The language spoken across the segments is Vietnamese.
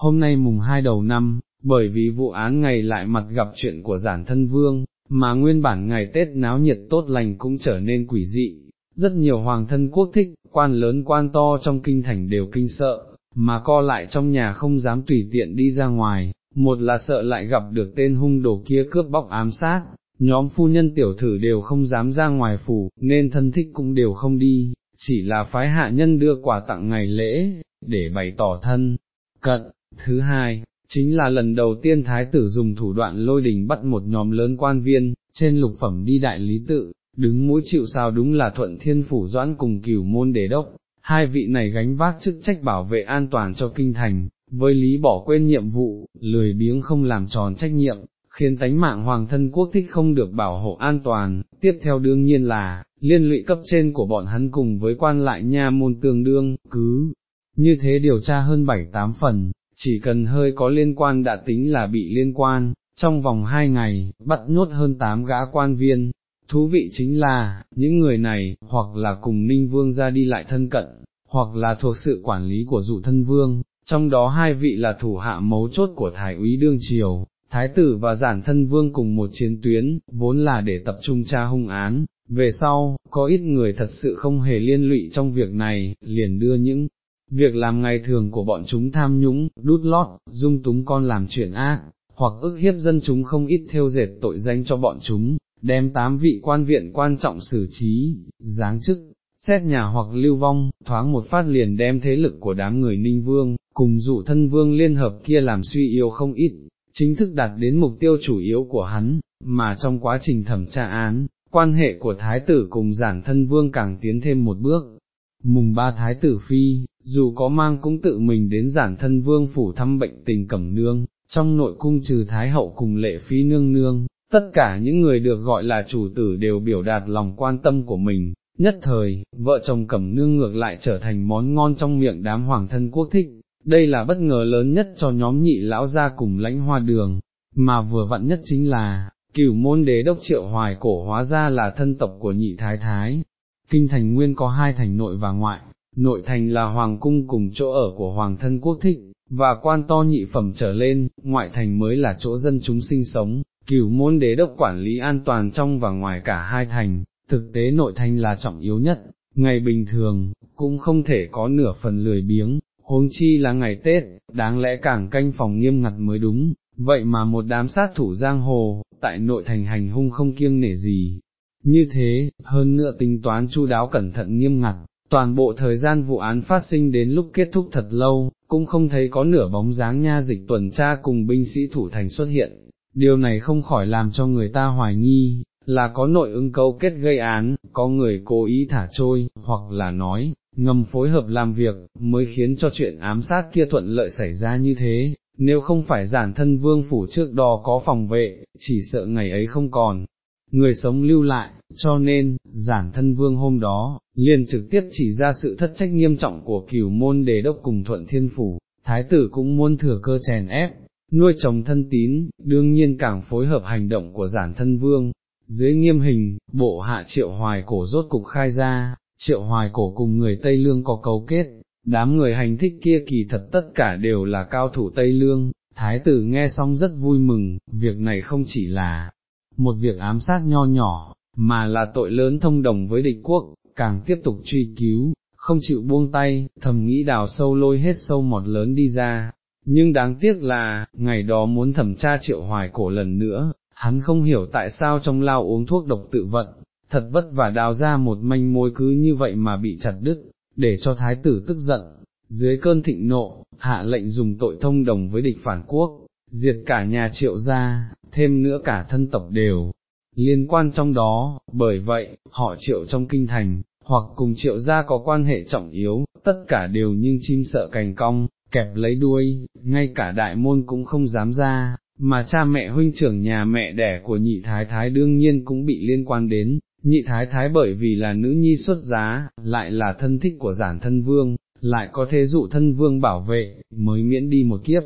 hôm nay mùng hai đầu năm, bởi vì vụ án ngày lại mặt gặp chuyện của giản thân vương, mà nguyên bản ngày Tết náo nhiệt tốt lành cũng trở nên quỷ dị, rất nhiều hoàng thân quốc thích, quan lớn quan to trong kinh thành đều kinh sợ, mà co lại trong nhà không dám tùy tiện đi ra ngoài, một là sợ lại gặp được tên hung đồ kia cướp bóc ám sát, nhóm phu nhân tiểu thử đều không dám ra ngoài phủ, nên thân thích cũng đều không đi, chỉ là phái hạ nhân đưa quà tặng ngày lễ, để bày tỏ thân, cận, thứ hai, chính là lần đầu tiên thái tử dùng thủ đoạn lôi đình bắt một nhóm lớn quan viên, trên lục phẩm đi đại lý tự, đứng mũi chịu sao đúng là thuận thiên phủ doãn cùng cửu môn đế đốc, hai vị này gánh vác chức trách bảo vệ an toàn cho kinh thành, với lý bỏ quên nhiệm vụ, lười biếng không làm tròn trách nhiệm, khiến tánh mạng hoàng thân quốc thích không được bảo hộ an toàn, tiếp theo đương nhiên là, liên lụy cấp trên của bọn hắn cùng với quan lại nha môn tương đương, cứ như thế điều tra hơn 7-8 phần, chỉ cần hơi có liên quan đã tính là bị liên quan, trong vòng hai ngày, bắt nhốt hơn tám gã quan viên. Thú vị chính là, những người này, hoặc là cùng Ninh Vương ra đi lại thân cận, hoặc là thuộc sự quản lý của dụ thân vương, trong đó hai vị là thủ hạ mấu chốt của Thái úy Đương Triều, Thái tử và giản thân vương cùng một chiến tuyến, vốn là để tập trung tra hung án, về sau, có ít người thật sự không hề liên lụy trong việc này, liền đưa những việc làm ngày thường của bọn chúng tham nhũng, đút lót, dung túng con làm chuyện ác, hoặc ức hiếp dân chúng không ít theo dệt tội danh cho bọn chúng, đem tám vị quan viện quan trọng xử trí, giáng chức, xét nhà hoặc lưu vong, thoáng một phát liền đem thế lực của đám người ninh vương, cùng dụ thân vương liên hợp kia làm suy yếu không ít, chính thức đạt đến mục tiêu chủ yếu của hắn, mà trong quá trình thẩm tra án, quan hệ của thái tử cùng giản thân vương càng tiến thêm một bước. Mùng ba thái tử phi, dù có mang cũng tự mình đến giản thân vương phủ thăm bệnh tình cẩm nương, trong nội cung trừ thái hậu cùng lệ phi nương nương, tất cả những người được gọi là chủ tử đều biểu đạt lòng quan tâm của mình, nhất thời, vợ chồng cẩm nương ngược lại trở thành món ngon trong miệng đám hoàng thân quốc thích, đây là bất ngờ lớn nhất cho nhóm nhị lão gia cùng lãnh hoa đường, mà vừa vặn nhất chính là, cửu môn đế đốc triệu hoài cổ hóa ra là thân tộc của nhị thái thái. Kinh thành nguyên có hai thành nội và ngoại, nội thành là hoàng cung cùng chỗ ở của hoàng thân quốc thích, và quan to nhị phẩm trở lên, ngoại thành mới là chỗ dân chúng sinh sống, cửu môn đế đốc quản lý an toàn trong và ngoài cả hai thành, thực tế nội thành là trọng yếu nhất, ngày bình thường, cũng không thể có nửa phần lười biếng, huống chi là ngày Tết, đáng lẽ càng canh phòng nghiêm ngặt mới đúng, vậy mà một đám sát thủ giang hồ, tại nội thành hành hung không kiêng nể gì. Như thế, hơn nữa tính toán chu đáo cẩn thận nghiêm ngặt, toàn bộ thời gian vụ án phát sinh đến lúc kết thúc thật lâu, cũng không thấy có nửa bóng dáng nha dịch tuần tra cùng binh sĩ thủ thành xuất hiện, điều này không khỏi làm cho người ta hoài nghi, là có nội ứng câu kết gây án, có người cố ý thả trôi, hoặc là nói, ngầm phối hợp làm việc, mới khiến cho chuyện ám sát kia thuận lợi xảy ra như thế, nếu không phải giản thân vương phủ trước đó có phòng vệ, chỉ sợ ngày ấy không còn. Người sống lưu lại, cho nên, giản thân vương hôm đó, liền trực tiếp chỉ ra sự thất trách nghiêm trọng của cửu môn đề đốc cùng thuận thiên phủ, thái tử cũng muốn thừa cơ chèn ép, nuôi chồng thân tín, đương nhiên càng phối hợp hành động của giản thân vương. Dưới nghiêm hình, bộ hạ triệu hoài cổ rốt cục khai ra, triệu hoài cổ cùng người Tây Lương có cấu kết, đám người hành thích kia kỳ thật tất cả đều là cao thủ Tây Lương, thái tử nghe xong rất vui mừng, việc này không chỉ là một việc ám sát nho nhỏ, mà là tội lớn thông đồng với địch quốc, càng tiếp tục truy cứu, không chịu buông tay, thầm nghĩ đào sâu lôi hết sâu mọt lớn đi ra. Nhưng đáng tiếc là, ngày đó muốn thẩm tra triệu hoài cổ lần nữa, hắn không hiểu tại sao trong lao uống thuốc độc tự vận, thật vất vả đào ra một manh mối cứ như vậy mà bị chặt đứt, để cho thái tử tức giận, dưới cơn thịnh nộ, hạ lệnh dùng tội thông đồng với địch phản quốc, diệt cả nhà triệu gia, thêm nữa cả thân tộc đều, liên quan trong đó, bởi vậy, họ triệu trong kinh thành, hoặc cùng triệu gia có quan hệ trọng yếu, tất cả đều như chim sợ cành cong, kẹp lấy đuôi, ngay cả đại môn cũng không dám ra, mà cha mẹ huynh trưởng nhà mẹ đẻ của nhị thái thái đương nhiên cũng bị liên quan đến, nhị thái thái bởi vì là nữ nhi xuất giá, lại là thân thích của giản thân vương, lại có thế dụ thân vương bảo vệ, mới miễn đi một kiếp.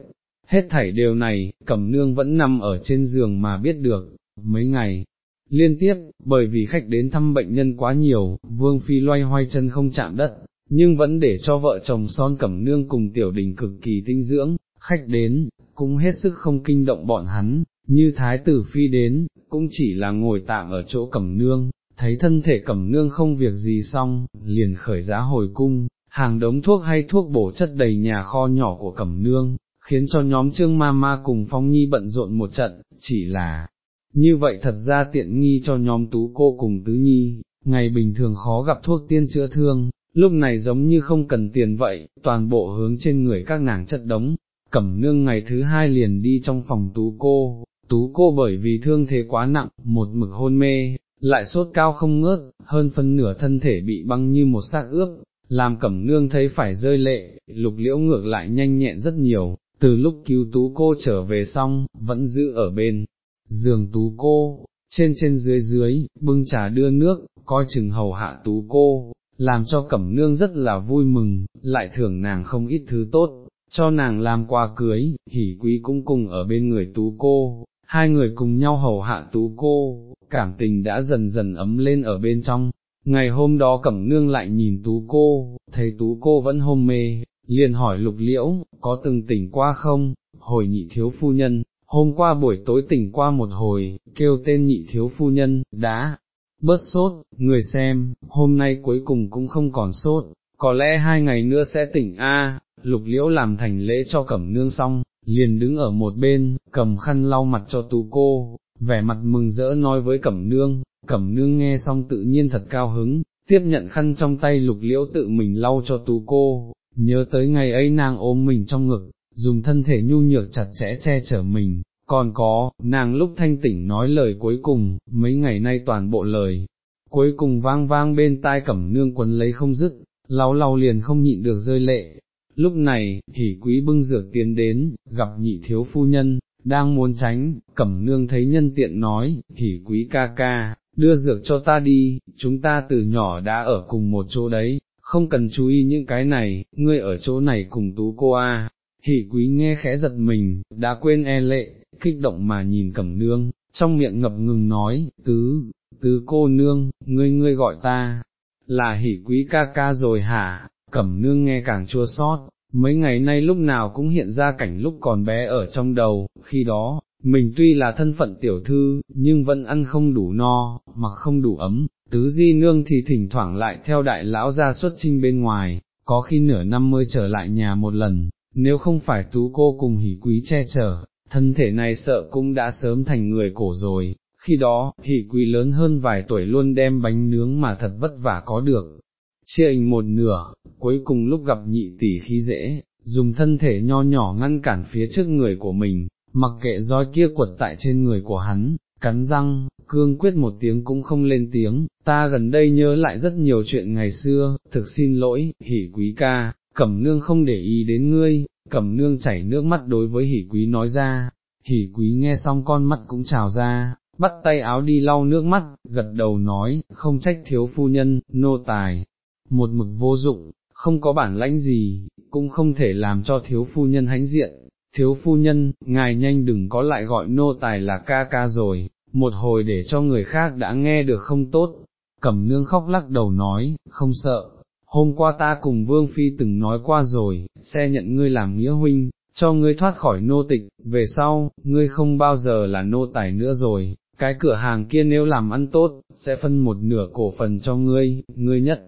Hết thảy điều này, cẩm nương vẫn nằm ở trên giường mà biết được, mấy ngày, liên tiếp, bởi vì khách đến thăm bệnh nhân quá nhiều, vương phi loay hoay chân không chạm đất, nhưng vẫn để cho vợ chồng son cẩm nương cùng tiểu đình cực kỳ tinh dưỡng, khách đến, cũng hết sức không kinh động bọn hắn, như thái tử phi đến, cũng chỉ là ngồi tạm ở chỗ cẩm nương, thấy thân thể cẩm nương không việc gì xong, liền khởi giá hồi cung, hàng đống thuốc hay thuốc bổ chất đầy nhà kho nhỏ của cẩm nương, khiến cho nhóm trương ma ma cùng phong nhi bận rộn một trận, chỉ là, như vậy thật ra tiện nghi cho nhóm tú cô cùng tứ nhi, ngày bình thường khó gặp thuốc tiên chữa thương, lúc này giống như không cần tiền vậy, toàn bộ hướng trên người các nàng chất đống, cẩm nương ngày thứ hai liền đi trong phòng tú cô, tú cô bởi vì thương thế quá nặng, một mực hôn mê, lại sốt cao không ngớt, hơn phân nửa thân thể bị băng như một xác ướp, làm cẩm nương thấy phải rơi lệ, lục liễu ngược lại nhanh nhẹn rất nhiều, từ lúc cứu tú cô trở về xong, vẫn giữ ở bên, giường tú cô, trên trên dưới dưới, bưng trà đưa nước, coi chừng hầu hạ tú cô, làm cho cẩm nương rất là vui mừng, lại thưởng nàng không ít thứ tốt, cho nàng làm quà cưới, hỉ quý cũng cùng ở bên người tú cô, hai người cùng nhau hầu hạ tú cô, cảm tình đã dần dần ấm lên ở bên trong. Ngày hôm đó cẩm nương lại nhìn tú cô, thấy tú cô vẫn hôn mê, liền hỏi lục liễu, có từng tỉnh qua không, hồi nhị thiếu phu nhân, hôm qua buổi tối tỉnh qua một hồi, kêu tên nhị thiếu phu nhân, đã, bớt sốt, người xem, hôm nay cuối cùng cũng không còn sốt, có lẽ hai ngày nữa sẽ tỉnh a. lục liễu làm thành lễ cho cẩm nương xong, liền đứng ở một bên, cầm khăn lau mặt cho tú cô, vẻ mặt mừng rỡ nói với cẩm nương, cẩm nương nghe xong tự nhiên thật cao hứng, tiếp nhận khăn trong tay lục liễu tự mình lau cho tú cô, nhớ tới ngày ấy nàng ôm mình trong ngực, dùng thân thể nhu nhược chặt chẽ che chở mình, còn có, nàng lúc thanh tỉnh nói lời cuối cùng, mấy ngày nay toàn bộ lời, cuối cùng vang vang bên tai cẩm nương quấn lấy không dứt, lau lau liền không nhịn được rơi lệ. Lúc này, hỉ quý bưng dược tiến đến, gặp nhị thiếu phu nhân, đang muốn tránh, cẩm nương thấy nhân tiện nói, hỉ quý ca ca, đưa dược cho ta đi, chúng ta từ nhỏ đã ở cùng một chỗ đấy, không cần chú ý những cái này, ngươi ở chỗ này cùng tú cô a. Hỷ quý nghe khẽ giật mình, đã quên e lệ, kích động mà nhìn cẩm nương, trong miệng ngập ngừng nói, tứ, tứ cô nương, ngươi ngươi gọi ta, là hỷ quý ca ca rồi hả, cẩm nương nghe càng chua xót, mấy ngày nay lúc nào cũng hiện ra cảnh lúc còn bé ở trong đầu, khi đó, mình tuy là thân phận tiểu thư, nhưng vẫn ăn không đủ no, mặc không đủ ấm, tứ di nương thì thỉnh thoảng lại theo đại lão ra xuất trinh bên ngoài, có khi nửa năm mới trở lại nhà một lần, nếu không phải tú cô cùng hỷ quý che chở, thân thể này sợ cũng đã sớm thành người cổ rồi, khi đó, hỷ quý lớn hơn vài tuổi luôn đem bánh nướng mà thật vất vả có được, chia hình một nửa, cuối cùng lúc gặp nhị tỷ khi dễ, dùng thân thể nho nhỏ ngăn cản phía trước người của mình, mặc kệ roi kia quật tại trên người của hắn, cắn răng, cương quyết một tiếng cũng không lên tiếng, ta gần đây nhớ lại rất nhiều chuyện ngày xưa, thực xin lỗi, hỉ quý ca, cẩm nương không để ý đến ngươi, cẩm nương chảy nước mắt đối với hỉ quý nói ra, hỉ quý nghe xong con mắt cũng trào ra, bắt tay áo đi lau nước mắt, gật đầu nói, không trách thiếu phu nhân, nô tài, một mực vô dụng, không có bản lãnh gì, cũng không thể làm cho thiếu phu nhân hãnh diện, thiếu phu nhân, ngài nhanh đừng có lại gọi nô tài là ca ca rồi, một hồi để cho người khác đã nghe được không tốt, cẩm nương khóc lắc đầu nói, không sợ, hôm qua ta cùng Vương Phi từng nói qua rồi, xe nhận ngươi làm nghĩa huynh, cho ngươi thoát khỏi nô tịch, về sau, ngươi không bao giờ là nô tài nữa rồi, cái cửa hàng kia nếu làm ăn tốt, sẽ phân một nửa cổ phần cho ngươi, ngươi nhất,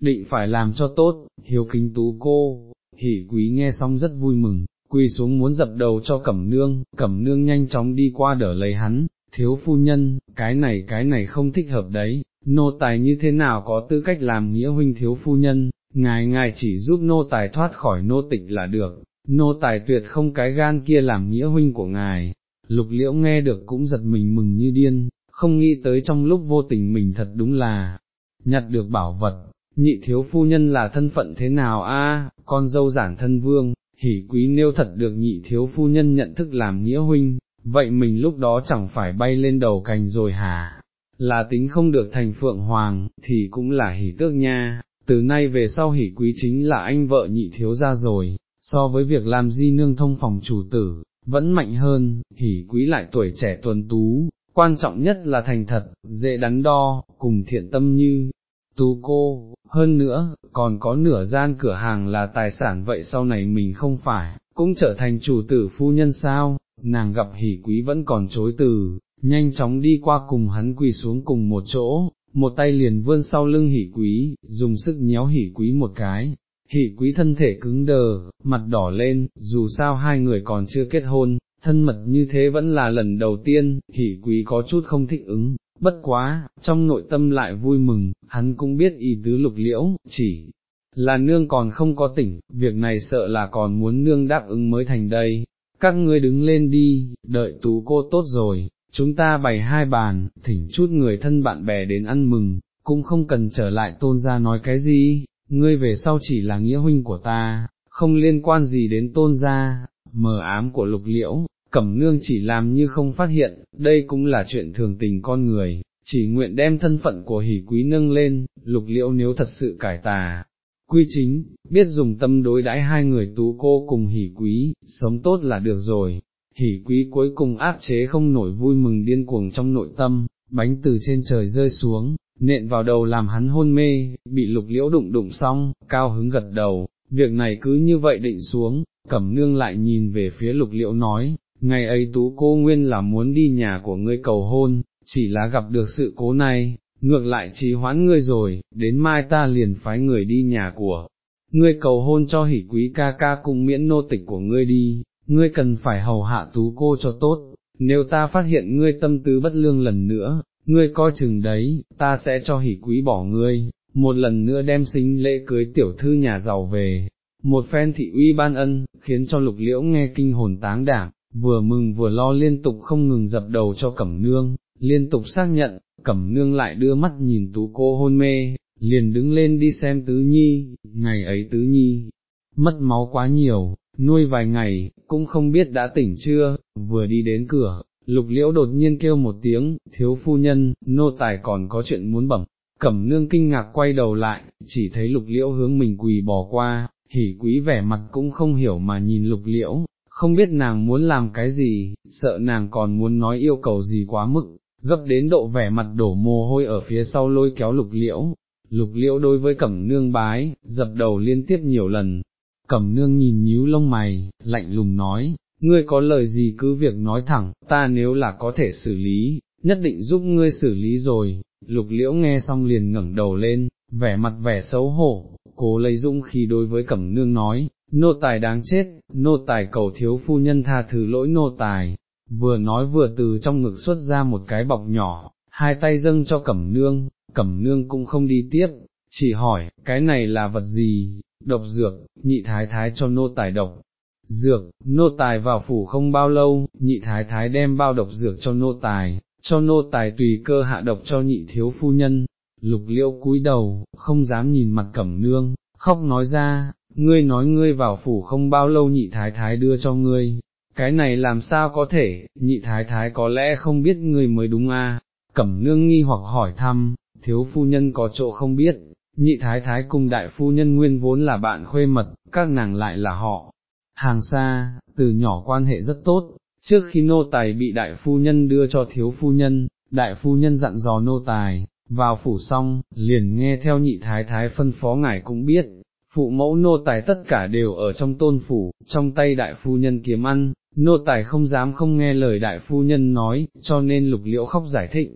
định phải làm cho tốt, hiếu kính tú cô, hỉ quý nghe xong rất vui mừng, quỳ xuống muốn dập đầu cho cẩm nương, cẩm nương nhanh chóng đi qua đỡ lấy hắn, thiếu phu nhân, cái này cái này không thích hợp đấy, nô tài như thế nào có tư cách làm nghĩa huynh thiếu phu nhân, ngài ngài chỉ giúp nô tài thoát khỏi nô tịch là được, nô tài tuyệt không cái gan kia làm nghĩa huynh của ngài, lục liễu nghe được cũng giật mình mừng như điên, không nghĩ tới trong lúc vô tình mình thật đúng là, nhặt được bảo vật, nhị thiếu phu nhân là thân phận thế nào a? con dâu giản thân vương, hỉ quý nêu thật được nhị thiếu phu nhân nhận thức làm nghĩa huynh, vậy mình lúc đó chẳng phải bay lên đầu cành rồi hả, là tính không được thành phượng hoàng, thì cũng là hỉ tước nha, từ nay về sau hỉ quý chính là anh vợ nhị thiếu ra rồi, so với việc làm di nương thông phòng chủ tử, vẫn mạnh hơn, hỉ quý lại tuổi trẻ tuần tú, quan trọng nhất là thành thật, dễ đắn đo, cùng thiện tâm như, tú cô, hơn nữa, còn có nửa gian cửa hàng là tài sản vậy sau này mình không phải, cũng trở thành chủ tử phu nhân sao, nàng gặp hỉ quý vẫn còn chối từ, nhanh chóng đi qua cùng hắn quỳ xuống cùng một chỗ, một tay liền vươn sau lưng hỉ quý, dùng sức nhéo hỉ quý một cái. Hỉ quý thân thể cứng đờ, mặt đỏ lên, dù sao hai người còn chưa kết hôn, thân mật như thế vẫn là lần đầu tiên, Hỉ quý có chút không thích ứng, bất quá, trong nội tâm lại vui mừng, hắn cũng biết ý tứ lục liễu, chỉ là nương còn không có tỉnh, việc này sợ là còn muốn nương đáp ứng mới thành đây, các ngươi đứng lên đi, đợi tú cô tốt rồi, chúng ta bày hai bàn, thỉnh chút người thân bạn bè đến ăn mừng, cũng không cần trở lại tôn ra nói cái gì, ngươi về sau chỉ là nghĩa huynh của ta, không liên quan gì đến tôn gia, mờ ám của lục liễu, cẩm nương chỉ làm như không phát hiện, đây cũng là chuyện thường tình con người, chỉ nguyện đem thân phận của hỷ quý nâng lên, lục liễu nếu thật sự cải tà. Quy chính, biết dùng tâm đối đãi hai người tú cô cùng hỉ quý, sống tốt là được rồi, Hỉ quý cuối cùng áp chế không nổi vui mừng điên cuồng trong nội tâm, bánh từ trên trời rơi xuống, nện vào đầu làm hắn hôn mê, bị lục liễu đụng đụng xong, cao hứng gật đầu, việc này cứ như vậy định xuống, cẩm nương lại nhìn về phía lục liễu nói, ngày ấy tú cô nguyên là muốn đi nhà của ngươi cầu hôn, chỉ là gặp được sự cố này, ngược lại trì hoãn ngươi rồi, đến mai ta liền phái người đi nhà của. Ngươi cầu hôn cho hỷ quý ca ca cùng miễn nô tịch của ngươi đi, ngươi cần phải hầu hạ tú cô cho tốt, nếu ta phát hiện ngươi tâm tư bất lương lần nữa, ngươi coi chừng đấy, ta sẽ cho hỷ quý bỏ ngươi, một lần nữa đem sinh lễ cưới tiểu thư nhà giàu về, một phen thị uy ban ân, khiến cho lục liễu nghe kinh hồn táng đảm, vừa mừng vừa lo liên tục không ngừng dập đầu cho cẩm nương, liên tục xác nhận, cẩm nương lại đưa mắt nhìn tú cô hôn mê, liền đứng lên đi xem tứ nhi, ngày ấy tứ nhi, mất máu quá nhiều, nuôi vài ngày, cũng không biết đã tỉnh chưa, vừa đi đến cửa, lục liễu đột nhiên kêu một tiếng, thiếu phu nhân, nô tài còn có chuyện muốn bẩm, cẩm nương kinh ngạc quay đầu lại, chỉ thấy lục liễu hướng mình quỳ bỏ qua, hỉ quý vẻ mặt cũng không hiểu mà nhìn lục liễu, không biết nàng muốn làm cái gì, sợ nàng còn muốn nói yêu cầu gì quá mức, gấp đến độ vẻ mặt đổ mồ hôi ở phía sau lôi kéo lục liễu. Lục liễu đối với cẩm nương bái, dập đầu liên tiếp nhiều lần, cẩm nương nhìn nhíu lông mày, lạnh lùng nói, ngươi có lời gì cứ việc nói thẳng, ta nếu là có thể xử lý, nhất định giúp ngươi xử lý rồi, lục liễu nghe xong liền ngẩng đầu lên, vẻ mặt vẻ xấu hổ, cố lấy dũng khi đối với cẩm nương nói, nô tài đáng chết, nô tài cầu thiếu phu nhân tha thứ lỗi nô tài, vừa nói vừa từ trong ngực xuất ra một cái bọc nhỏ, hai tay dâng cho cẩm nương, cẩm nương cũng không đi tiếp, chỉ hỏi, cái này là vật gì, độc dược, nhị thái thái cho nô tài độc. Dược, nô tài vào phủ không bao lâu, nhị thái thái đem bao độc dược cho nô tài, cho nô tài tùy cơ hạ độc cho nhị thiếu phu nhân, lục liễu cúi đầu, không dám nhìn mặt cẩm nương, khóc nói ra, ngươi nói ngươi vào phủ không bao lâu nhị thái thái đưa cho ngươi, cái này làm sao có thể, nhị thái thái có lẽ không biết người mới đúng a. cẩm nương nghi hoặc hỏi thăm, thiếu phu nhân có chỗ không biết, nhị thái thái cùng đại phu nhân nguyên vốn là bạn khuê mật, các nàng lại là họ, hàng xa, từ nhỏ quan hệ rất tốt, trước khi nô tài bị đại phu nhân đưa cho thiếu phu nhân, đại phu nhân dặn dò nô tài, vào phủ xong, liền nghe theo nhị thái thái phân phó ngài cũng biết, phụ mẫu nô tài tất cả đều ở trong tôn phủ, trong tay đại phu nhân kiếm ăn, nô tài không dám không nghe lời đại phu nhân nói, cho nên lục liễu khóc giải thích,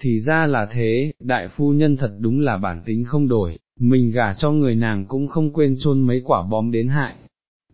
thì ra là thế, đại phu nhân thật đúng là bản tính không đổi, mình gả cho người nàng cũng không quên chôn mấy quả bom đến hại.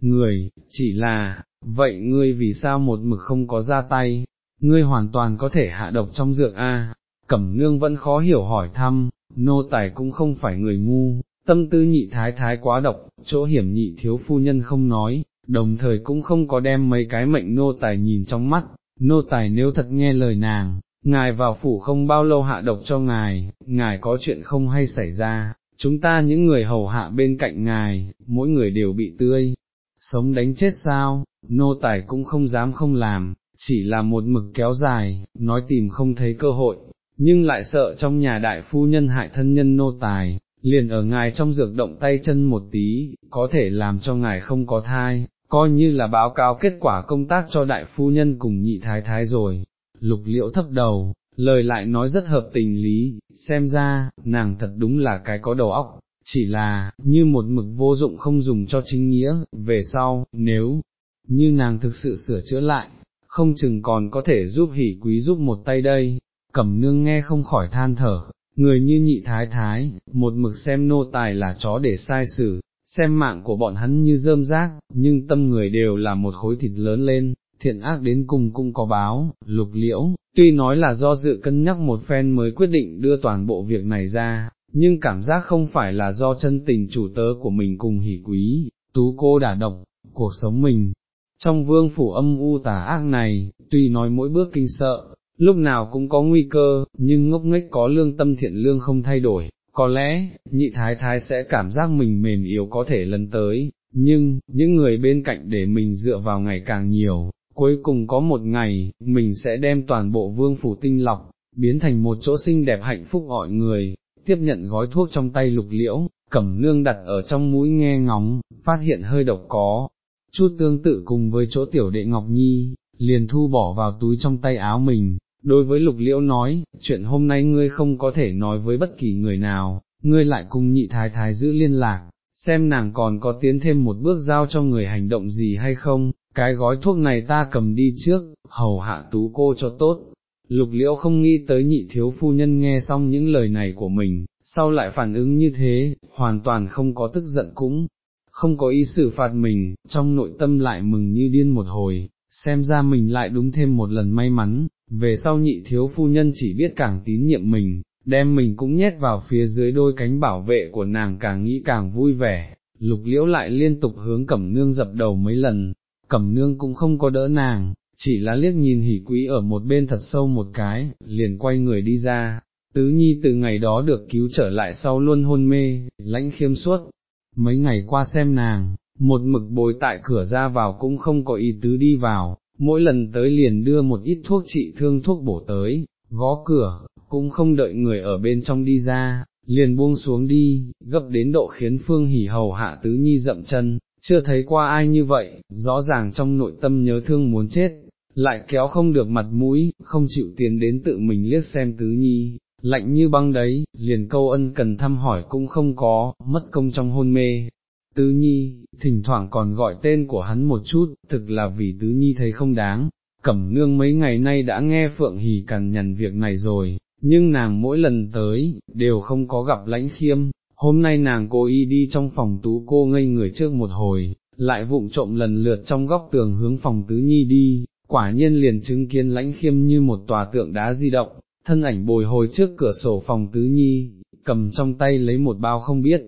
Người, chỉ là, vậy ngươi vì sao một mực không có ra tay, ngươi hoàn toàn có thể hạ độc trong dược A, cẩm nương vẫn khó hiểu hỏi thăm, nô tài cũng không phải người ngu, tâm tư nhị thái thái quá độc, chỗ hiểm nhị thiếu phu nhân không nói, đồng thời cũng không có đem mấy cái mệnh nô tài nhìn trong mắt, nô tài nếu thật nghe lời nàng, ngài vào phủ không bao lâu hạ độc cho ngài, ngài có chuyện không hay xảy ra, chúng ta những người hầu hạ bên cạnh ngài, mỗi người đều bị tươi, sống đánh chết sao, nô tài cũng không dám không làm, chỉ là một mực kéo dài, nói tìm không thấy cơ hội, nhưng lại sợ trong nhà đại phu nhân hại thân nhân nô tài, liền ở ngài trong dược động tay chân một tí, có thể làm cho ngài không có thai, coi như là báo cáo kết quả công tác cho đại phu nhân cùng nhị thái thái rồi, lục liễu thấp đầu, lời lại nói rất hợp tình lý, xem ra, nàng thật đúng là cái có đầu óc, chỉ là, như một mực vô dụng không dùng cho chính nghĩa, về sau, nếu, như nàng thực sự sửa chữa lại, không chừng còn có thể giúp hỉ quý giúp một tay đây, cẩm nương nghe không khỏi than thở, người như nhị thái thái, một mực xem nô tài là chó để sai xử, xem mạng của bọn hắn như rơm rác, nhưng tâm người đều là một khối thịt lớn lên, thiện ác đến cùng cũng có báo, lục liễu, tuy nói là do dự cân nhắc một phen mới quyết định đưa toàn bộ việc này ra, nhưng cảm giác không phải là do chân tình chủ tớ của mình cùng hỉ quý, tú cô đả động, cuộc sống mình. Trong vương phủ âm u tà ác này, tuy nói mỗi bước kinh sợ, lúc nào cũng có nguy cơ, nhưng ngốc nghếch có lương tâm thiện lương không thay đổi, có lẽ, nhị thái thái sẽ cảm giác mình mềm yếu có thể lần tới, nhưng, những người bên cạnh để mình dựa vào ngày càng nhiều, cuối cùng có một ngày, mình sẽ đem toàn bộ vương phủ tinh lọc, biến thành một chỗ xinh đẹp hạnh phúc gọi người, tiếp nhận gói thuốc trong tay lục liễu, cẩm nương đặt ở trong mũi nghe ngóng, phát hiện hơi độc có, chút tương tự cùng với chỗ tiểu đệ Ngọc Nhi, liền thu bỏ vào túi trong tay áo mình, đối với lục liễu nói, chuyện hôm nay ngươi không có thể nói với bất kỳ người nào, ngươi lại cùng nhị thái thái giữ liên lạc, xem nàng còn có tiến thêm một bước giao cho người hành động gì hay không, cái gói thuốc này ta cầm đi trước, hầu hạ tú cô cho tốt. Lục liễu không nghĩ tới nhị thiếu phu nhân nghe xong những lời này của mình, sau lại phản ứng như thế, hoàn toàn không có tức giận cũng, không có ý xử phạt mình, trong nội tâm lại mừng như điên một hồi, xem ra mình lại đúng thêm một lần may mắn, về sau nhị thiếu phu nhân chỉ biết càng tín nhiệm mình, đem mình cũng nhét vào phía dưới đôi cánh bảo vệ của nàng càng nghĩ càng vui vẻ, lục liễu lại liên tục hướng cẩm nương dập đầu mấy lần, cẩm nương cũng không có đỡ nàng, chỉ là liếc nhìn hỉ quý ở một bên thật sâu một cái, liền quay người đi ra, tứ nhi từ ngày đó được cứu trở lại sau luôn hôn mê, lãnh khiêm suốt, mấy ngày qua xem nàng, một mực bồi tại cửa ra vào cũng không có ý tứ đi vào, mỗi lần tới liền đưa một ít thuốc trị thương thuốc bổ tới, gõ cửa, cũng không đợi người ở bên trong đi ra, liền buông xuống đi, gấp đến độ khiến Phương Hỉ hầu hạ tứ nhi dậm chân, chưa thấy qua ai như vậy, rõ ràng trong nội tâm nhớ thương muốn chết, lại kéo không được mặt mũi, không chịu tiến đến tự mình liếc xem tứ nhi, lạnh như băng đấy, liền câu ân cần thăm hỏi cũng không có, mất công trong hôn mê. Tứ Nhi, thỉnh thoảng còn gọi tên của hắn một chút, thực là vì Tứ Nhi thấy không đáng, Cẩm nương mấy ngày nay đã nghe Phượng Hì cằn nhằn việc này rồi, nhưng nàng mỗi lần tới, đều không có gặp lãnh khiêm, hôm nay nàng cố ý đi trong phòng tú cô ngây người trước một hồi, lại vụng trộm lần lượt trong góc tường hướng phòng tứ nhi đi, quả nhiên liền chứng kiến lãnh khiêm như một tòa tượng đá di động, thân ảnh bồi hồi trước cửa sổ phòng tứ nhi, cầm trong tay lấy một bao không biết,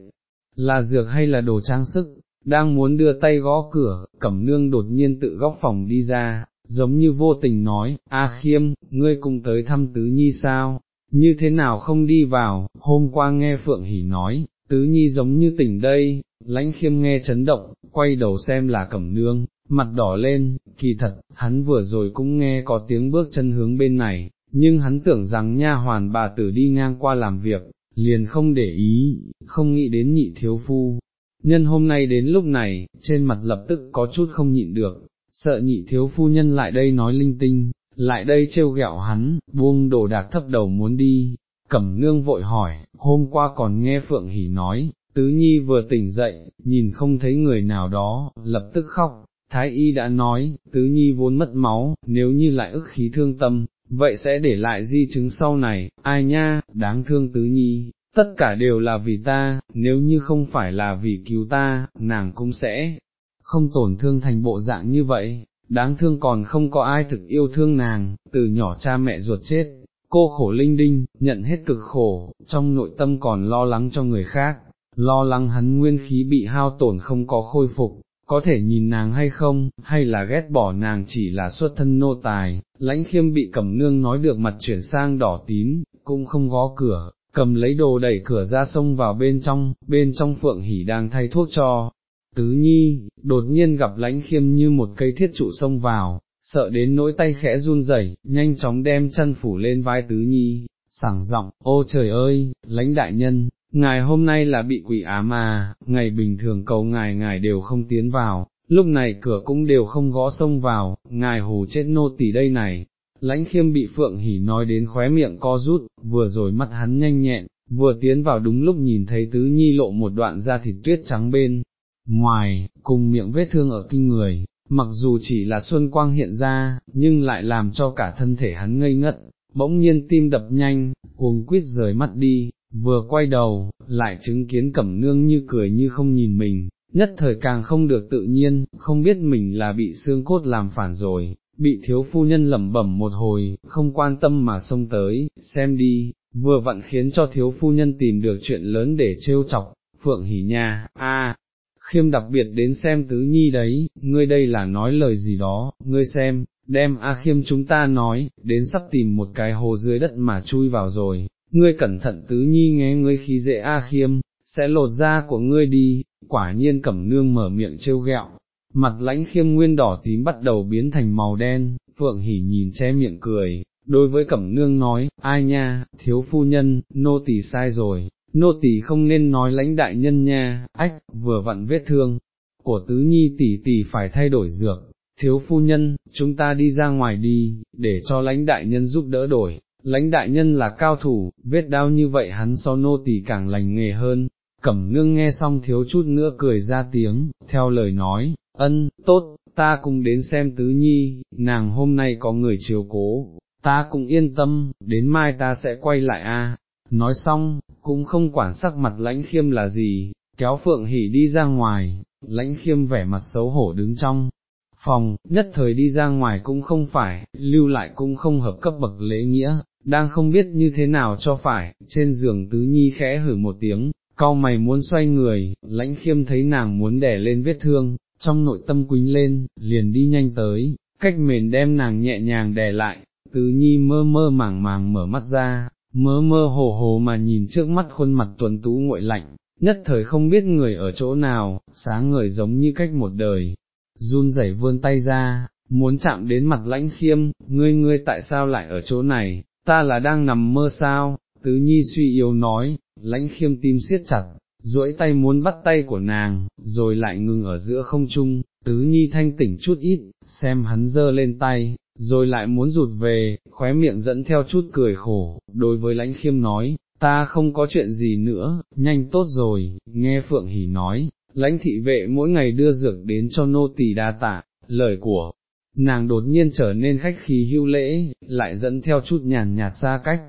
là dược hay là đồ trang sức, đang muốn đưa tay gõ cửa, cẩm nương đột nhiên tự góc phòng đi ra, giống như vô tình nói, A khiêm, ngươi cùng tới thăm tứ nhi sao, như thế nào không đi vào, hôm qua nghe Phượng Hỷ nói, tứ nhi giống như tỉnh đây, lãnh khiêm nghe chấn động, quay đầu xem là cẩm nương, mặt đỏ lên, kỳ thật, hắn vừa rồi cũng nghe có tiếng bước chân hướng bên này, nhưng hắn tưởng rằng nha hoàn bà tử đi ngang qua làm việc, liền không để ý, không nghĩ đến nhị thiếu phu. Nhân hôm nay đến lúc này, trên mặt lập tức có chút không nhịn được, sợ nhị thiếu phu nhân lại đây nói linh tinh, lại đây trêu ghẹo hắn, buông đồ đạc thấp đầu muốn đi, cẩm nương vội hỏi, hôm qua còn nghe Phượng Hỷ nói, tứ nhi vừa tỉnh dậy, nhìn không thấy người nào đó, lập tức khóc, thái y đã nói, tứ nhi vốn mất máu, nếu như lại ức khí thương tâm, vậy sẽ để lại di chứng sau này, ai nha, đáng thương tứ nhi, tất cả đều là vì ta, nếu như không phải là vì cứu ta, nàng cũng sẽ không tổn thương thành bộ dạng như vậy, đáng thương còn không có ai thực yêu thương nàng, từ nhỏ cha mẹ ruột chết, cô khổ linh đinh, nhận hết cực khổ, trong nội tâm còn lo lắng cho người khác, lo lắng hắn nguyên khí bị hao tổn không có khôi phục, có thể nhìn nàng hay không, hay là ghét bỏ nàng chỉ là xuất thân nô tài, lãnh khiêm bị cẩm nương nói được mặt chuyển sang đỏ tím, cũng không gõ cửa, cầm lấy đồ đẩy cửa ra sông vào bên trong, bên trong phượng hỉ đang thay thuốc cho. Tứ nhi, đột nhiên gặp lãnh khiêm như một cây thiết trụ sông vào, sợ đến nỗi tay khẽ run rẩy, nhanh chóng đem chân phủ lên vai tứ nhi, sảng giọng, ô trời ơi, lãnh đại nhân, ngài hôm nay là bị quỷ ám à, ngày bình thường cầu ngài ngài đều không tiến vào, lúc này cửa cũng đều không gõ sông vào, ngài hù chết nô tỳ đây này. Lãnh khiêm bị Phượng Hỉ nói đến khóe miệng co rút, vừa rồi mắt hắn nhanh nhẹn, vừa tiến vào đúng lúc nhìn thấy tứ nhi lộ một đoạn da thịt tuyết trắng bên, ngoài, cùng miệng vết thương ở kinh người, mặc dù chỉ là xuân quang hiện ra, nhưng lại làm cho cả thân thể hắn ngây ngất, bỗng nhiên tim đập nhanh, cuồng quýt rời mắt đi, vừa quay đầu, lại chứng kiến cẩm nương như cười như không nhìn mình, nhất thời càng không được tự nhiên, không biết mình là bị xương cốt làm phản rồi, bị thiếu phu nhân lẩm bẩm một hồi, không quan tâm mà xông tới, xem đi, vừa vặn khiến cho thiếu phu nhân tìm được chuyện lớn để trêu chọc, phượng hỉ nha, a. Khiêm đặc biệt đến xem tứ nhi đấy, ngươi đây là nói lời gì đó, ngươi xem, đem A khiêm chúng ta nói, đến sắp tìm một cái hồ dưới đất mà chui vào rồi, ngươi cẩn thận tứ nhi nghe ngươi khí dễ A khiêm, sẽ lột da của ngươi đi, quả nhiên cẩm nương mở miệng trêu ghẹo, mặt lãnh khiêm nguyên đỏ tím bắt đầu biến thành màu đen, phượng hỉ nhìn che miệng cười, đối với cẩm nương nói, ai nha, thiếu phu nhân, nô tỳ sai rồi, nô tỳ không nên nói lãnh đại nhân nha, ách, vừa vặn vết thương, của tứ nhi tỷ tỷ phải thay đổi dược, thiếu phu nhân, chúng ta đi ra ngoài đi, để cho lãnh đại nhân giúp đỡ đổi, lãnh đại nhân là cao thủ, vết đau như vậy hắn so nô tỳ càng lành nghề hơn, cẩm nương nghe xong thiếu chút nữa cười ra tiếng, theo lời nói, ân, tốt, ta cùng đến xem tứ nhi, nàng hôm nay có người chiều cố, ta cũng yên tâm, đến mai ta sẽ quay lại a. Nói xong, cũng không quản sắc mặt lãnh khiêm là gì, kéo phượng hỉ đi ra ngoài, lãnh khiêm vẻ mặt xấu hổ đứng trong phòng, nhất thời đi ra ngoài cũng không phải, lưu lại cũng không hợp cấp bậc lễ nghĩa, đang không biết như thế nào cho phải, trên giường tứ nhi khẽ hử một tiếng, cau mày muốn xoay người, lãnh khiêm thấy nàng muốn đẻ lên vết thương, trong nội tâm quính lên, liền đi nhanh tới, cách mền đem nàng nhẹ nhàng đè lại, tứ nhi mơ mơ màng màng mở mắt ra, mơ mơ hồ hồ mà nhìn trước mắt khuôn mặt tuần tú nguội lạnh, nhất thời không biết người ở chỗ nào, sáng người giống như cách một đời, run rẩy vươn tay ra, muốn chạm đến mặt lãnh khiêm, ngươi ngươi tại sao lại ở chỗ này, ta là đang nằm mơ sao, tứ nhi suy yếu nói, lãnh khiêm tim siết chặt, duỗi tay muốn bắt tay của nàng, rồi lại ngừng ở giữa không trung, tứ nhi thanh tỉnh chút ít, xem hắn dơ lên tay, rồi lại muốn rụt về, khóe miệng dẫn theo chút cười khổ, đối với lãnh khiêm nói, ta không có chuyện gì nữa, nhanh tốt rồi, nghe Phượng Hỷ nói, lãnh thị vệ mỗi ngày đưa dược đến cho nô tỳ đa tạ, lời của nàng đột nhiên trở nên khách khí hưu lễ, lại dẫn theo chút nhàn nhạt xa cách,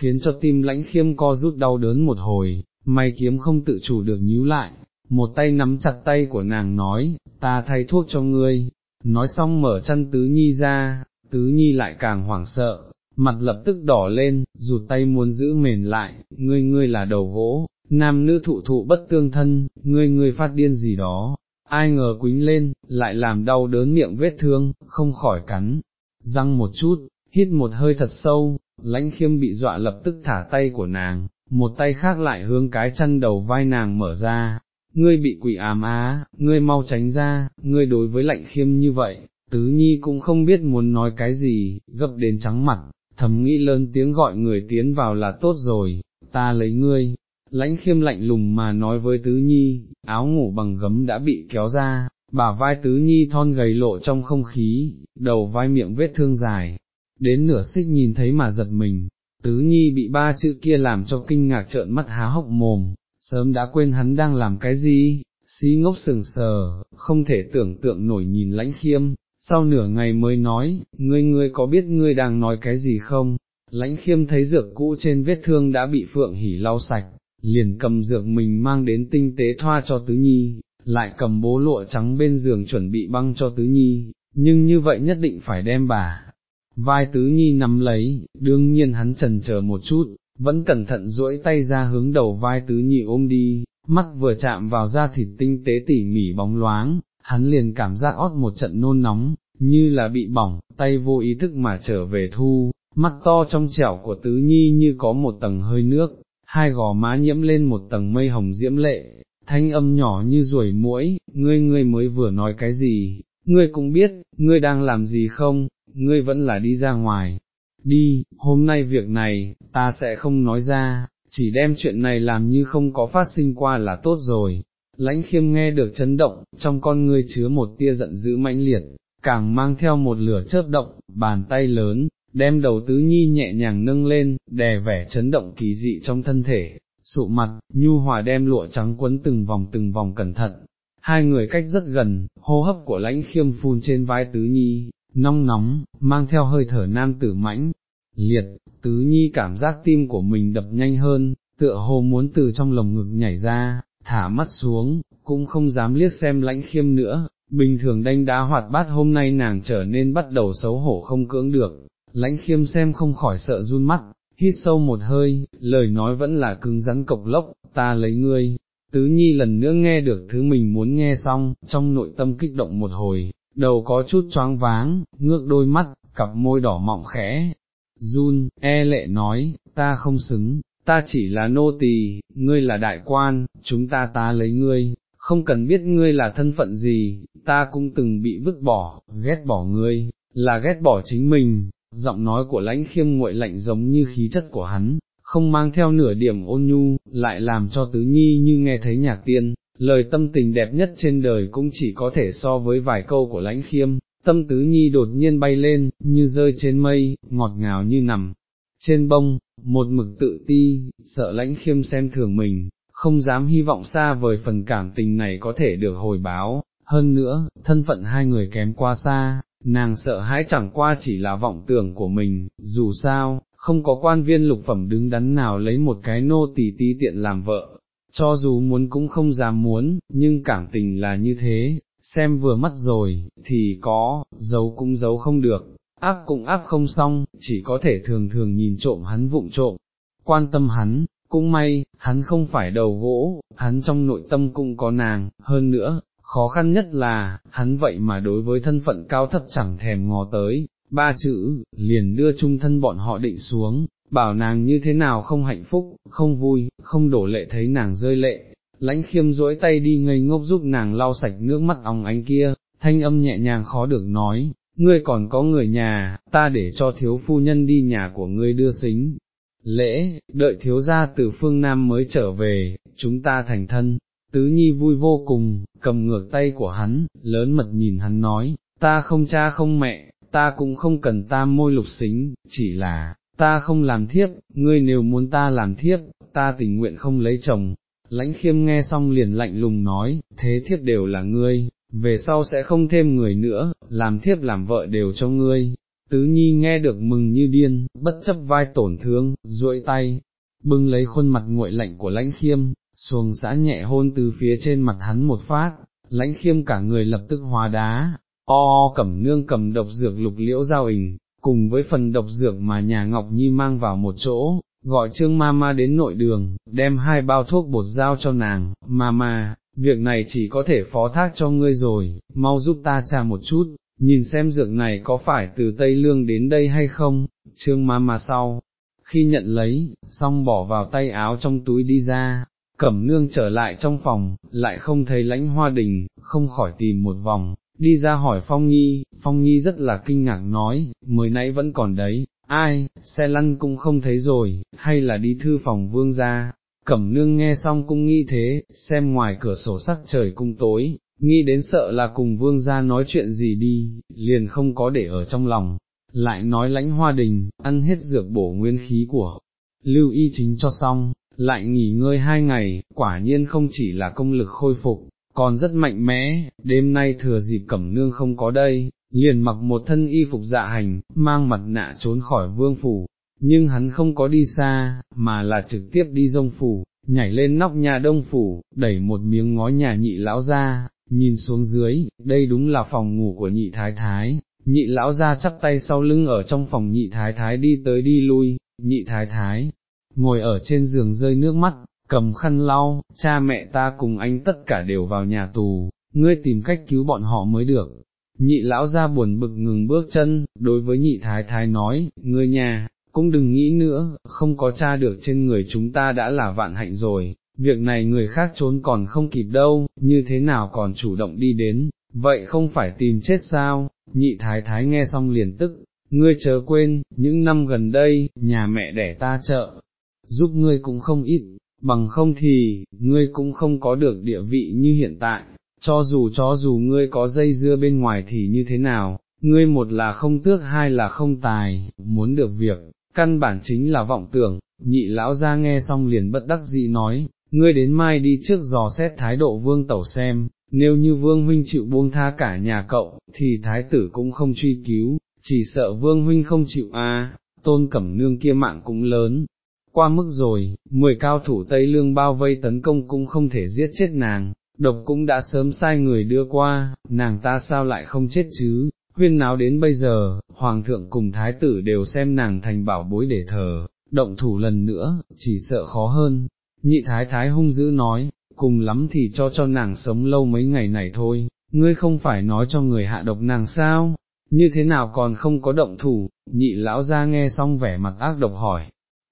khiến cho tim lãnh khiêm co rút đau đớn một hồi, may kiếm không tự chủ được nhíu lại, một tay nắm chặt tay của nàng nói, ta thay thuốc cho ngươi, nói xong mở chân tứ nhi ra, tứ nhi lại càng hoảng sợ, mặt lập tức đỏ lên, rụt tay muốn giữ mền lại, ngươi ngươi là đầu gỗ, nam nữ thụ thụ bất tương thân, ngươi ngươi phát điên gì đó, ai ngờ quính lên, lại làm đau đớn miệng vết thương, không khỏi cắn, răng một chút, hít một hơi thật sâu, lãnh khiêm bị dọa lập tức thả tay của nàng, một tay khác lại hướng cái chân đầu vai nàng mở ra, ngươi bị quỷ ám á, ngươi mau tránh ra, ngươi đối với lạnh khiêm như vậy, tứ nhi cũng không biết muốn nói cái gì, gấp đến trắng mặt, thầm nghĩ lớn tiếng gọi người tiến vào là tốt rồi, ta lấy ngươi, lãnh khiêm lạnh lùng mà nói với tứ nhi, áo ngủ bằng gấm đã bị kéo ra, bả vai tứ nhi thon gầy lộ trong không khí, đầu vai miệng vết thương dài, đến nửa xích nhìn thấy mà giật mình, tứ nhi bị ba chữ kia làm cho kinh ngạc trợn mắt há hốc mồm, sớm đã quên hắn đang làm cái gì, xí ngốc sừng sờ, không thể tưởng tượng nổi nhìn lãnh khiêm, sau nửa ngày mới nói, ngươi ngươi có biết ngươi đang nói cái gì không? Lãnh khiêm thấy dược cũ trên vết thương đã bị phượng hỉ lau sạch, liền cầm dược mình mang đến tinh tế thoa cho tứ nhi, lại cầm bố lụa trắng bên giường chuẩn bị băng cho tứ nhi, nhưng như vậy nhất định phải đem bà. Vai tứ nhi nắm lấy, đương nhiên hắn trần chờ một chút, vẫn cẩn thận duỗi tay ra hướng đầu vai tứ nhi ôm đi, mắt vừa chạm vào da thịt tinh tế tỉ mỉ bóng loáng, hắn liền cảm giác ót một trận nôn nóng, như là bị bỏng, tay vô ý thức mà trở về thu, mắt to trong trẻo của tứ nhi như có một tầng hơi nước, hai gò má nhiễm lên một tầng mây hồng diễm lệ, thanh âm nhỏ như ruồi muỗi, ngươi ngươi mới vừa nói cái gì, ngươi cũng biết, ngươi đang làm gì không, ngươi vẫn là đi ra ngoài, đi, hôm nay việc này, ta sẽ không nói ra, chỉ đem chuyện này làm như không có phát sinh qua là tốt rồi. Lãnh khiêm nghe được chấn động, trong con ngươi chứa một tia giận dữ mãnh liệt, càng mang theo một lửa chớp động, bàn tay lớn, đem đầu tứ nhi nhẹ nhàng nâng lên, đè vẻ chấn động kỳ dị trong thân thể, sụ mặt, nhu hòa đem lụa trắng quấn từng vòng từng vòng cẩn thận, hai người cách rất gần, hô hấp của lãnh khiêm phun trên vai tứ nhi, nóng nóng, mang theo hơi thở nam tử mãnh, liệt, tứ nhi cảm giác tim của mình đập nhanh hơn, tựa hồ muốn từ trong lồng ngực nhảy ra, thả mắt xuống, cũng không dám liếc xem lãnh khiêm nữa, bình thường đanh đá hoạt bát hôm nay nàng trở nên bắt đầu xấu hổ không cưỡng được, lãnh khiêm xem không khỏi sợ run mắt, hít sâu một hơi, lời nói vẫn là cứng rắn cộc lốc, ta lấy ngươi. Tứ Nhi lần nữa nghe được thứ mình muốn nghe xong, trong nội tâm kích động một hồi, đầu có chút choáng váng, ngước đôi mắt, cặp môi đỏ mọng khẽ, run, e lệ nói, ta không xứng, ta chỉ là nô tỳ, ngươi là đại quan, chúng ta ta lấy ngươi, không cần biết ngươi là thân phận gì, ta cũng từng bị vứt bỏ, ghét bỏ ngươi, là ghét bỏ chính mình, giọng nói của lãnh khiêm nguội lạnh giống như khí chất của hắn, không mang theo nửa điểm ôn nhu, lại làm cho tứ nhi như nghe thấy nhạc tiên, lời tâm tình đẹp nhất trên đời cũng chỉ có thể so với vài câu của lãnh khiêm, tâm tứ nhi đột nhiên bay lên, như rơi trên mây, ngọt ngào như nằm trên bông, một mực tự ti, sợ lãnh khiêm xem thường mình, không dám hy vọng xa vời phần cảm tình này có thể được hồi báo, hơn nữa, thân phận hai người kém qua xa, nàng sợ hãi chẳng qua chỉ là vọng tưởng của mình, dù sao, không có quan viên lục phẩm đứng đắn nào lấy một cái nô tỳ ti tiện làm vợ, cho dù muốn cũng không dám muốn, nhưng cảm tình là như thế, xem vừa mắt rồi, thì có, giấu cũng giấu không được, áp cũng áp không xong, chỉ có thể thường thường nhìn trộm hắn vụng trộm, quan tâm hắn, cũng may, hắn không phải đầu gỗ, hắn trong nội tâm cũng có nàng, hơn nữa, khó khăn nhất là, hắn vậy mà đối với thân phận cao thấp chẳng thèm ngó tới, ba chữ, liền đưa chung thân bọn họ định xuống, bảo nàng như thế nào không hạnh phúc, không vui, không đổ lệ thấy nàng rơi lệ, lãnh khiêm duỗi tay đi ngây ngốc giúp nàng lau sạch nước mắt ong ánh kia, thanh âm nhẹ nhàng khó được nói, ngươi còn có người nhà, ta để cho thiếu phu nhân đi nhà của ngươi đưa xính. Lễ, đợi thiếu gia từ phương Nam mới trở về, chúng ta thành thân, tứ nhi vui vô cùng, cầm ngược tay của hắn, lớn mật nhìn hắn nói, ta không cha không mẹ, ta cũng không cần tam môi lục xính, chỉ là, ta không làm thiếp, ngươi nếu muốn ta làm thiếp, ta tình nguyện không lấy chồng. Lãnh khiêm nghe xong liền lạnh lùng nói, thế thiếp đều là ngươi, về sau sẽ không thêm người nữa, làm thiếp làm vợ đều cho ngươi. Tứ Nhi nghe được mừng như điên, bất chấp vai tổn thương, duỗi tay, bưng lấy khuôn mặt nguội lạnh của lãnh khiêm, xuồng giã nhẹ hôn từ phía trên mặt hắn một phát, lãnh khiêm cả người lập tức hóa đá, o cẩm nương cầm độc dược lục liễu giao hình, cùng với phần độc dược mà nhà Ngọc Nhi mang vào một chỗ, gọi trương mama đến nội đường, đem hai bao thuốc bột giao cho nàng, mama, việc này chỉ có thể phó thác cho ngươi rồi, mau giúp ta tra một chút, nhìn xem dược này có phải từ Tây Lương đến đây hay không, trương ma Ma sau, khi nhận lấy, xong bỏ vào tay áo trong túi đi ra, cẩm nương trở lại trong phòng, lại không thấy lãnh hoa đình, không khỏi tìm một vòng, đi ra hỏi Phong Nhi, Phong Nhi rất là kinh ngạc nói, mới nãy vẫn còn đấy, ai, xe lăn cũng không thấy rồi, hay là đi thư phòng vương ra, Cẩm nương nghe xong cũng nghĩ thế, xem ngoài cửa sổ sắc trời cũng tối, nghĩ đến sợ là cùng vương gia nói chuyện gì đi, liền không có để ở trong lòng, lại nói lãnh hoa đình, ăn hết dược bổ nguyên khí của lưu y chính cho xong, lại nghỉ ngơi hai ngày, quả nhiên không chỉ là công lực khôi phục, còn rất mạnh mẽ, đêm nay thừa dịp cẩm nương không có đây, liền mặc một thân y phục dạ hành, mang mặt nạ trốn khỏi vương phủ, nhưng hắn không có đi xa, mà là trực tiếp đi dông phủ, nhảy lên nóc nhà đông phủ, đẩy một miếng ngói nhà nhị lão ra, nhìn xuống dưới, đây đúng là phòng ngủ của nhị thái thái, nhị lão ra chắp tay sau lưng ở trong phòng nhị thái thái đi tới đi lui, nhị thái thái, ngồi ở trên giường rơi nước mắt, cầm khăn lau, cha mẹ ta cùng anh tất cả đều vào nhà tù, ngươi tìm cách cứu bọn họ mới được. Nhị lão ra buồn bực ngừng bước chân, đối với nhị thái thái nói, ngươi nhà, cũng đừng nghĩ nữa, không có cha được trên người chúng ta đã là vạn hạnh rồi, việc này người khác trốn còn không kịp đâu, như thế nào còn chủ động đi đến, vậy không phải tìm chết sao, nhị thái thái nghe xong liền tức, ngươi chớ quên, những năm gần đây, nhà mẹ đẻ ta trợ, giúp ngươi cũng không ít, bằng không thì, ngươi cũng không có được địa vị như hiện tại, cho dù cho dù ngươi có dây dưa bên ngoài thì như thế nào, ngươi một là không tước hai là không tài, muốn được việc, căn bản chính là vọng tưởng, nhị lão ra nghe xong liền bất đắc dĩ nói, ngươi đến mai đi trước dò xét thái độ vương tẩu xem, nếu như vương huynh chịu buông tha cả nhà cậu, thì thái tử cũng không truy cứu, chỉ sợ vương huynh không chịu a tôn cẩm nương kia mạng cũng lớn. Qua mức rồi, mười cao thủ Tây Lương bao vây tấn công cũng không thể giết chết nàng, độc cũng đã sớm sai người đưa qua, nàng ta sao lại không chết chứ, huyên náo đến bây giờ, hoàng thượng cùng thái tử đều xem nàng thành bảo bối để thờ, động thủ lần nữa, chỉ sợ khó hơn. Nhị thái thái hung dữ nói, cùng lắm thì cho cho nàng sống lâu mấy ngày này thôi, ngươi không phải nói cho người hạ độc nàng sao, như thế nào còn không có động thủ, nhị lão ra nghe xong vẻ mặt ác độc hỏi,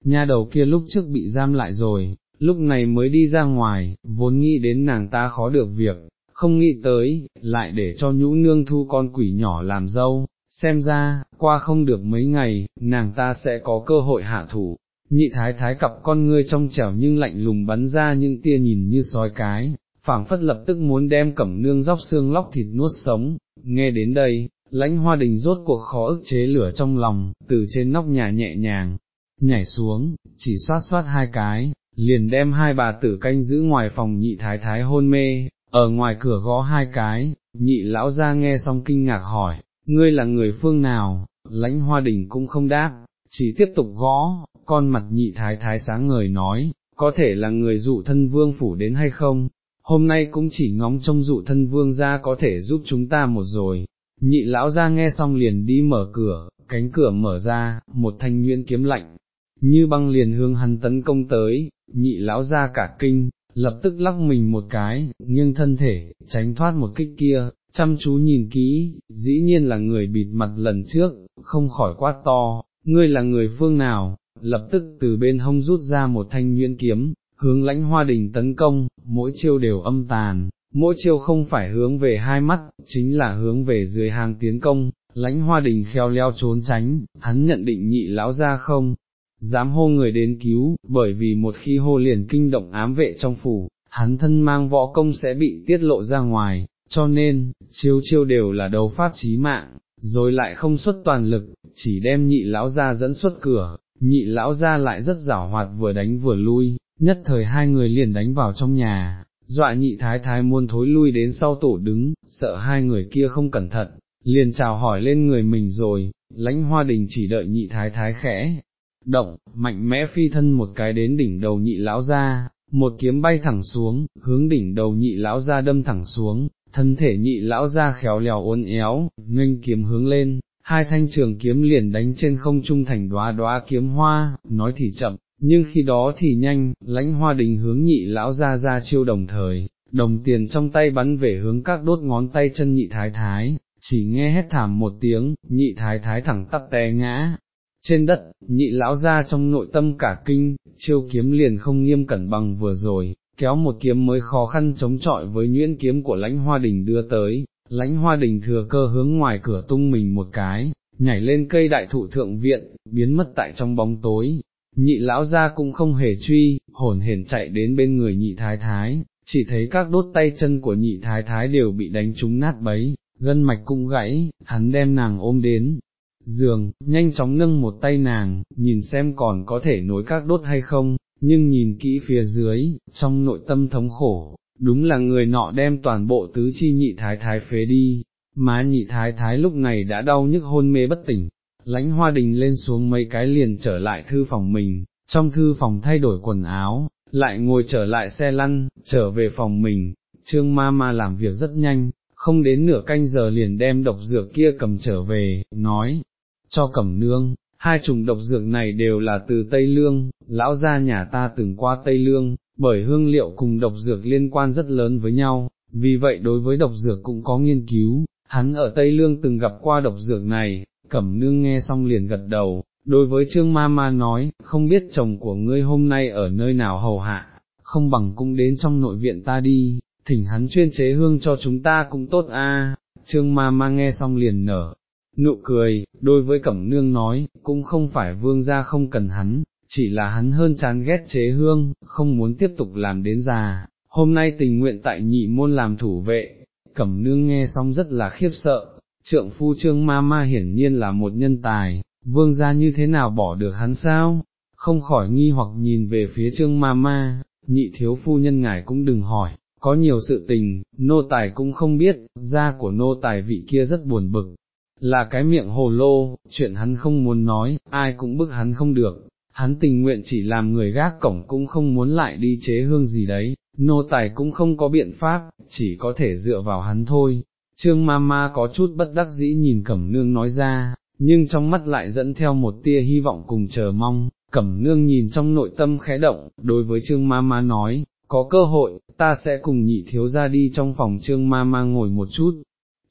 nha đầu kia lúc trước bị giam lại rồi, lúc này mới đi ra ngoài, vốn nghĩ đến nàng ta khó được việc, không nghĩ tới, lại để cho nhũ nương thu con quỷ nhỏ làm dâu, xem ra, qua không được mấy ngày, nàng ta sẽ có cơ hội hạ thủ. Nhị thái thái cặp con ngươi trong trẻo nhưng lạnh lùng bắn ra những tia nhìn như sói cái, phảng phất lập tức muốn đem cẩm nương dóc xương lóc thịt nuốt sống, nghe đến đây, lãnh hoa đình rốt cuộc khó ức chế lửa trong lòng, từ trên nóc nhà nhẹ nhàng, nhảy xuống, chỉ xoát xoát hai cái, liền đem hai bà tử canh giữ ngoài phòng nhị thái thái hôn mê, ở ngoài cửa gõ hai cái, nhị lão ra nghe xong kinh ngạc hỏi, ngươi là người phương nào, lãnh hoa đình cũng không đáp, chỉ tiếp tục gõ, con mặt nhị thái thái sáng ngời nói, có thể là người dụ thân vương phủ đến hay không, hôm nay cũng chỉ ngóng trông dụ thân vương ra có thể giúp chúng ta một rồi, nhị lão ra nghe xong liền đi mở cửa, cánh cửa mở ra, một thanh nguyên kiếm lạnh, như băng liền hướng hắn tấn công tới, nhị lão ra cả kinh, lập tức lắc mình một cái, nghiêng thân thể, tránh thoát một kích kia, chăm chú nhìn kỹ, dĩ nhiên là người bịt mặt lần trước, không khỏi quát to, ngươi là người phương nào, lập tức từ bên hông rút ra một thanh nhuyễn kiếm, hướng lãnh hoa đình tấn công, mỗi chiêu đều âm tàn, mỗi chiêu không phải hướng về hai mắt, chính là hướng về dưới hàng tiến công, lãnh hoa đình kheo leo trốn tránh, hắn nhận định nhị lão ra không, dám hô người đến cứu, bởi vì một khi hô liền kinh động ám vệ trong phủ, hắn thân mang võ công sẽ bị tiết lộ ra ngoài, cho nên, chiêu chiêu đều là đầu pháp chí mạng, rồi lại không xuất toàn lực, chỉ đem nhị lão ra dẫn xuất cửa, nhị lão ra lại rất giảo hoạt vừa đánh vừa lui, nhất thời hai người liền đánh vào trong nhà, dọa nhị thái thái muôn thối lui đến sau tổ đứng, sợ hai người kia không cẩn thận, liền chào hỏi lên người mình rồi, lãnh hoa đình chỉ đợi nhị thái thái khẽ, động, mạnh mẽ phi thân một cái đến đỉnh đầu nhị lão ra, một kiếm bay thẳng xuống, hướng đỉnh đầu nhị lão ra đâm thẳng xuống, thân thể nhị lão ra khéo léo uốn éo, nghênh kiếm hướng lên, hai thanh trường kiếm liền đánh trên không trung thành đóa đóa kiếm hoa, nói thì chậm, nhưng khi đó thì nhanh, lãnh hoa đình hướng nhị lão ra ra chiêu đồng thời, đồng tiền trong tay bắn về hướng các đốt ngón tay chân nhị thái thái, chỉ nghe hét thảm một tiếng, nhị thái thái thẳng tắp té ngã. Trên đất, nhị lão ra trong nội tâm cả kinh, chiêu kiếm liền không nghiêm cẩn bằng vừa rồi, kéo một kiếm mới khó khăn chống chọi với nhuyễn kiếm của lãnh hoa đình đưa tới, lãnh hoa đình thừa cơ hướng ngoài cửa tung mình một cái, nhảy lên cây đại thụ thượng viện, biến mất tại trong bóng tối, nhị lão ra cũng không hề truy, hồn hển chạy đến bên người nhị thái thái, chỉ thấy các đốt tay chân của nhị thái thái đều bị đánh trúng nát bấy, gân mạch cũng gãy, hắn đem nàng ôm đến. Giường, nhanh chóng nâng một tay nàng, nhìn xem còn có thể nối các đốt hay không, nhưng nhìn kỹ phía dưới, trong nội tâm thống khổ, đúng là người nọ đem toàn bộ tứ chi nhị thái thái phế đi, má nhị thái thái lúc này đã đau nhức hôn mê bất tỉnh, lãnh hoa đình lên xuống mấy cái liền trở lại thư phòng mình, trong thư phòng thay đổi quần áo, lại ngồi trở lại xe lăn, trở về phòng mình, trương ma ma làm việc rất nhanh, không đến nửa canh giờ liền đem độc dược kia cầm trở về, nói, cho cẩm nương, hai chủng độc dược này đều là từ Tây Lương, lão gia nhà ta từng qua Tây Lương, bởi hương liệu cùng độc dược liên quan rất lớn với nhau, vì vậy đối với độc dược cũng có nghiên cứu, hắn ở Tây Lương từng gặp qua độc dược này, cẩm nương nghe xong liền gật đầu, đối với trương ma ma nói, không biết chồng của ngươi hôm nay ở nơi nào hầu hạ, không bằng cũng đến trong nội viện ta đi, thỉnh hắn chuyên chế hương cho chúng ta cũng tốt a. trương ma ma nghe xong liền nở, nụ cười, đối với cẩm nương nói, cũng không phải vương gia không cần hắn, chỉ là hắn hơn chán ghét chế hương, không muốn tiếp tục làm đến già, hôm nay tình nguyện tại nhị môn làm thủ vệ, cẩm nương nghe xong rất là khiếp sợ, trượng phu trương ma ma hiển nhiên là một nhân tài, vương gia như thế nào bỏ được hắn sao, không khỏi nghi hoặc nhìn về phía trương ma ma, nhị thiếu phu nhân ngài cũng đừng hỏi, có nhiều sự tình, nô tài cũng không biết, da của nô tài vị kia rất buồn bực, là cái miệng hồ lô, chuyện hắn không muốn nói, ai cũng bức hắn không được, hắn tình nguyện chỉ làm người gác cổng cũng không muốn lại đi chế hương gì đấy, nô tài cũng không có biện pháp, chỉ có thể dựa vào hắn thôi. Trương ma ma có chút bất đắc dĩ nhìn Cẩm Nương nói ra, nhưng trong mắt lại dẫn theo một tia hy vọng cùng chờ mong, Cẩm Nương nhìn trong nội tâm khẽ động, đối với Trương ma ma nói, có cơ hội, ta sẽ cùng nhị thiếu ra đi trong phòng Trương ma ma ngồi một chút.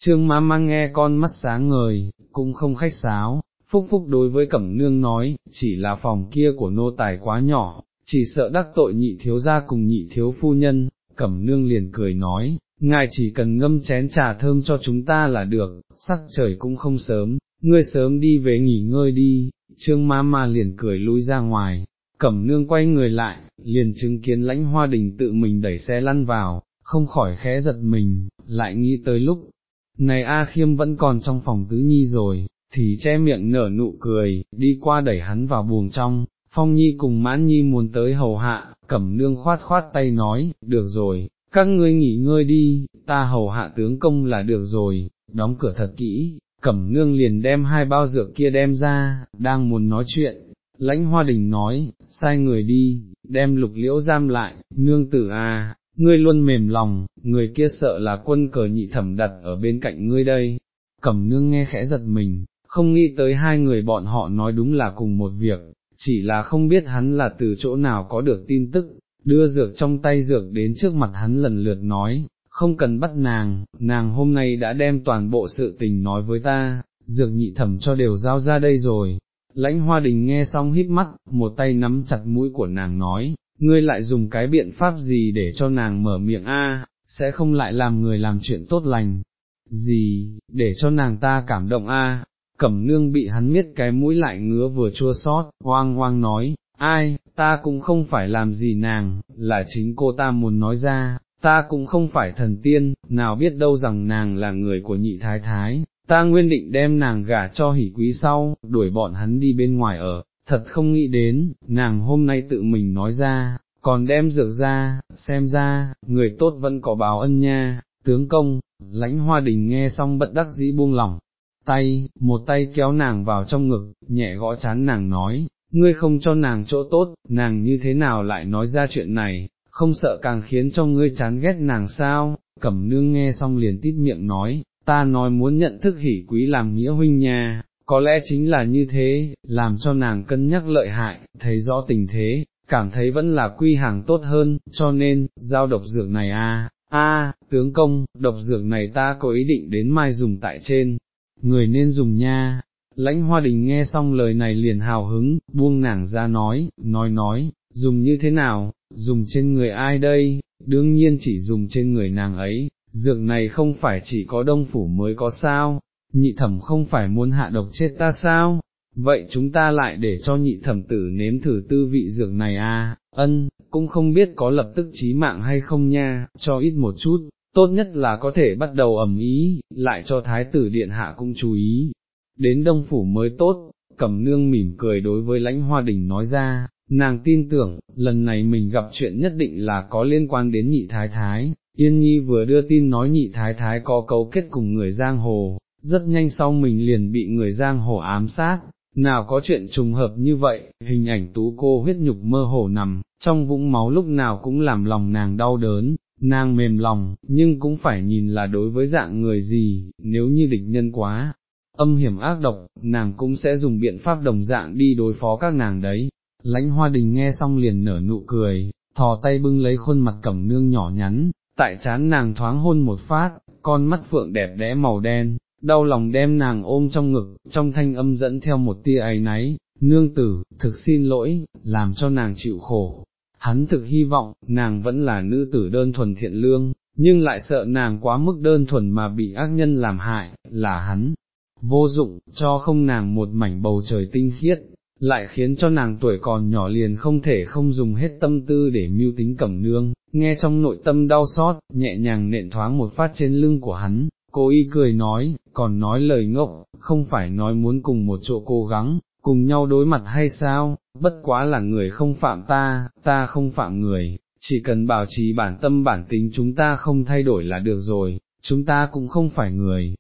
Trương ma mang nghe con mắt sáng ngời, cũng không khách sáo, Phúc Phúc đối với Cẩm Nương nói, chỉ là phòng kia của nô tài quá nhỏ, chỉ sợ đắc tội nhị thiếu gia cùng nhị thiếu phu nhân, Cẩm Nương liền cười nói, ngài chỉ cần ngâm chén trà thơm cho chúng ta là được, sắc trời cũng không sớm, ngươi sớm đi về nghỉ ngơi đi, Trương Ma Ma liền cười lui ra ngoài, Cẩm Nương quay người lại, liền chứng kiến lãnh hoa đình tự mình đẩy xe lăn vào, không khỏi khẽ giật mình, lại nghĩ tới lúc, này A Khiêm vẫn còn trong phòng tứ nhi rồi, thì che miệng nở nụ cười, đi qua đẩy hắn vào buồng trong, Phong Nhi cùng Mãn Nhi muốn tới hầu hạ, cẩm nương khoát khoát tay nói, được rồi, các ngươi nghỉ ngơi đi, ta hầu hạ tướng công là được rồi, đóng cửa thật kỹ, cẩm nương liền đem hai bao dược kia đem ra, đang muốn nói chuyện. Lãnh hoa đình nói, sai người đi, đem lục liễu giam lại, nương tử à, ngươi luôn mềm lòng, người kia sợ là quân cờ nhị thẩm đặt ở bên cạnh ngươi đây. Cẩm nương nghe khẽ giật mình, không nghĩ tới hai người bọn họ nói đúng là cùng một việc, chỉ là không biết hắn là từ chỗ nào có được tin tức, đưa dược trong tay dược đến trước mặt hắn lần lượt nói, không cần bắt nàng, nàng hôm nay đã đem toàn bộ sự tình nói với ta, dược nhị thẩm cho đều giao ra đây rồi. Lãnh hoa đình nghe xong hít mắt, một tay nắm chặt mũi của nàng nói, ngươi lại dùng cái biện pháp gì để cho nàng mở miệng a, sẽ không lại làm người làm chuyện tốt lành, gì, để cho nàng ta cảm động a, cẩm nương bị hắn miết cái mũi lại ngứa vừa chua xót, hoang hoang nói, ai, ta cũng không phải làm gì nàng, là chính cô ta muốn nói ra, ta cũng không phải thần tiên, nào biết đâu rằng nàng là người của nhị thái thái, ta nguyên định đem nàng gả cho hỉ quý sau, đuổi bọn hắn đi bên ngoài ở, thật không nghĩ đến, nàng hôm nay tự mình nói ra, còn đem dược ra, xem ra, người tốt vẫn có báo ân nha, tướng công, lãnh hoa đình nghe xong bận đắc dĩ buông lỏng, tay, một tay kéo nàng vào trong ngực, nhẹ gõ chán nàng nói, ngươi không cho nàng chỗ tốt, nàng như thế nào lại nói ra chuyện này, không sợ càng khiến cho ngươi chán ghét nàng sao, cẩm nương nghe xong liền tít miệng nói, ta nói muốn nhận thức hỉ quý làm nghĩa huynh nha, có lẽ chính là như thế, làm cho nàng cân nhắc lợi hại, thấy rõ tình thế, cảm thấy vẫn là quy hàng tốt hơn, cho nên, giao độc dược này a a tướng công, độc dược này ta có ý định đến mai dùng tại trên, người nên dùng nha. Lãnh hoa đình nghe xong lời này liền hào hứng, buông nàng ra nói, nói nói, dùng như thế nào, dùng trên người ai đây, đương nhiên chỉ dùng trên người nàng ấy, dược này không phải chỉ có đông phủ mới có sao, nhị thẩm không phải muốn hạ độc chết ta sao, vậy chúng ta lại để cho nhị thẩm tử nếm thử tư vị dược này à, ân, cũng không biết có lập tức chí mạng hay không nha, cho ít một chút, tốt nhất là có thể bắt đầu ẩm ý, lại cho thái tử điện hạ cũng chú ý, đến đông phủ mới tốt, cẩm nương mỉm cười đối với lãnh hoa đình nói ra, nàng tin tưởng, lần này mình gặp chuyện nhất định là có liên quan đến nhị thái thái, yên nhi vừa đưa tin nói nhị thái thái có cấu kết cùng người giang hồ, rất nhanh sau mình liền bị người giang hồ ám sát. Nào có chuyện trùng hợp như vậy, hình ảnh tú cô huyết nhục mơ hồ nằm, trong vũng máu lúc nào cũng làm lòng nàng đau đớn, nàng mềm lòng, nhưng cũng phải nhìn là đối với dạng người gì, nếu như địch nhân quá, âm hiểm ác độc, nàng cũng sẽ dùng biện pháp đồng dạng đi đối phó các nàng đấy. Lãnh hoa đình nghe xong liền nở nụ cười, thò tay bưng lấy khuôn mặt cẩm nương nhỏ nhắn, tại chán nàng thoáng hôn một phát, con mắt phượng đẹp đẽ màu đen, đau lòng đem nàng ôm trong ngực, trong thanh âm dẫn theo một tia ấy náy, nương tử, thực xin lỗi, làm cho nàng chịu khổ, hắn thực hy vọng, nàng vẫn là nữ tử đơn thuần thiện lương, nhưng lại sợ nàng quá mức đơn thuần mà bị ác nhân làm hại, là hắn, vô dụng, cho không nàng một mảnh bầu trời tinh khiết, lại khiến cho nàng tuổi còn nhỏ liền không thể không dùng hết tâm tư để mưu tính cẩm nương, nghe trong nội tâm đau xót, nhẹ nhàng nện thoáng một phát trên lưng của hắn, cô y cười nói, còn nói lời ngốc, không phải nói muốn cùng một chỗ cố gắng, cùng nhau đối mặt hay sao, bất quá là người không phạm ta, ta không phạm người, chỉ cần bảo trì bản tâm bản tính chúng ta không thay đổi là được rồi, chúng ta cũng không phải người.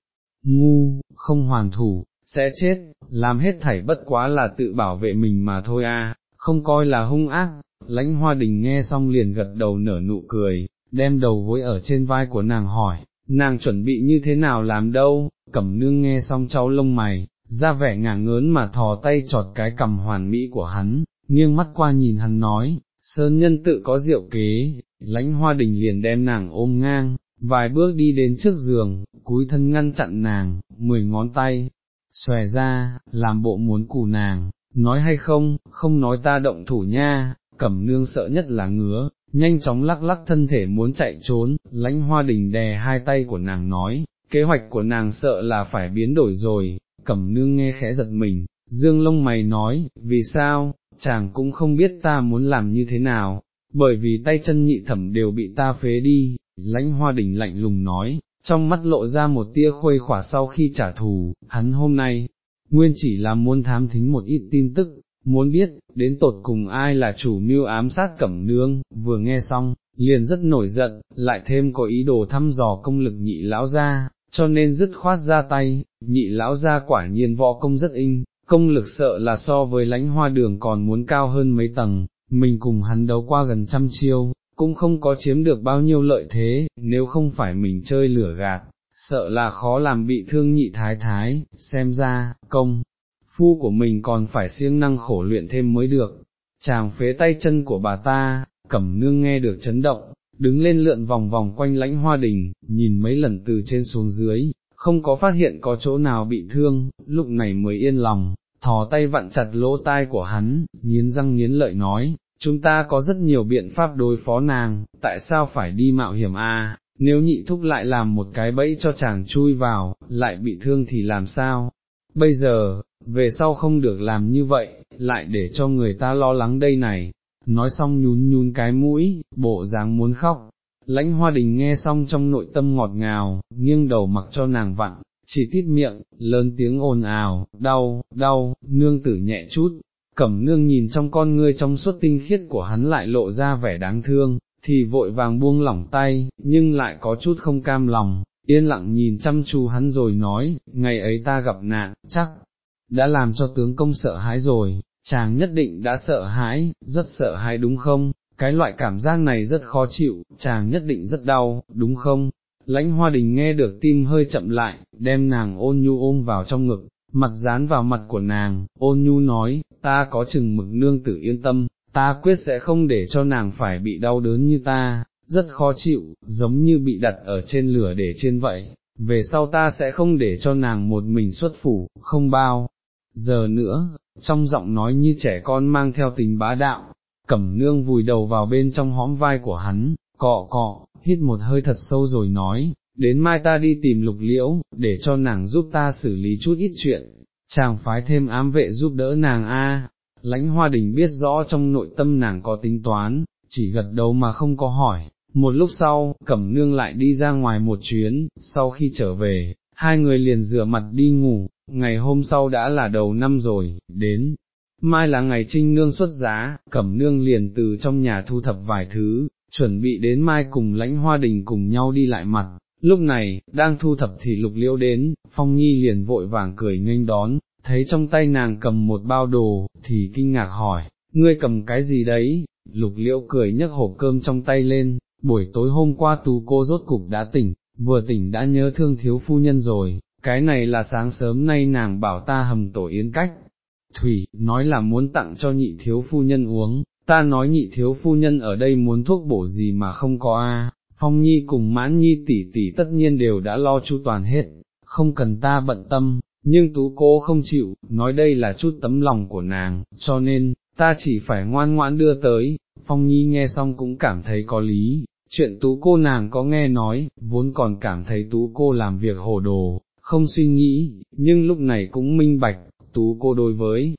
Ngu, không hoàn thủ, sẽ chết, làm hết thảy bất quá là tự bảo vệ mình mà thôi a, không coi là hung ác, lãnh hoa đình nghe xong liền gật đầu nở nụ cười, đem đầu gối ở trên vai của nàng hỏi, nàng chuẩn bị như thế nào làm đâu, cẩm nương nghe xong cháu lông mày, ra vẻ ngả ngớn mà thò tay trọt cái cầm hoàn mỹ của hắn, nghiêng mắt qua nhìn hắn nói, sơn nhân tự có diệu kế, lãnh hoa đình liền đem nàng ôm ngang, vài bước đi đến trước giường, cúi thân ngăn chặn nàng, mười ngón tay, xòe ra, làm bộ muốn cù nàng, nói hay không, không nói ta động thủ nha, cẩm nương sợ nhất là ngứa, nhanh chóng lắc lắc thân thể muốn chạy trốn, lãnh hoa đình đè hai tay của nàng nói, kế hoạch của nàng sợ là phải biến đổi rồi, cẩm nương nghe khẽ giật mình, dương lông mày nói, vì sao, chàng cũng không biết ta muốn làm như thế nào, bởi vì tay chân nhị thẩm đều bị ta phế đi, lãnh hoa đình lạnh lùng nói, trong mắt lộ ra một tia khuây khỏa sau khi trả thù, hắn hôm nay, nguyên chỉ là muốn thám thính một ít tin tức, muốn biết, đến tột cùng ai là chủ mưu ám sát cẩm nương, vừa nghe xong, liền rất nổi giận, lại thêm có ý đồ thăm dò công lực nhị lão ra, cho nên dứt khoát ra tay, nhị lão ra quả nhiên võ công rất in, công lực sợ là so với lãnh hoa đường còn muốn cao hơn mấy tầng, mình cùng hắn đấu qua gần trăm chiêu, cũng không có chiếm được bao nhiêu lợi thế, nếu không phải mình chơi lửa gạt, sợ là khó làm bị thương nhị thái thái, xem ra, công, phu của mình còn phải siêng năng khổ luyện thêm mới được, chàng phế tay chân của bà ta, cẩm nương nghe được chấn động, đứng lên lượn vòng vòng quanh lãnh hoa đình, nhìn mấy lần từ trên xuống dưới, không có phát hiện có chỗ nào bị thương, lúc này mới yên lòng, thò tay vặn chặt lỗ tai của hắn, nghiến răng nghiến lợi nói, chúng ta có rất nhiều biện pháp đối phó nàng, tại sao phải đi mạo hiểm a? nếu nhị thúc lại làm một cái bẫy cho chàng chui vào, lại bị thương thì làm sao? Bây giờ, về sau không được làm như vậy, lại để cho người ta lo lắng đây này, nói xong nhún nhún cái mũi, bộ dáng muốn khóc. Lãnh hoa đình nghe xong trong nội tâm ngọt ngào, nghiêng đầu mặc cho nàng vặn, chỉ tít miệng, lớn tiếng ồn ào, đau, đau, nương tử nhẹ chút, cẩm nương nhìn trong con ngươi trong suốt tinh khiết của hắn lại lộ ra vẻ đáng thương, thì vội vàng buông lỏng tay, nhưng lại có chút không cam lòng, yên lặng nhìn chăm chú hắn rồi nói, ngày ấy ta gặp nạn, chắc, đã làm cho tướng công sợ hãi rồi, chàng nhất định đã sợ hãi, rất sợ hãi đúng không, cái loại cảm giác này rất khó chịu, chàng nhất định rất đau, đúng không? Lãnh hoa đình nghe được tim hơi chậm lại, đem nàng ôn nhu ôm vào trong ngực, mặt dán vào mặt của nàng, ôn nhu nói, ta có chừng mực nương tử yên tâm, ta quyết sẽ không để cho nàng phải bị đau đớn như ta, rất khó chịu, giống như bị đặt ở trên lửa để trên vậy, về sau ta sẽ không để cho nàng một mình xuất phủ, không bao giờ nữa, trong giọng nói như trẻ con mang theo tình bá đạo, cẩm nương vùi đầu vào bên trong hõm vai của hắn, cọ cọ, hít một hơi thật sâu rồi nói, đến mai ta đi tìm lục liễu, để cho nàng giúp ta xử lý chút ít chuyện, chàng phái thêm ám vệ giúp đỡ nàng a. lãnh hoa đình biết rõ trong nội tâm nàng có tính toán, chỉ gật đầu mà không có hỏi, một lúc sau, cẩm nương lại đi ra ngoài một chuyến, sau khi trở về, hai người liền rửa mặt đi ngủ, ngày hôm sau đã là đầu năm rồi, đến, mai là ngày trinh nương xuất giá, cẩm nương liền từ trong nhà thu thập vài thứ, chuẩn bị đến mai cùng lãnh hoa đình cùng nhau đi lại mặt, lúc này, đang thu thập thì lục liễu đến, phong nhi liền vội vàng cười nghênh đón, thấy trong tay nàng cầm một bao đồ, thì kinh ngạc hỏi, ngươi cầm cái gì đấy, lục liễu cười nhấc hộp cơm trong tay lên, buổi tối hôm qua tú cô rốt cục đã tỉnh, vừa tỉnh đã nhớ thương thiếu phu nhân rồi, cái này là sáng sớm nay nàng bảo ta hầm tổ yến cách. Thủy, nói là muốn tặng cho nhị thiếu phu nhân uống, ta nói nhị thiếu phu nhân ở đây muốn thuốc bổ gì mà không có a. Phong Nhi cùng mãn Nhi tỷ tỷ tất nhiên đều đã lo chu toàn hết, không cần ta bận tâm, nhưng tú cô không chịu, nói đây là chút tấm lòng của nàng, cho nên, ta chỉ phải ngoan ngoãn đưa tới, Phong Nhi nghe xong cũng cảm thấy có lý, chuyện tú cô nàng có nghe nói, vốn còn cảm thấy tú cô làm việc hồ đồ, không suy nghĩ, nhưng lúc này cũng minh bạch, tú cô đối với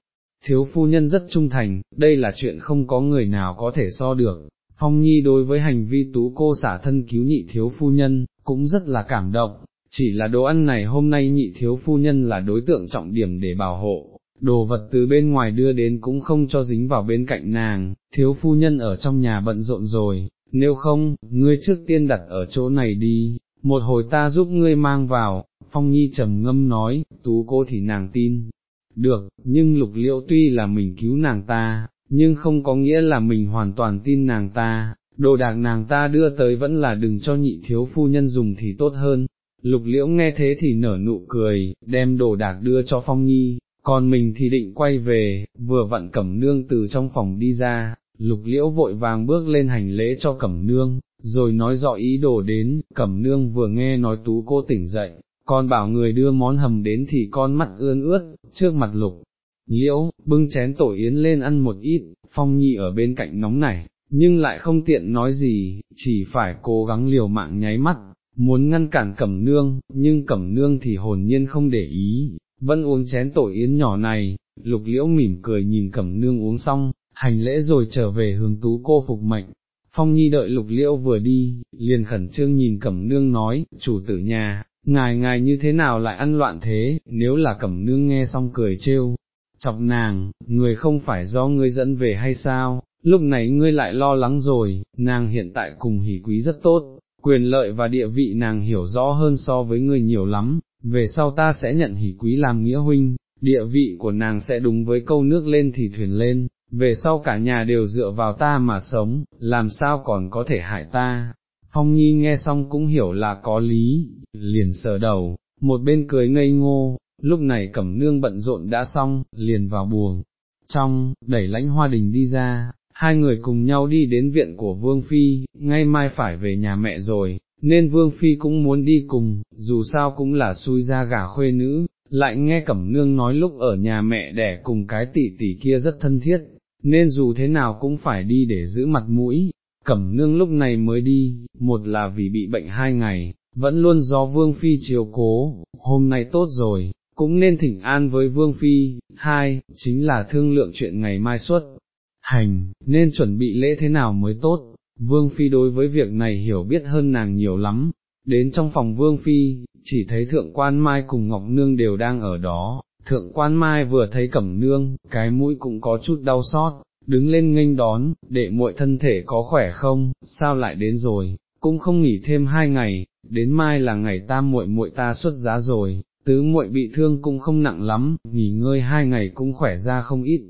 thiếu phu nhân rất trung thành, đây là chuyện không có người nào có thể so được. Phong Nhi đối với hành vi tú cô xả thân cứu nhị thiếu phu nhân, cũng rất là cảm động, chỉ là đồ ăn này hôm nay nhị thiếu phu nhân là đối tượng trọng điểm để bảo hộ, đồ vật từ bên ngoài đưa đến cũng không cho dính vào bên cạnh nàng, thiếu phu nhân ở trong nhà bận rộn rồi, nếu không, ngươi trước tiên đặt ở chỗ này đi, một hồi ta giúp ngươi mang vào, Phong Nhi trầm ngâm nói, tú cô thì nàng tin, được, nhưng lục liễu tuy là mình cứu nàng ta, nhưng không có nghĩa là mình hoàn toàn tin nàng ta, đồ đạc nàng ta đưa tới vẫn là đừng cho nhị thiếu phu nhân dùng thì tốt hơn. Lục liễu nghe thế thì nở nụ cười, đem đồ đạc đưa cho Phong Nhi, còn mình thì định quay về, vừa vặn cẩm nương từ trong phòng đi ra, lục liễu vội vàng bước lên hành lễ cho cẩm nương, rồi nói rõ ý đồ đến, cẩm nương vừa nghe nói tú cô tỉnh dậy, con bảo người đưa món hầm đến thì con mắt ươn ướt, trước mặt lục. Liễu, bưng chén tổ yến lên ăn một ít, phong nhi ở bên cạnh nóng nảy, nhưng lại không tiện nói gì, chỉ phải cố gắng liều mạng nháy mắt, muốn ngăn cản cẩm nương, nhưng cẩm nương thì hồn nhiên không để ý, vẫn uống chén tổ yến nhỏ này, lục liễu mỉm cười nhìn cẩm nương uống xong, hành lễ rồi trở về hướng tú cô phục mệnh. Phong Nhi đợi lục liễu vừa đi, liền khẩn trương nhìn cẩm nương nói, chủ tử nhà, ngài ngài như thế nào lại ăn loạn thế, nếu là cẩm nương nghe xong cười trêu, chọc nàng, người không phải do ngươi dẫn về hay sao, lúc này ngươi lại lo lắng rồi, nàng hiện tại cùng hỷ quý rất tốt, quyền lợi và địa vị nàng hiểu rõ hơn so với ngươi nhiều lắm, về sau ta sẽ nhận hỷ quý làm nghĩa huynh, địa vị của nàng sẽ đúng với câu nước lên thì thuyền lên, về sau cả nhà đều dựa vào ta mà sống, làm sao còn có thể hại ta. Phong Nhi nghe xong cũng hiểu là có lý, liền sờ đầu, một bên cười ngây ngô, lúc này cẩm nương bận rộn đã xong, liền vào buồng, trong, đẩy lãnh hoa đình đi ra, hai người cùng nhau đi đến viện của Vương Phi, ngay mai phải về nhà mẹ rồi, nên Vương Phi cũng muốn đi cùng, dù sao cũng là xui ra gả khuê nữ, lại nghe Cẩm Nương nói lúc ở nhà mẹ đẻ cùng cái tỷ tỷ kia rất thân thiết, nên dù thế nào cũng phải đi để giữ mặt mũi. Cẩm Nương lúc này mới đi, một là vì bị bệnh hai ngày, vẫn luôn do Vương Phi chiều cố, hôm nay tốt rồi, cũng nên thỉnh an với Vương Phi, hai, chính là thương lượng chuyện ngày mai xuất, hành, nên chuẩn bị lễ thế nào mới tốt, Vương Phi đối với việc này hiểu biết hơn nàng nhiều lắm, đến trong phòng Vương Phi, chỉ thấy Thượng Quan Mai cùng Ngọc Nương đều đang ở đó, Thượng Quan Mai vừa thấy Cẩm Nương, cái mũi cũng có chút đau xót, đứng lên nghênh đón, để muội thân thể có khỏe không, sao lại đến rồi, cũng không nghỉ thêm hai ngày, đến mai là ngày tam muội muội ta xuất giá rồi, tứ muội bị thương cũng không nặng lắm, nghỉ ngơi hai ngày cũng khỏe ra không ít,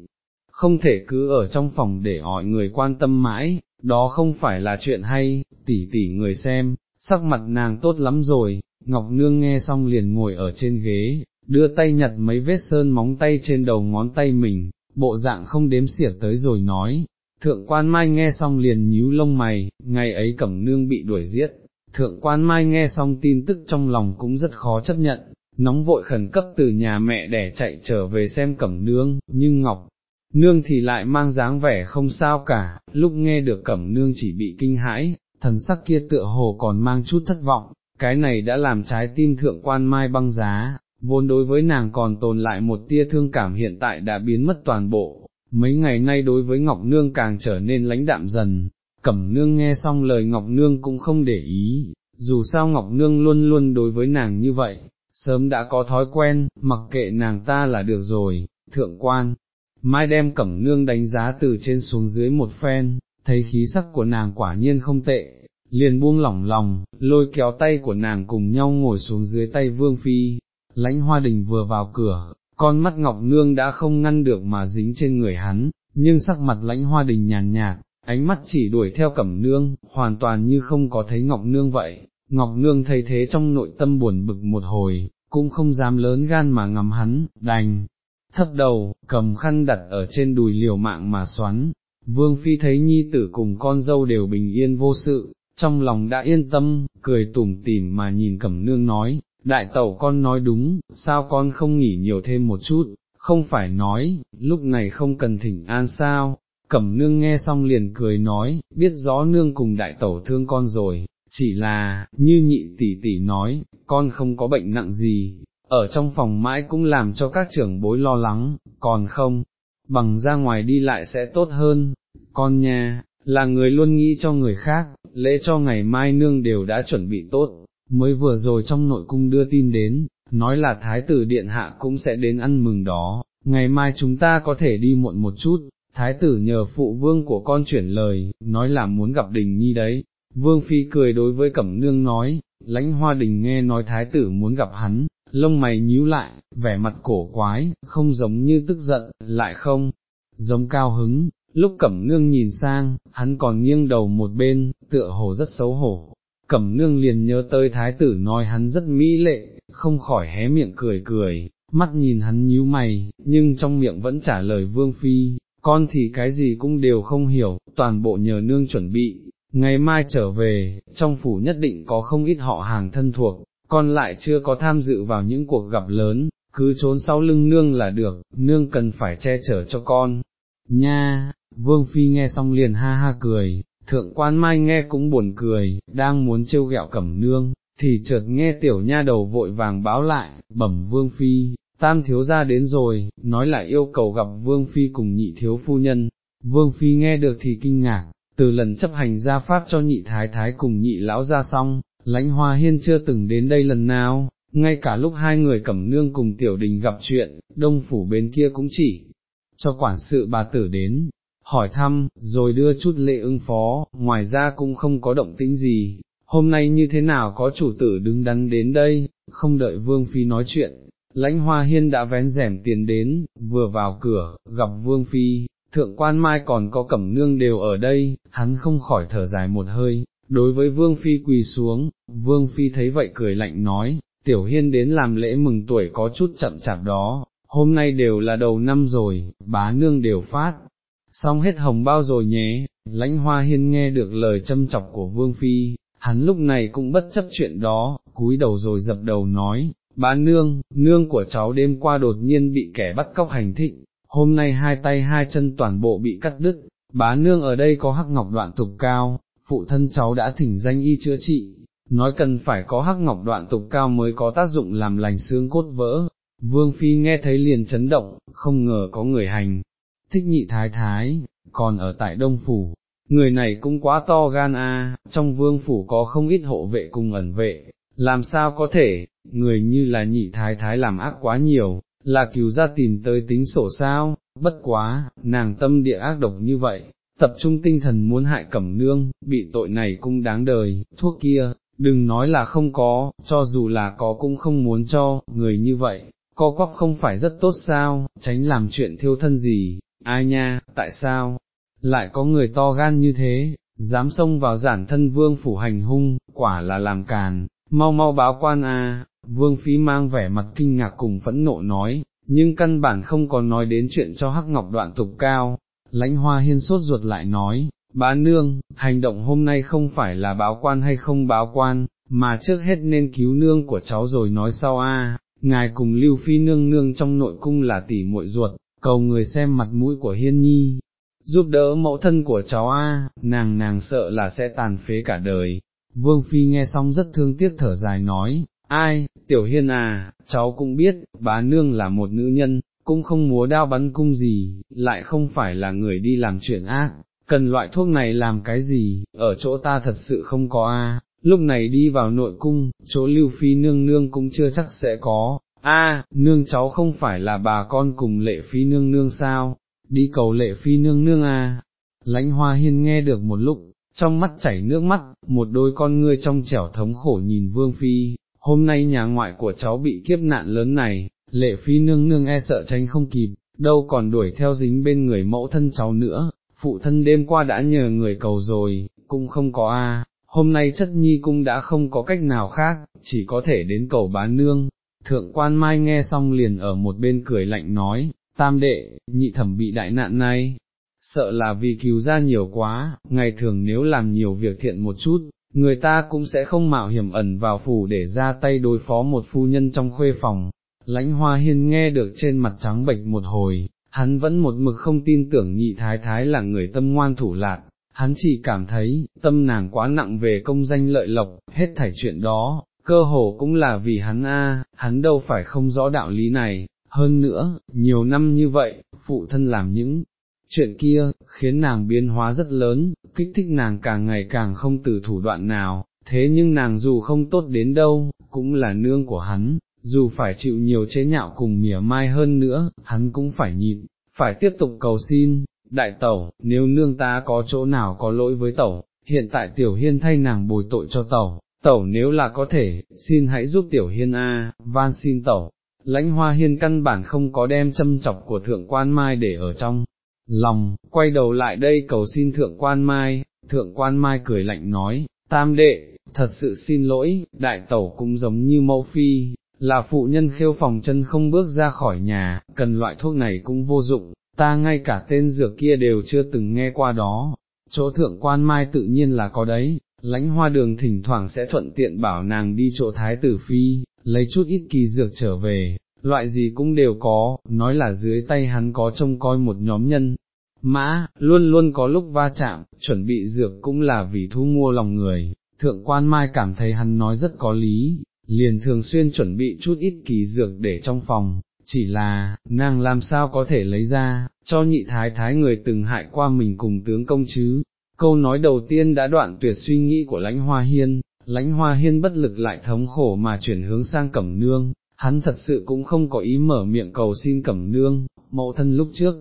không thể cứ ở trong phòng để mọi người quan tâm mãi, đó không phải là chuyện hay, tỉ tỉ người xem, sắc mặt nàng tốt lắm rồi, Ngọc Nương nghe xong liền ngồi ở trên ghế, đưa tay nhặt mấy vết sơn móng tay trên đầu ngón tay mình, bộ dạng không đếm xỉa tới rồi nói. Thượng quan mai nghe xong liền nhíu lông mày, ngày ấy cẩm nương bị đuổi giết, thượng quan mai nghe xong tin tức trong lòng cũng rất khó chấp nhận, nóng vội khẩn cấp từ nhà mẹ để chạy trở về xem cẩm nương, nhưng Ngọc, nương thì lại mang dáng vẻ không sao cả, lúc nghe được cẩm nương chỉ bị kinh hãi, thần sắc kia tựa hồ còn mang chút thất vọng, cái này đã làm trái tim thượng quan mai băng giá, vốn đối với nàng còn tồn lại một tia thương cảm hiện tại đã biến mất toàn bộ, mấy ngày nay đối với Ngọc Nương càng trở nên lãnh đạm dần, Cẩm Nương nghe xong lời Ngọc Nương cũng không để ý, dù sao Ngọc Nương luôn luôn đối với nàng như vậy, sớm đã có thói quen, mặc kệ nàng ta là được rồi, thượng quan, mai đem cẩm nương đánh giá từ trên xuống dưới một phen, thấy khí sắc của nàng quả nhiên không tệ, liền buông lỏng lòng, lôi kéo tay của nàng cùng nhau ngồi xuống dưới tay vương phi, lãnh hoa đình vừa vào cửa, con mắt ngọc nương đã không ngăn được mà dính trên người hắn, nhưng sắc mặt lãnh hoa đình nhàn nhạt, ánh mắt chỉ đuổi theo cẩm nương, hoàn toàn như không có thấy ngọc nương vậy, ngọc nương thấy thế trong nội tâm buồn bực một hồi, cũng không dám lớn gan mà ngắm hắn, đành, thấp đầu, cầm khăn đặt ở trên đùi liều mạng mà xoắn, vương phi thấy nhi tử cùng con dâu đều bình yên vô sự, trong lòng đã yên tâm, cười tủm tỉm mà nhìn cẩm nương nói, đại tẩu con nói đúng, sao con không nghỉ nhiều thêm một chút, không phải nói, lúc này không cần thỉnh an sao, cẩm nương nghe xong liền cười nói, biết rõ nương cùng đại tẩu thương con rồi, chỉ là, như nhị tỷ tỷ nói, con không có bệnh nặng gì, ở trong phòng mãi cũng làm cho các trưởng bối lo lắng, còn không, bằng ra ngoài đi lại sẽ tốt hơn, con nha, là người luôn nghĩ cho người khác, lễ cho ngày mai nương đều đã chuẩn bị tốt, mới vừa rồi trong nội cung đưa tin đến, nói là thái tử điện hạ cũng sẽ đến ăn mừng đó, ngày mai chúng ta có thể đi muộn một chút, thái tử nhờ phụ vương của con chuyển lời, nói là muốn gặp đình nhi đấy. Vương Phi cười đối với Cẩm Nương nói, lãnh hoa đình nghe nói thái tử muốn gặp hắn, lông mày nhíu lại, vẻ mặt cổ quái, không giống như tức giận, lại không, giống cao hứng, lúc Cẩm Nương nhìn sang, hắn còn nghiêng đầu một bên, tựa hồ rất xấu hổ. Cẩm Nương liền nhớ tới thái tử nói hắn rất mỹ lệ, không khỏi hé miệng cười cười, mắt nhìn hắn nhíu mày, nhưng trong miệng vẫn trả lời Vương Phi, con thì cái gì cũng đều không hiểu, toàn bộ nhờ nương chuẩn bị, ngày mai trở về, trong phủ nhất định có không ít họ hàng thân thuộc, con lại chưa có tham dự vào những cuộc gặp lớn, cứ trốn sau lưng nương là được, nương cần phải che chở cho con. Nha, Vương Phi nghe xong liền ha ha cười, thượng quan mai nghe cũng buồn cười, đang muốn trêu ghẹo cẩm nương, thì chợt nghe tiểu nha đầu vội vàng báo lại, bẩm Vương Phi, tam thiếu gia đến rồi, nói lại yêu cầu gặp Vương Phi cùng nhị thiếu phu nhân, Vương Phi nghe được thì kinh ngạc, từ lần chấp hành gia pháp cho nhị thái thái cùng nhị lão ra xong, lãnh hoa hiên chưa từng đến đây lần nào, ngay cả lúc hai người cẩm nương cùng tiểu đình gặp chuyện, đông phủ bên kia cũng chỉ cho quản sự bà tử đến, hỏi thăm, rồi đưa chút lệ ứng phó, ngoài ra cũng không có động tĩnh gì, hôm nay như thế nào có chủ tử đứng đắn đến đây, không đợi Vương Phi nói chuyện, lãnh hoa hiên đã vén rèm tiền đến, vừa vào cửa, gặp Vương Phi, thượng quan mai còn có cẩm nương đều ở đây, hắn không khỏi thở dài một hơi, đối với Vương Phi quỳ xuống, Vương Phi thấy vậy cười lạnh nói, Tiểu Hiên đến làm lễ mừng tuổi có chút chậm chạp đó, hôm nay đều là đầu năm rồi, bá nương đều phát, xong hết hồng bao rồi nhé, lãnh hoa hiên nghe được lời châm chọc của Vương Phi, hắn lúc này cũng bất chấp chuyện đó, cúi đầu rồi dập đầu nói, bá nương, nương của cháu đêm qua đột nhiên bị kẻ bắt cóc hành thịnh, hôm nay hai tay hai chân toàn bộ bị cắt đứt, bá nương ở đây có hắc ngọc đoạn tục cao, phụ thân cháu đã thỉnh danh y chữa trị, nói cần phải có hắc ngọc đoạn tục cao mới có tác dụng làm lành xương cốt vỡ. Vương Phi nghe thấy liền chấn động, không ngờ có người hành, thích nhị thái thái, còn ở tại Đông Phủ, người này cũng quá to gan a. trong vương phủ có không ít hộ vệ cùng ẩn vệ, làm sao có thể, người như là nhị thái thái làm ác quá nhiều, là cứu ra tìm tới tính sổ sao, bất quá, nàng tâm địa ác độc như vậy, tập trung tinh thần muốn hại cẩm nương, bị tội này cũng đáng đời, thuốc kia, đừng nói là không có, cho dù là có cũng không muốn cho, người như vậy, co quắp không phải rất tốt sao, tránh làm chuyện thiêu thân gì, ai nha, tại sao, lại có người to gan như thế, dám xông vào giản thân vương phủ hành hung, quả là làm càn, mau mau báo quan a. vương phí mang vẻ mặt kinh ngạc cùng phẫn nộ nói, nhưng căn bản không có nói đến chuyện cho hắc ngọc đoạn tục cao, lãnh hoa hiên sốt ruột lại nói, bá nương, hành động hôm nay không phải là báo quan hay không báo quan, mà trước hết nên cứu nương của cháu rồi nói sau a. ngài cùng lưu phi nương nương trong nội cung là tỷ muội ruột, cầu người xem mặt mũi của hiên nhi, giúp đỡ mẫu thân của cháu a, nàng nàng sợ là sẽ tàn phế cả đời. Vương Phi nghe xong rất thương tiếc thở dài nói, ai, tiểu hiên à, cháu cũng biết, bá nương là một nữ nhân, cũng không múa đao bắn cung gì, lại không phải là người đi làm chuyện ác, cần loại thuốc này làm cái gì, ở chỗ ta thật sự không có a. lúc này đi vào nội cung, chỗ lưu phi nương nương cũng chưa chắc sẽ có, a nương cháu không phải là bà con cùng lệ phi nương nương sao, đi cầu lệ phi nương nương a. lãnh hoa hiên nghe được một lúc, trong mắt chảy nước mắt, một đôi con ngươi trong trẻo thống khổ nhìn vương phi, hôm nay nhà ngoại của cháu bị kiếp nạn lớn này, lệ phi nương nương e sợ tránh không kịp, đâu còn đuổi theo dính bên người mẫu thân cháu nữa, phụ thân đêm qua đã nhờ người cầu rồi, cũng không có a. hôm nay chất nhi cũng đã không có cách nào khác, chỉ có thể đến cầu bá nương. Thượng quan mai nghe xong liền ở một bên cười lạnh nói, tam đệ, nhị thẩm bị đại nạn này, sợ là vì cứu ra nhiều quá, ngày thường nếu làm nhiều việc thiện một chút, người ta cũng sẽ không mạo hiểm ẩn vào phủ để ra tay đối phó một phu nhân trong khuê phòng. Lãnh hoa hiên nghe được trên mặt trắng bệch một hồi, hắn vẫn một mực không tin tưởng nhị thái thái là người tâm ngoan thủ lạc, hắn chỉ cảm thấy, tâm nàng quá nặng về công danh lợi lộc, hết thảy chuyện đó, cơ hồ cũng là vì hắn a, hắn đâu phải không rõ đạo lý này, hơn nữa, nhiều năm như vậy, phụ thân làm những chuyện kia, khiến nàng biến hóa rất lớn, kích thích nàng càng ngày càng không từ thủ đoạn nào, thế nhưng nàng dù không tốt đến đâu, cũng là nương của hắn, dù phải chịu nhiều chế nhạo cùng mỉa mai hơn nữa, hắn cũng phải nhịn, phải tiếp tục cầu xin, đại tẩu, nếu nương ta có chỗ nào có lỗi với tẩu, hiện tại tiểu hiên thay nàng bồi tội cho tẩu, tẩu nếu là có thể, xin hãy giúp tiểu hiên A, van xin tẩu. Lãnh hoa hiên căn bản không có đem châm chọc của thượng quan mai để ở trong lòng, quay đầu lại đây cầu xin thượng quan mai, thượng quan mai cười lạnh nói, tam đệ, thật sự xin lỗi, đại tẩu cũng giống như mẫu phi, là phụ nhân khêu phòng chân không bước ra khỏi nhà, cần loại thuốc này cũng vô dụng, ta ngay cả tên dược kia đều chưa từng nghe qua đó, chỗ thượng quan mai tự nhiên là có đấy, lãnh hoa đường thỉnh thoảng sẽ thuận tiện bảo nàng đi chỗ thái tử phi, lấy chút ít kỳ dược trở về, loại gì cũng đều có, nói là dưới tay hắn có trông coi một nhóm nhân. Mã, luôn luôn có lúc va chạm, chuẩn bị dược cũng là vì thu mua lòng người, thượng quan mai cảm thấy hắn nói rất có lý, liền thường xuyên chuẩn bị chút ít kỳ dược để trong phòng, chỉ là, nàng làm sao có thể lấy ra, cho nhị thái thái người từng hại qua mình cùng tướng công chứ. Câu nói đầu tiên đã đoạn tuyệt suy nghĩ của lãnh hoa hiên, lãnh hoa hiên bất lực lại thống khổ mà chuyển hướng sang cẩm nương, hắn thật sự cũng không có ý mở miệng cầu xin cẩm nương, mẫu thân lúc trước,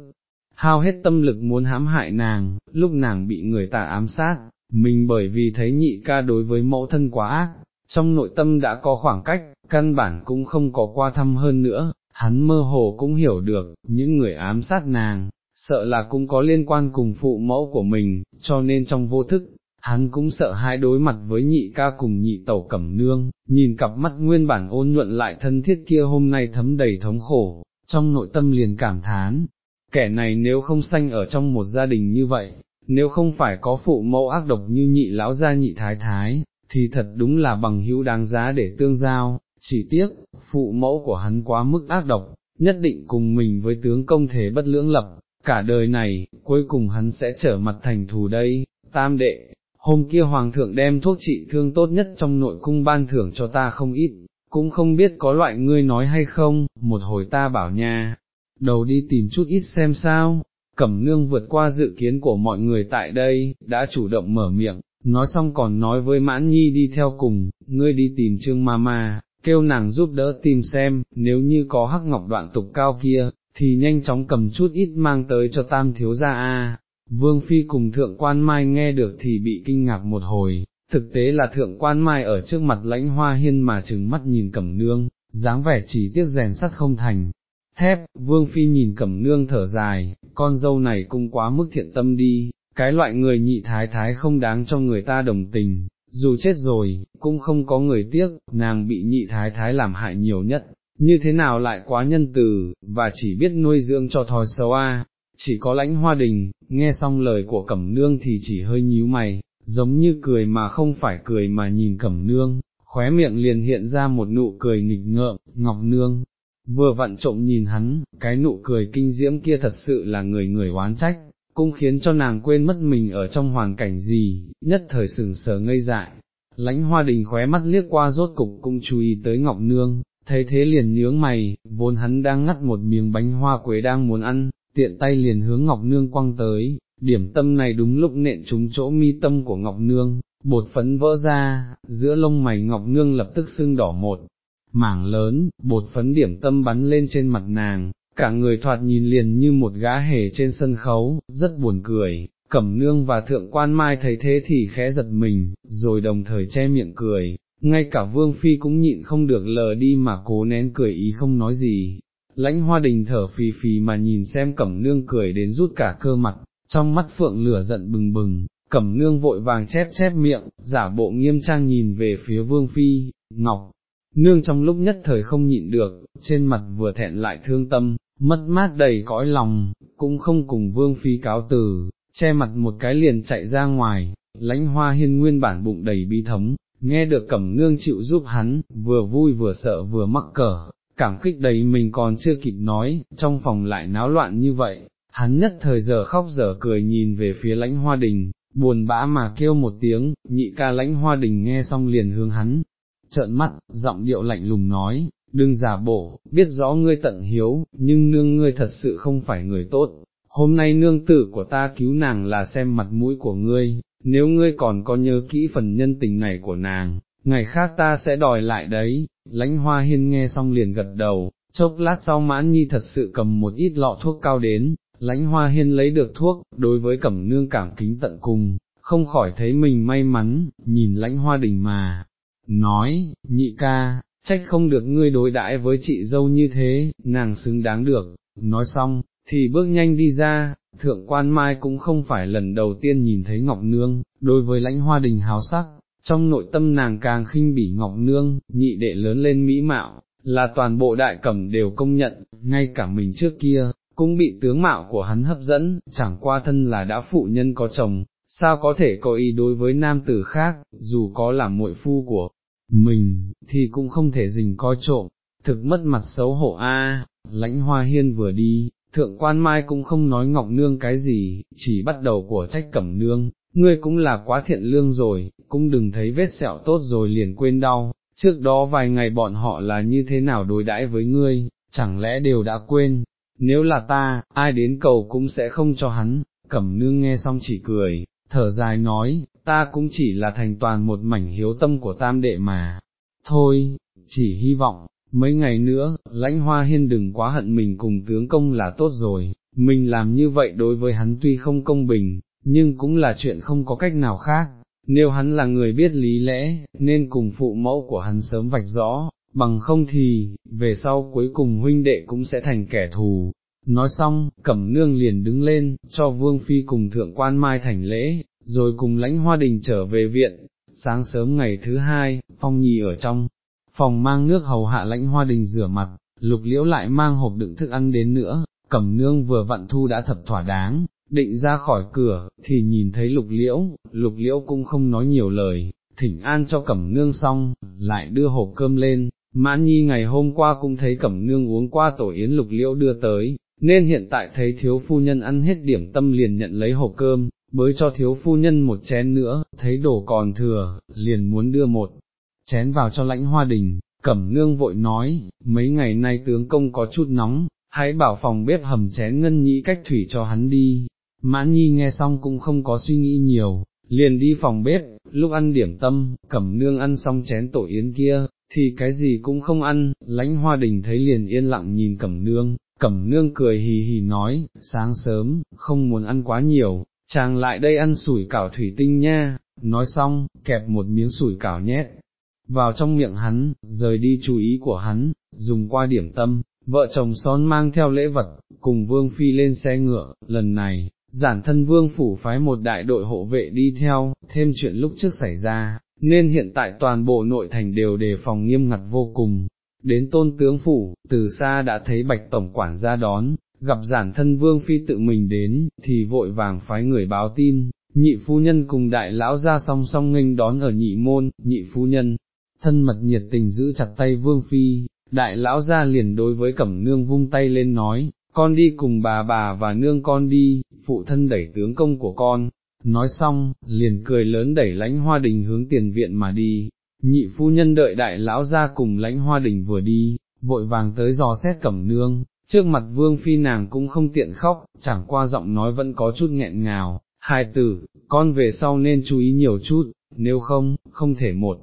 hao hết tâm lực muốn hãm hại nàng, lúc nàng bị người ta ám sát, mình bởi vì thấy nhị ca đối với mẫu thân quá ác, trong nội tâm đã có khoảng cách, căn bản cũng không có qua thăm hơn nữa, hắn mơ hồ cũng hiểu được, những người ám sát nàng, sợ là cũng có liên quan cùng phụ mẫu của mình, cho nên trong vô thức, hắn cũng sợ hai đối mặt với nhị ca cùng nhị tẩu cẩm nương, nhìn cặp mắt nguyên bản ôn nhuận lại thân thiết kia hôm nay thấm đầy thống khổ, trong nội tâm liền cảm thán, kẻ này nếu không sanh ở trong một gia đình như vậy, nếu không phải có phụ mẫu ác độc như nhị lão gia nhị thái thái, thì thật đúng là bằng hữu đáng giá để tương giao, chỉ tiếc, phụ mẫu của hắn quá mức ác độc, nhất định cùng mình với tướng công thể bất lưỡng lập, cả đời này, cuối cùng hắn sẽ trở mặt thành thù đây, tam đệ, hôm kia hoàng thượng đem thuốc trị thương tốt nhất trong nội cung ban thưởng cho ta không ít, cũng không biết có loại ngươi nói hay không, một hồi ta bảo nha, đầu đi tìm chút ít xem sao, cẩm nương vượt qua dự kiến của mọi người tại đây, đã chủ động mở miệng, nói xong còn nói với mãn nhi đi theo cùng, ngươi đi tìm trương mama, kêu nàng giúp đỡ tìm xem, nếu như có hắc ngọc đoạn tục cao kia, thì nhanh chóng cầm chút ít mang tới cho tam thiếu gia a. Vương Phi cùng thượng quan mai nghe được thì bị kinh ngạc một hồi, thực tế là thượng quan mai ở trước mặt lãnh hoa hiên mà trừng mắt nhìn cẩm nương, dáng vẻ chỉ tiếc rèn sắt không thành. Thép, Vương Phi nhìn cẩm nương thở dài, con dâu này cũng quá mức thiện tâm đi, cái loại người nhị thái thái không đáng cho người ta đồng tình, dù chết rồi, cũng không có người tiếc, nàng bị nhị thái thái làm hại nhiều nhất, như thế nào lại quá nhân từ, và chỉ biết nuôi dưỡng cho thòi xấu a. Chỉ có lãnh hoa đình, nghe xong lời của cẩm nương thì chỉ hơi nhíu mày, giống như cười mà không phải cười mà nhìn cẩm nương, khóe miệng liền hiện ra một nụ cười nghịch ngợm, ngọc nương, vừa vặn trộm nhìn hắn, cái nụ cười kinh diễm kia thật sự là người người oán trách, cũng khiến cho nàng quên mất mình ở trong hoàn cảnh gì, nhất thời sừng sờ ngây dại. Lãnh hoa đình khóe mắt liếc qua rốt cục cũng chú ý tới Ngọc Nương, thấy thế liền nhướng mày, vốn hắn đang ngắt một miếng bánh hoa quế đang muốn ăn, tiện tay liền hướng Ngọc Nương quăng tới, điểm tâm này đúng lúc nện trúng chỗ mi tâm của Ngọc Nương, bột phấn vỡ ra, giữa lông mày Ngọc Nương lập tức sưng đỏ một, mảng lớn, bột phấn điểm tâm bắn lên trên mặt nàng, cả người thoạt nhìn liền như một gã hề trên sân khấu, rất buồn cười, cẩm nương và thượng quan mai thấy thế thì khẽ giật mình, rồi đồng thời che miệng cười, ngay cả vương phi cũng nhịn không được lờ đi mà cố nén cười ý không nói gì. Lãnh hoa đình thở phì phì mà nhìn xem cẩm nương cười đến rút cả cơ mặt, trong mắt phượng lửa giận bừng bừng, cẩm nương vội vàng chép chép miệng, giả bộ nghiêm trang nhìn về phía vương phi, ngọc, nương trong lúc nhất thời không nhịn được, trên mặt vừa thẹn lại thương tâm, mất mát đầy cõi lòng, cũng không cùng vương phi cáo từ, che mặt một cái liền chạy ra ngoài, lãnh hoa hiên nguyên bản bụng đầy bi thống, nghe được cẩm nương chịu giúp hắn, vừa vui vừa sợ vừa mắc cỡ, cảm kích đầy mình còn chưa kịp nói, trong phòng lại náo loạn như vậy, hắn nhất thời giờ khóc giờ cười nhìn về phía lãnh hoa đình, buồn bã mà kêu một tiếng, nhị ca lãnh hoa đình nghe xong liền hướng hắn, trợn mắt, giọng điệu lạnh lùng nói, đừng giả bổ, biết rõ ngươi tận hiếu, nhưng nương ngươi thật sự không phải người tốt, hôm nay nương tử của ta cứu nàng là xem mặt mũi của ngươi, nếu ngươi còn có nhớ kỹ phần nhân tình này của nàng, ngày khác ta sẽ đòi lại đấy, lãnh hoa hiên nghe xong liền gật đầu, chốc lát sau mãn nhi thật sự cầm một ít lọ thuốc cao đến, lãnh hoa hiên lấy được thuốc, đối với cẩm nương cảm kính tận cùng, không khỏi thấy mình may mắn, nhìn lãnh hoa đình mà, nói, nhị ca, trách không được ngươi đối đãi với chị dâu như thế, nàng xứng đáng được, nói xong, thì bước nhanh đi ra, thượng quan mai cũng không phải lần đầu tiên nhìn thấy Ngọc Nương, đối với lãnh hoa đình hào sắc, trong nội tâm nàng càng khinh bỉ Ngọc Nương, nhị đệ lớn lên mỹ mạo, là toàn bộ đại cẩm đều công nhận, ngay cả mình trước kia, cũng bị tướng mạo của hắn hấp dẫn, chẳng qua thân là đã phụ nhân có chồng, sao có thể có ý đối với nam tử khác, dù có là muội phu của mình, thì cũng không thể dình coi trộm, thực mất mặt xấu hổ a. lãnh hoa hiên vừa đi, thượng quan mai cũng không nói ngọc nương cái gì, chỉ bắt đầu của trách cẩm nương, ngươi cũng là quá thiện lương rồi, cũng đừng thấy vết sẹo tốt rồi liền quên đau, trước đó vài ngày bọn họ là như thế nào đối đãi với ngươi, chẳng lẽ đều đã quên, nếu là ta, ai đến cầu cũng sẽ không cho hắn, cẩm nương nghe xong chỉ cười, thở dài nói, ta cũng chỉ là thành toàn một mảnh hiếu tâm của tam đệ mà, thôi, chỉ hy vọng, mấy ngày nữa, lãnh hoa hiên đừng quá hận mình cùng tướng công là tốt rồi, mình làm như vậy đối với hắn tuy không công bình, nhưng cũng là chuyện không có cách nào khác, nếu hắn là người biết lý lẽ, nên cùng phụ mẫu của hắn sớm vạch rõ, bằng không thì, về sau cuối cùng huynh đệ cũng sẽ thành kẻ thù. Nói xong, cẩm nương liền đứng lên, cho vương phi cùng thượng quan mai thành lễ, rồi cùng lãnh hoa đình trở về viện, sáng sớm ngày thứ hai, phong nhi ở trong, phòng mang nước hầu hạ lãnh hoa đình rửa mặt, lục liễu lại mang hộp đựng thức ăn đến nữa, cẩm nương vừa vặn thu đã thập thỏa đáng, định ra khỏi cửa, thì nhìn thấy lục liễu, lục liễu cũng không nói nhiều lời, thỉnh an cho cẩm nương xong, lại đưa hộp cơm lên, mãn nhi ngày hôm qua cũng thấy cẩm nương uống qua tổ yến lục liễu đưa tới, nên hiện tại thấy thiếu phu nhân ăn hết điểm tâm liền nhận lấy hộp cơm, bới cho thiếu phu nhân một chén nữa, thấy đổ còn thừa, liền muốn đưa một chén vào cho lãnh hoa đình, cẩm nương vội nói, mấy ngày nay tướng công có chút nóng, hãy bảo phòng bếp hầm chén ngân nhĩ cách thủy cho hắn đi, mãn nhi nghe xong cũng không có suy nghĩ nhiều, liền đi phòng bếp, lúc ăn điểm tâm, cẩm nương ăn xong chén tổ yến kia, thì cái gì cũng không ăn, lãnh hoa đình thấy liền yên lặng nhìn cẩm nương, cẩm nương cười hì hì nói, sáng sớm, không muốn ăn quá nhiều, chàng lại đây ăn sủi cảo thủy tinh nha, nói xong, kẹp một miếng sủi cảo nhét vào trong miệng hắn, rời đi chú ý của hắn, dùng qua điểm tâm, vợ chồng son mang theo lễ vật, cùng vương phi lên xe ngựa, lần này, giản thân vương phủ phái một đại đội hộ vệ đi theo, thêm chuyện lúc trước xảy ra, nên hiện tại toàn bộ nội thành đều đề phòng nghiêm ngặt vô cùng. Đến tôn tướng phủ, từ xa đã thấy bạch tổng quản ra đón, gặp giản thân vương phi tự mình đến, thì vội vàng phái người báo tin, nhị phu nhân cùng đại lão ra song song nghênh đón ở nhị môn, nhị phu nhân, thân mật nhiệt tình giữ chặt tay vương phi, đại lão ra liền đối với cẩm nương vung tay lên nói, con đi cùng bà bà và nương con đi, phụ thân đẩy tướng công của con, nói xong, liền cười lớn đẩy lãnh hoa đình hướng tiền viện mà đi, nhị phu nhân đợi đại lão ra cùng lãnh hoa đình vừa đi, vội vàng tới dò xét cẩm nương, trước mặt vương phi nàng cũng không tiện khóc, chẳng qua giọng nói vẫn có chút nghẹn ngào, hai tử, con về sau nên chú ý nhiều chút, nếu không, không thể một.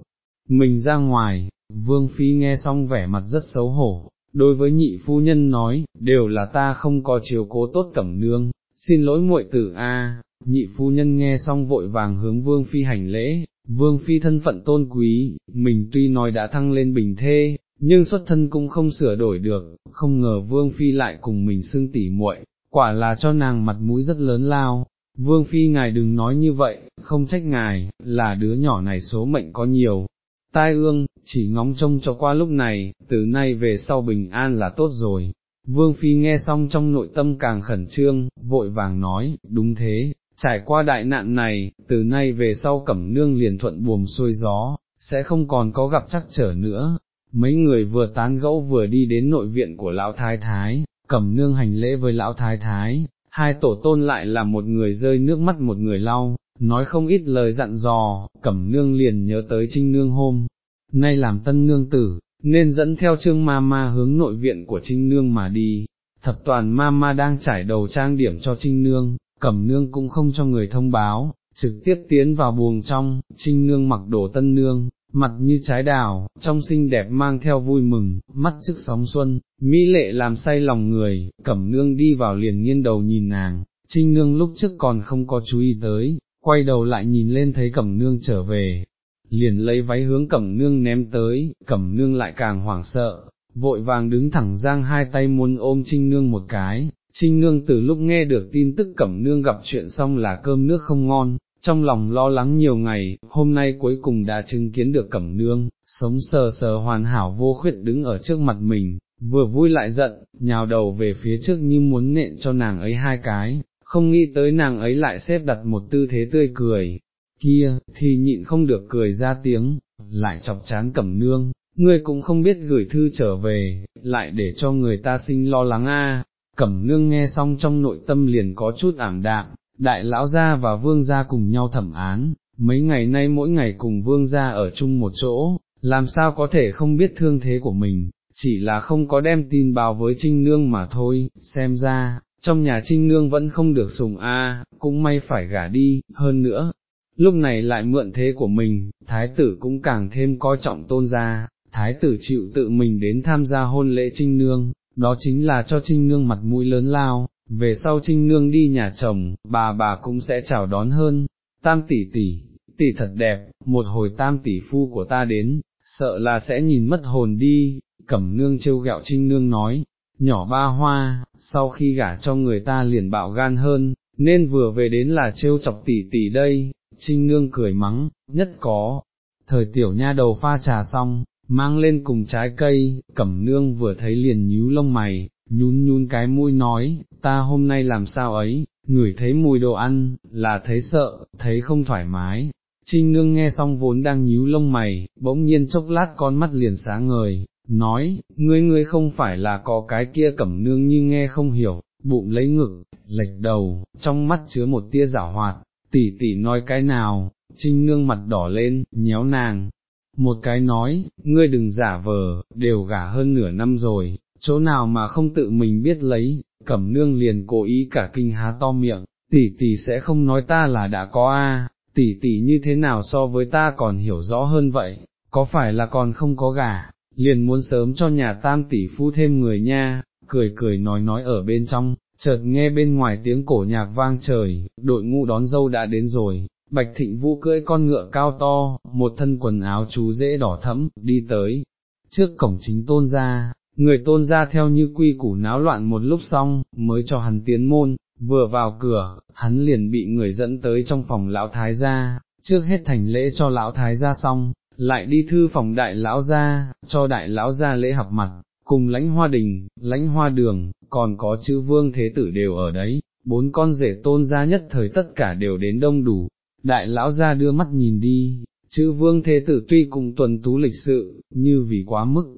Mình ra ngoài, vương phi nghe xong vẻ mặt rất xấu hổ, đối với nhị phu nhân nói, đều là ta không có chiều cố tốt cẩm nương, xin lỗi muội tử a. nhị phu nhân nghe xong vội vàng hướng vương phi hành lễ, vương phi thân phận tôn quý, mình tuy nói đã thăng lên bình thê, nhưng xuất thân cũng không sửa đổi được, không ngờ vương phi lại cùng mình xưng tỉ muội, quả là cho nàng mặt mũi rất lớn lao. Vương phi ngài đừng nói như vậy, không trách ngài, là đứa nhỏ này số mệnh có nhiều, tai ương, chỉ ngóng trông cho qua lúc này, từ nay về sau bình an là tốt rồi. Vương Phi nghe xong trong nội tâm càng khẩn trương, vội vàng nói, đúng thế, trải qua đại nạn này, từ nay về sau cẩm nương liền thuận buồm xuôi gió, sẽ không còn có gặp chắc trở nữa. Mấy người vừa tán gẫu vừa đi đến nội viện của lão thái thái, cẩm nương hành lễ với lão thái thái, hai tổ tôn lại là một người rơi nước mắt một người lau, nói không ít lời dặn dò, cẩm nương liền nhớ tới trinh nương hôm, nay làm tân nương tử, nên dẫn theo trương ma ma hướng nội viện của trinh nương mà đi, thập toàn ma ma đang trải đầu trang điểm cho trinh nương, cẩm nương cũng không cho người thông báo, trực tiếp tiến vào buồng trong, trinh nương mặc đồ tân nương, mặt như trái đào, trong xinh đẹp mang theo vui mừng, mắt trước sóng xuân, mỹ lệ làm say lòng người, cẩm nương đi vào liền nghiêng đầu nhìn nàng, trinh nương lúc trước còn không có chú ý tới, quay đầu lại nhìn lên thấy cẩm nương trở về, liền lấy váy hướng cẩm nương ném tới, cẩm nương lại càng hoảng sợ, vội vàng đứng thẳng giang hai tay muốn ôm trinh nương một cái, trinh nương từ lúc nghe được tin tức cẩm nương gặp chuyện xong là cơm nước không ngon, trong lòng lo lắng nhiều ngày, hôm nay cuối cùng đã chứng kiến được cẩm nương, sống sờ sờ hoàn hảo vô khuyết đứng ở trước mặt mình, vừa vui lại giận, nhào đầu về phía trước như muốn nện cho nàng ấy hai cái, không nghĩ tới nàng ấy lại xếp đặt một tư thế tươi cười, kia, thì nhịn không được cười ra tiếng, lại chọc chán cẩm nương, ngươi cũng không biết gửi thư trở về, lại để cho người ta sinh lo lắng a. Cẩm nương nghe xong trong nội tâm liền có chút ảm đạm, đại lão gia và vương gia cùng nhau thẩm án, mấy ngày nay mỗi ngày cùng vương gia ở chung một chỗ, làm sao có thể không biết thương thế của mình, chỉ là không có đem tin báo với trinh nương mà thôi, xem ra, trong nhà trinh nương vẫn không được sùng a, cũng may phải gả đi, hơn nữa, lúc này lại mượn thế của mình, thái tử cũng càng thêm coi trọng tôn gia, thái tử chịu tự mình đến tham gia hôn lễ trinh nương, đó chính là cho trinh nương mặt mũi lớn lao, về sau trinh nương đi nhà chồng, bà bà cũng sẽ chào đón hơn, tam tỷ tỷ, tỷ thật đẹp, một hồi tam tỷ phu của ta đến, sợ là sẽ nhìn mất hồn đi, cẩm nương trêu gẹo trinh nương nói, nhỏ ba hoa, sau khi gả cho người ta liền bạo gan hơn, nên vừa về đến là trêu chọc tỷ tỷ đây, trinh nương cười mắng, nhất có, thời tiểu nha đầu pha trà xong, mang lên cùng trái cây, cẩm nương vừa thấy liền nhíu lông mày, nhún nhún cái mũi nói, ta hôm nay làm sao ấy, ngửi thấy mùi đồ ăn, là thấy sợ, thấy không thoải mái. Trinh nương nghe xong vốn đang nhíu lông mày, bỗng nhiên chốc lát con mắt liền sáng ngời, nói, ngươi ngươi không phải là có cái kia cẩm nương như nghe không hiểu, bụng lấy ngực, lệch đầu, trong mắt chứa một tia giả hoạt, tỷ tỷ nói cái nào, trinh nương mặt đỏ lên, nhéo nàng, một cái nói, ngươi đừng giả vờ, đều gả hơn nửa năm rồi, chỗ nào mà không tự mình biết lấy, cẩm nương liền cố ý cả kinh há to miệng, tỷ tỷ sẽ không nói ta là đã có a, tỷ tỷ như thế nào so với ta còn hiểu rõ hơn vậy, có phải là còn không có gả, liền muốn sớm cho nhà tam tỷ phu thêm người nha, cười cười nói nói ở bên trong, chợt nghe bên ngoài tiếng cổ nhạc vang trời, đội ngũ đón dâu đã đến rồi, Bạch Thịnh Vũ cưỡi con ngựa cao to, một thân quần áo chú dễ đỏ thẫm, đi tới, trước cổng chính tôn ra, người tôn ra theo như quy củ náo loạn một lúc xong, mới cho hắn tiến môn, vừa vào cửa, hắn liền bị người dẫn tới trong phòng lão thái gia, trước hết thành lễ cho lão thái gia xong, lại đi thư phòng đại lão gia, cho đại lão gia lễ học mặt, cùng lãnh hoa đình, lãnh hoa đường, còn có chữ vương thế tử đều ở đấy, bốn con rể tôn gia nhất thời tất cả đều đến đông đủ, đại lão gia đưa mắt nhìn đi, chữ vương thế tử tuy cùng tuần tú lịch sự, như vì quá mức,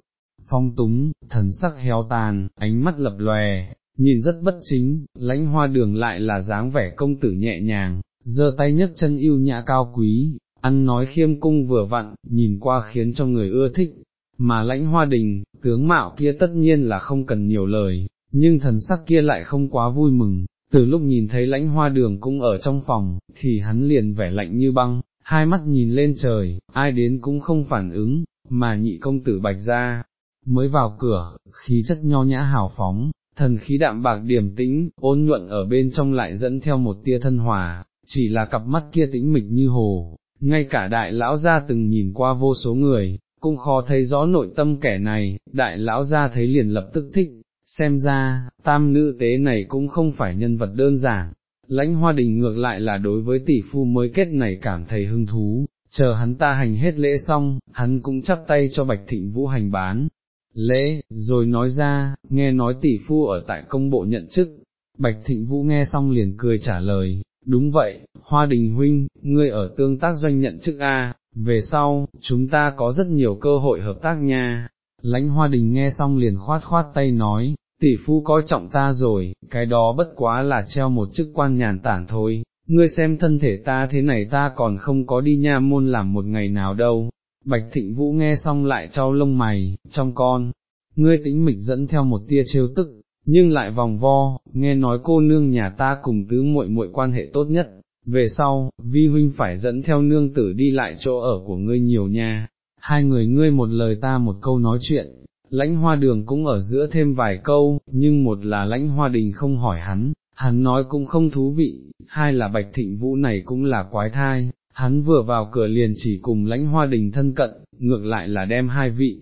phong túng, thần sắc héo tàn, ánh mắt lập lòe, nhìn rất bất chính, lãnh hoa đường lại là dáng vẻ công tử nhẹ nhàng, giơ tay nhấc chân yêu nhã cao quý, ăn nói khiêm cung vừa vặn, nhìn qua khiến cho người ưa thích, mà lãnh hoa đình, tướng mạo kia tất nhiên là không cần nhiều lời, nhưng thần sắc kia lại không quá vui mừng, từ lúc nhìn thấy lãnh hoa đường cũng ở trong phòng, thì hắn liền vẻ lạnh như băng, hai mắt nhìn lên trời, ai đến cũng không phản ứng, mà nhị công tử bạch ra, mới vào cửa, khí chất nho nhã hào phóng, thần khí đạm bạc điềm tĩnh, ôn nhuận ở bên trong lại dẫn theo một tia thân hòa, chỉ là cặp mắt kia tĩnh mịch như hồ, ngay cả đại lão gia từng nhìn qua vô số người, cũng khó thấy rõ nội tâm kẻ này, đại lão gia thấy liền lập tức thích, xem ra, tam nữ tế này cũng không phải nhân vật đơn giản, lãnh hoa đình ngược lại là đối với tỷ phu mới kết này cảm thấy hứng thú, chờ hắn ta hành hết lễ xong, hắn cũng chắp tay cho bạch thịnh vũ hành bán. Lễ, rồi nói ra, nghe nói tỷ phu ở tại công bộ nhận chức, bạch thịnh vũ nghe xong liền cười trả lời, đúng vậy, hoa đình huynh, ngươi ở tương tác doanh nhận chức A, về sau, chúng ta có rất nhiều cơ hội hợp tác nha. Lãnh hoa đình nghe xong liền khoát khoát tay nói, tỷ phu coi trọng ta rồi, cái đó bất quá là treo một chức quan nhàn tản thôi, ngươi xem thân thể ta thế này ta còn không có đi nha môn làm một ngày nào đâu. Bạch Thịnh Vũ nghe xong lại trao lông mày, trong con, ngươi tĩnh mịch dẫn theo một tia trêu tức, nhưng lại vòng vo, nghe nói cô nương nhà ta cùng tứ muội muội quan hệ tốt nhất, về sau, vi huynh phải dẫn theo nương tử đi lại chỗ ở của ngươi nhiều nha, hai người ngươi một lời ta một câu nói chuyện, lãnh hoa đường cũng ở giữa thêm vài câu, nhưng một là lãnh hoa đình không hỏi hắn, hắn nói cũng không thú vị, hai là bạch thịnh vũ này cũng là quái thai, hắn vừa vào cửa liền chỉ cùng lãnh hoa đình thân cận, ngược lại là đem hai vị.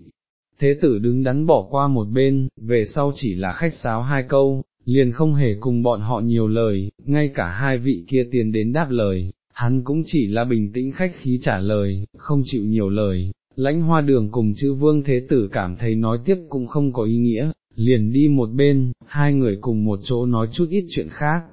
Thế tử đứng đắn bỏ qua một bên, về sau chỉ là khách sáo hai câu, liền không hề cùng bọn họ nhiều lời, ngay cả hai vị kia tiền đến đáp lời, hắn cũng chỉ là bình tĩnh khách khí trả lời, không chịu nhiều lời, lãnh hoa đường cùng chữ vương thế tử cảm thấy nói tiếp cũng không có ý nghĩa, liền đi một bên, hai người cùng một chỗ nói chút ít chuyện khác.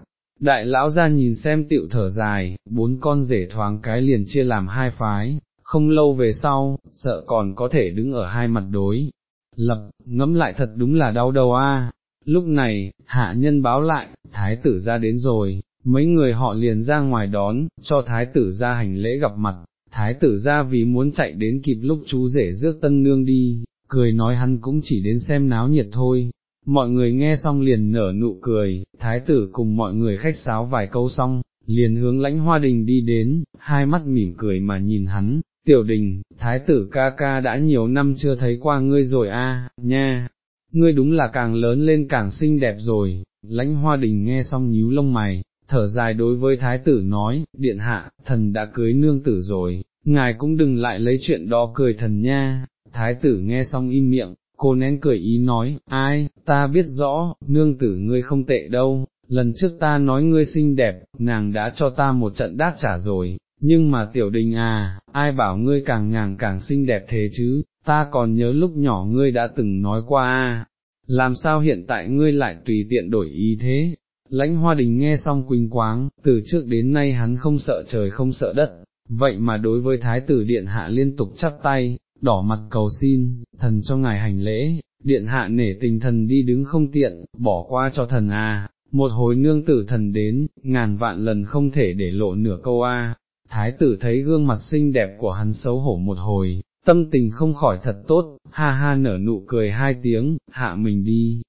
Đại lão ra nhìn xem tiệu thở dài, bốn con rể thoáng cái liền chia làm hai phái, không lâu về sau, sợ còn có thể đứng ở hai mặt đối. Lập, ngẫm lại thật đúng là đau đầu a. Lúc này, hạ nhân báo lại, thái tử ra đến rồi, mấy người họ liền ra ngoài đón, cho thái tử ra hành lễ gặp mặt, thái tử ra vì muốn chạy đến kịp lúc chú rể rước tân nương đi, cười nói hắn cũng chỉ đến xem náo nhiệt thôi. Mọi người nghe xong liền nở nụ cười, thái tử cùng mọi người khách sáo vài câu xong, liền hướng lãnh hoa đình đi đến, hai mắt mỉm cười mà nhìn hắn, tiểu đình, thái tử ca ca đã nhiều năm chưa thấy qua ngươi rồi a, nha, ngươi đúng là càng lớn lên càng xinh đẹp rồi, lãnh hoa đình nghe xong nhíu lông mày, thở dài đối với thái tử nói, điện hạ, thần đã cưới nương tử rồi, ngài cũng đừng lại lấy chuyện đó cười thần nha, thái tử nghe xong im miệng, cô nén cười ý nói, ai, ta biết rõ, nương tử ngươi không tệ đâu, lần trước ta nói ngươi xinh đẹp, nàng đã cho ta một trận đáp trả rồi, nhưng mà tiểu đình à, ai bảo ngươi càng ngàng càng xinh đẹp thế chứ, ta còn nhớ lúc nhỏ ngươi đã từng nói qua à, làm sao hiện tại ngươi lại tùy tiện đổi ý thế, lãnh hoa đình nghe xong quỳnh quáng, từ trước đến nay hắn không sợ trời không sợ đất, vậy mà đối với thái tử điện hạ liên tục chắp tay, đỏ mặt cầu xin, thần cho ngài hành lễ, điện hạ nể tình thần đi đứng không tiện, bỏ qua cho thần à, một hồi nương tử thần đến, ngàn vạn lần không thể để lộ nửa câu a. Thái tử thấy gương mặt xinh đẹp của hắn xấu hổ một hồi, tâm tình không khỏi thật tốt, ha ha nở nụ cười hai tiếng, hạ mình đi.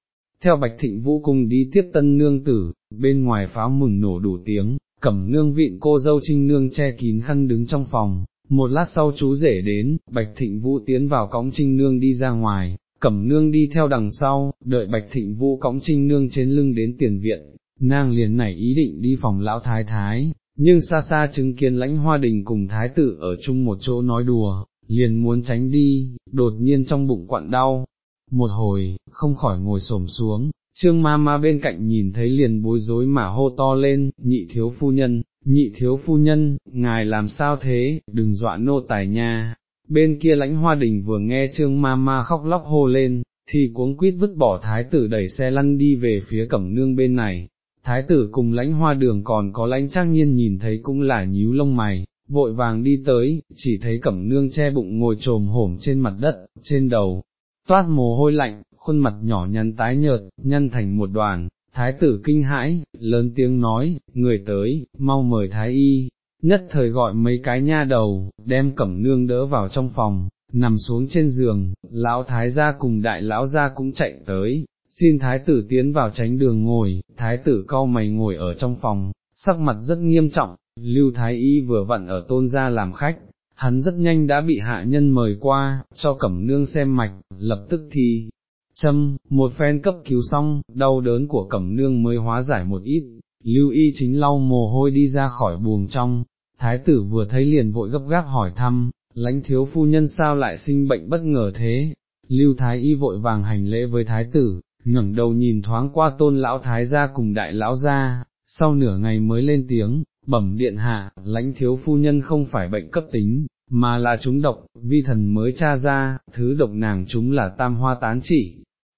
Theo Bạch Thịnh Vũ cùng đi tiếp tân nương tử, bên ngoài pháo mừng nổ đủ tiếng, cẩm nương vịn cô dâu trinh nương che kín khăn đứng trong phòng, một lát sau chú rể đến, Bạch Thịnh Vũ tiến vào cõng trinh nương đi ra ngoài, cẩm nương đi theo đằng sau, đợi Bạch Thịnh Vũ cõng trinh nương trên lưng đến tiền viện, nàng liền nảy ý định đi phòng lão thái thái, nhưng xa xa chứng kiến lãnh hoa đình cùng thái tử ở chung một chỗ nói đùa, liền muốn tránh đi, đột nhiên trong bụng quặn đau, một hồi, không khỏi ngồi xổm xuống, trương ma ma bên cạnh nhìn thấy liền bối rối mà hô to lên, nhị thiếu phu nhân, nhị thiếu phu nhân, ngài làm sao thế, đừng dọa nô tài nha. Bên kia lãnh hoa đình vừa nghe trương ma ma khóc lóc hô lên, thì cuống quýt vứt bỏ thái tử đẩy xe lăn đi về phía cẩm nương bên này. Thái tử cùng lãnh hoa đường còn có lãnh trang nhiên nhìn thấy cũng là nhíu lông mày, vội vàng đi tới, chỉ thấy cẩm nương che bụng ngồi trồm hổm trên mặt đất, trên đầu, toát mồ hôi lạnh, khuôn mặt nhỏ nhắn tái nhợt, nhăn thành một đoàn, thái tử kinh hãi, lớn tiếng nói, người tới, mau mời thái y, nhất thời gọi mấy cái nha đầu, đem cẩm nương đỡ vào trong phòng, nằm xuống trên giường, lão thái gia cùng đại lão gia cũng chạy tới, xin thái tử tiến vào tránh đường ngồi, thái tử cau mày ngồi ở trong phòng, sắc mặt rất nghiêm trọng, lưu thái y vừa vặn ở tôn gia làm khách, hắn rất nhanh đã bị hạ nhân mời qua, cho cẩm nương xem mạch, lập tức thì, châm, một phen cấp cứu xong, đau đớn của cẩm nương mới hóa giải một ít, lưu y chính lau mồ hôi đi ra khỏi buồng trong, thái tử vừa thấy liền vội gấp gáp hỏi thăm, lãnh thiếu phu nhân sao lại sinh bệnh bất ngờ thế, lưu thái y vội vàng hành lễ với thái tử, ngẩng đầu nhìn thoáng qua tôn lão thái gia cùng đại lão gia, sau nửa ngày mới lên tiếng, bẩm điện hạ, lãnh thiếu phu nhân không phải bệnh cấp tính, mà là chúng độc, vi thần mới tra ra, thứ độc nàng chúng là tam hoa tán chỉ.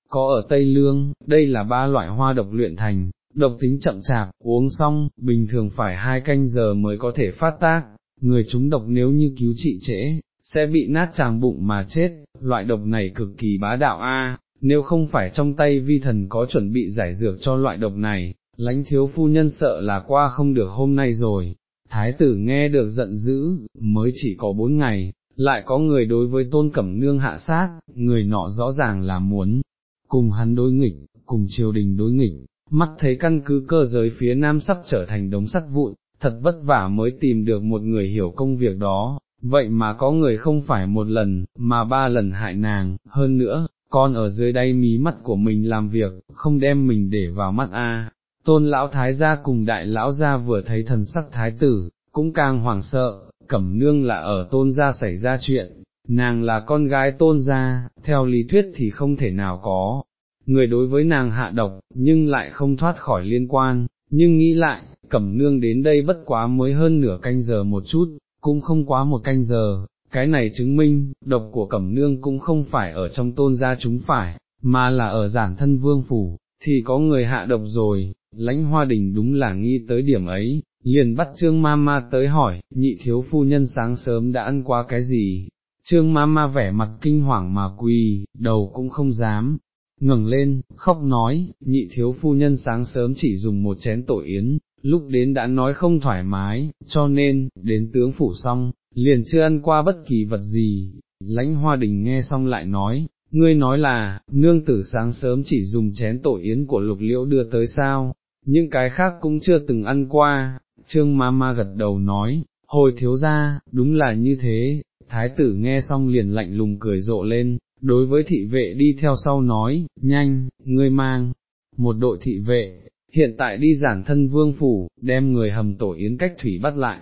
Có ở Tây Lương, đây là ba loại hoa độc luyện thành, độc tính chậm chạp, uống xong, bình thường phải hai canh giờ mới có thể phát tác, người chúng độc nếu như cứu trị trễ, sẽ bị nát tràng bụng mà chết, loại độc này cực kỳ bá đạo a nếu không phải trong tay vi thần có chuẩn bị giải dược cho loại độc này, lãnh thiếu phu nhân sợ là qua không được hôm nay rồi, thái tử nghe được giận dữ, mới chỉ có bốn ngày, lại có người đối với tôn cẩm nương hạ sát, người nọ rõ ràng là muốn, cùng hắn đối nghịch, cùng triều đình đối nghịch, mắt thấy căn cứ cơ giới phía nam sắp trở thành đống sắt vụn, thật vất vả mới tìm được một người hiểu công việc đó, vậy mà có người không phải một lần, mà ba lần hại nàng, hơn nữa, con ở dưới đây mí mắt của mình làm việc, không đem mình để vào mắt a. Tôn lão thái gia cùng đại lão gia vừa thấy thần sắc thái tử, cũng càng hoảng sợ, cẩm nương là ở tôn gia xảy ra chuyện, nàng là con gái tôn gia, theo lý thuyết thì không thể nào có, người đối với nàng hạ độc, nhưng lại không thoát khỏi liên quan, nhưng nghĩ lại, cẩm nương đến đây bất quá mới hơn nửa canh giờ một chút, cũng không quá một canh giờ, cái này chứng minh, độc của cẩm nương cũng không phải ở trong tôn gia chúng phải, mà là ở giản thân vương phủ, thì có người hạ độc rồi, lãnh hoa đình đúng là nghi tới điểm ấy, liền bắt trương ma ma tới hỏi, nhị thiếu phu nhân sáng sớm đã ăn qua cái gì, trương ma ma vẻ mặt kinh hoàng mà quỳ, đầu cũng không dám, ngẩng lên, khóc nói, nhị thiếu phu nhân sáng sớm chỉ dùng một chén tổ yến, lúc đến đã nói không thoải mái, cho nên, đến tướng phủ xong, liền chưa ăn qua bất kỳ vật gì, lãnh hoa đình nghe xong lại nói, ngươi nói là, nương tử sáng sớm chỉ dùng chén tổ yến của lục liễu đưa tới sao, những cái khác cũng chưa từng ăn qua, trương ma ma gật đầu nói, hồi thiếu ra, đúng là như thế, thái tử nghe xong liền lạnh lùng cười rộ lên, đối với thị vệ đi theo sau nói, nhanh, ngươi mang, một đội thị vệ, hiện tại đi giản thân vương phủ, đem người hầm tổ yến cách thủy bắt lại.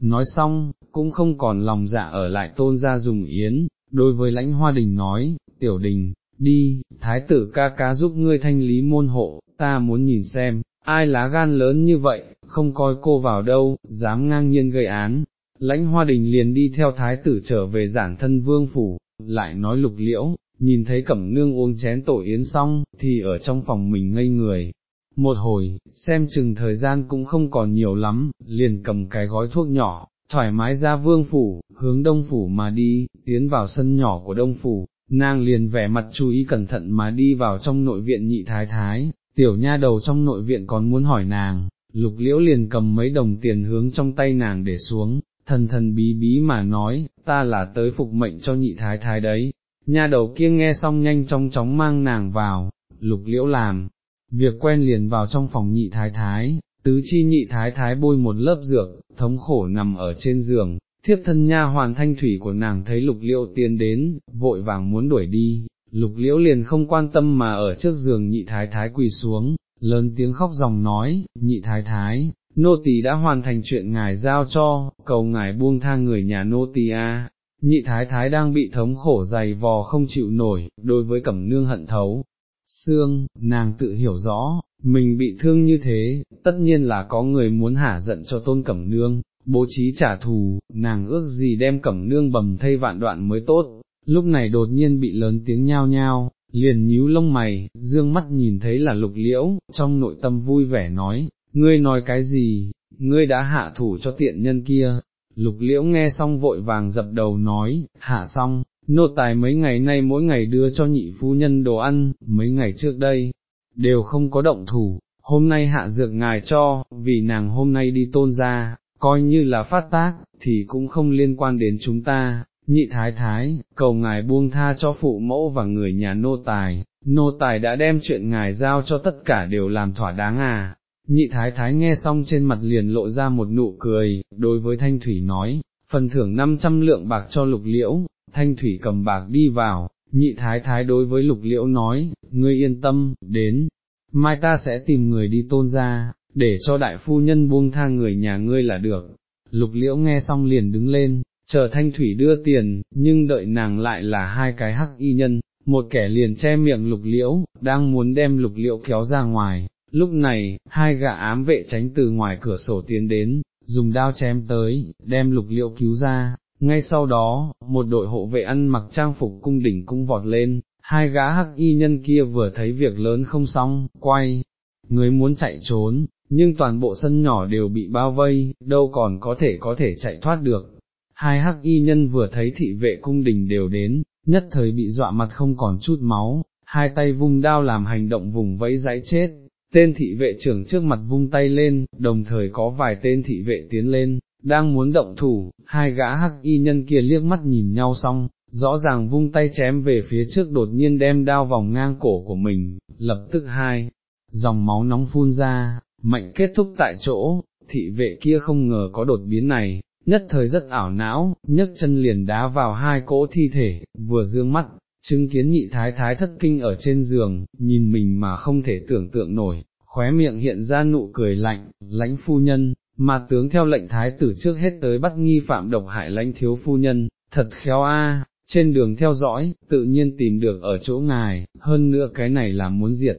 Nói xong, cũng không còn lòng dạ ở lại tôn ra dùng yến, đối với lãnh hoa đình nói, tiểu đình, đi, thái tử ca ca giúp ngươi thanh lý môn hộ, ta muốn nhìn xem, ai lá gan lớn như vậy, không coi cô vào đâu, dám ngang nhiên gây án. Lãnh hoa đình liền đi theo thái tử trở về giản thân vương phủ, lại nói lục liễu, nhìn thấy cẩm nương uống chén tổ yến xong, thì ở trong phòng mình ngây người. Một hồi, xem chừng thời gian cũng không còn nhiều lắm, liền cầm cái gói thuốc nhỏ, thoải mái ra vương phủ, hướng đông phủ mà đi, tiến vào sân nhỏ của đông phủ, nàng liền vẻ mặt chú ý cẩn thận mà đi vào trong nội viện nhị thái thái, tiểu nha đầu trong nội viện còn muốn hỏi nàng, lục liễu liền cầm mấy đồng tiền hướng trong tay nàng để xuống, thần thần bí bí mà nói, ta là tới phục mệnh cho nhị thái thái đấy, nha đầu kia nghe xong nhanh chóng chóng mang nàng vào, lục liễu làm, việc quen liền vào trong phòng nhị thái thái, tứ chi nhị thái thái bôi một lớp dược, thống khổ nằm ở trên giường, thiếp thân nha hoàn thanh thủy của nàng thấy lục liễu tiến đến, vội vàng muốn đuổi đi, lục liễu liền không quan tâm mà ở trước giường nhị thái thái quỳ xuống, lớn tiếng khóc dòng nói, nhị thái thái, nô tỳ đã hoàn thành chuyện ngài giao cho, cầu ngài buông tha người nhà nô tỳ a. Nhị thái thái đang bị thống khổ dày vò không chịu nổi, đối với cẩm nương hận thấu. Sương, nàng tự hiểu rõ, mình bị thương như thế, tất nhiên là có người muốn hả giận cho tôn cẩm nương, bố trí trả thù, nàng ước gì đem cẩm nương bầm thay vạn đoạn mới tốt, lúc này đột nhiên bị lớn tiếng nhao nhao, liền nhíu lông mày, dương mắt nhìn thấy là lục liễu, trong nội tâm vui vẻ nói, ngươi nói cái gì, ngươi đã hạ thủ cho tiện nhân kia, lục liễu nghe xong vội vàng dập đầu nói, hạ xong, nô tài mấy ngày nay mỗi ngày đưa cho nhị phu nhân đồ ăn, mấy ngày trước đây, đều không có động thủ, hôm nay hạ dược ngài cho, vì nàng hôm nay đi tôn ra, coi như là phát tác, thì cũng không liên quan đến chúng ta, nhị thái thái, cầu ngài buông tha cho phụ mẫu và người nhà nô tài, nô tài đã đem chuyện ngài giao cho tất cả đều làm thỏa đáng à. Nhị thái thái nghe xong trên mặt liền lộ ra một nụ cười, đối với thanh thủy nói, phần thưởng 500 lượng bạc cho lục liễu, thanh thủy cầm bạc đi vào, nhị thái thái đối với lục liễu nói, ngươi yên tâm, đến, mai ta sẽ tìm người đi tôn ra, để cho đại phu nhân buông tha người nhà ngươi là được. Lục liễu nghe xong liền đứng lên, chờ thanh thủy đưa tiền, nhưng đợi nàng lại là hai cái hắc y nhân, một kẻ liền che miệng lục liễu, đang muốn đem lục liễu kéo ra ngoài, lúc này, hai gã ám vệ tránh từ ngoài cửa sổ tiến đến, dùng đao chém tới, đem lục liễu cứu ra, ngay sau đó, một đội hộ vệ ăn mặc trang phục cung đỉnh cũng vọt lên, hai gã hắc y nhân kia vừa thấy việc lớn không xong, quay, người muốn chạy trốn, nhưng toàn bộ sân nhỏ đều bị bao vây, đâu còn có thể có thể chạy thoát được. Hai hắc y nhân vừa thấy thị vệ cung đình đều đến, nhất thời bị dọa mặt không còn chút máu, hai tay vung đao làm hành động vùng vẫy dãy chết, tên thị vệ trưởng trước mặt vung tay lên, đồng thời có vài tên thị vệ tiến lên, đang muốn động thủ, hai gã hắc y nhân kia liếc mắt nhìn nhau xong, rõ ràng vung tay chém về phía trước đột nhiên đem đao vòng ngang cổ của mình, lập tức hai, dòng máu nóng phun ra, mạnh kết thúc tại chỗ, thị vệ kia không ngờ có đột biến này, nhất thời rất ảo não, nhấc chân liền đá vào hai cỗ thi thể, vừa dương mắt, chứng kiến nhị thái thái thất kinh ở trên giường, nhìn mình mà không thể tưởng tượng nổi, khóe miệng hiện ra nụ cười lạnh, lãnh phu nhân, mà tướng theo lệnh thái tử trước hết tới bắt nghi phạm độc hại lãnh thiếu phu nhân, thật khéo a. trên đường theo dõi, tự nhiên tìm được ở chỗ ngài, hơn nữa cái này là muốn diệt.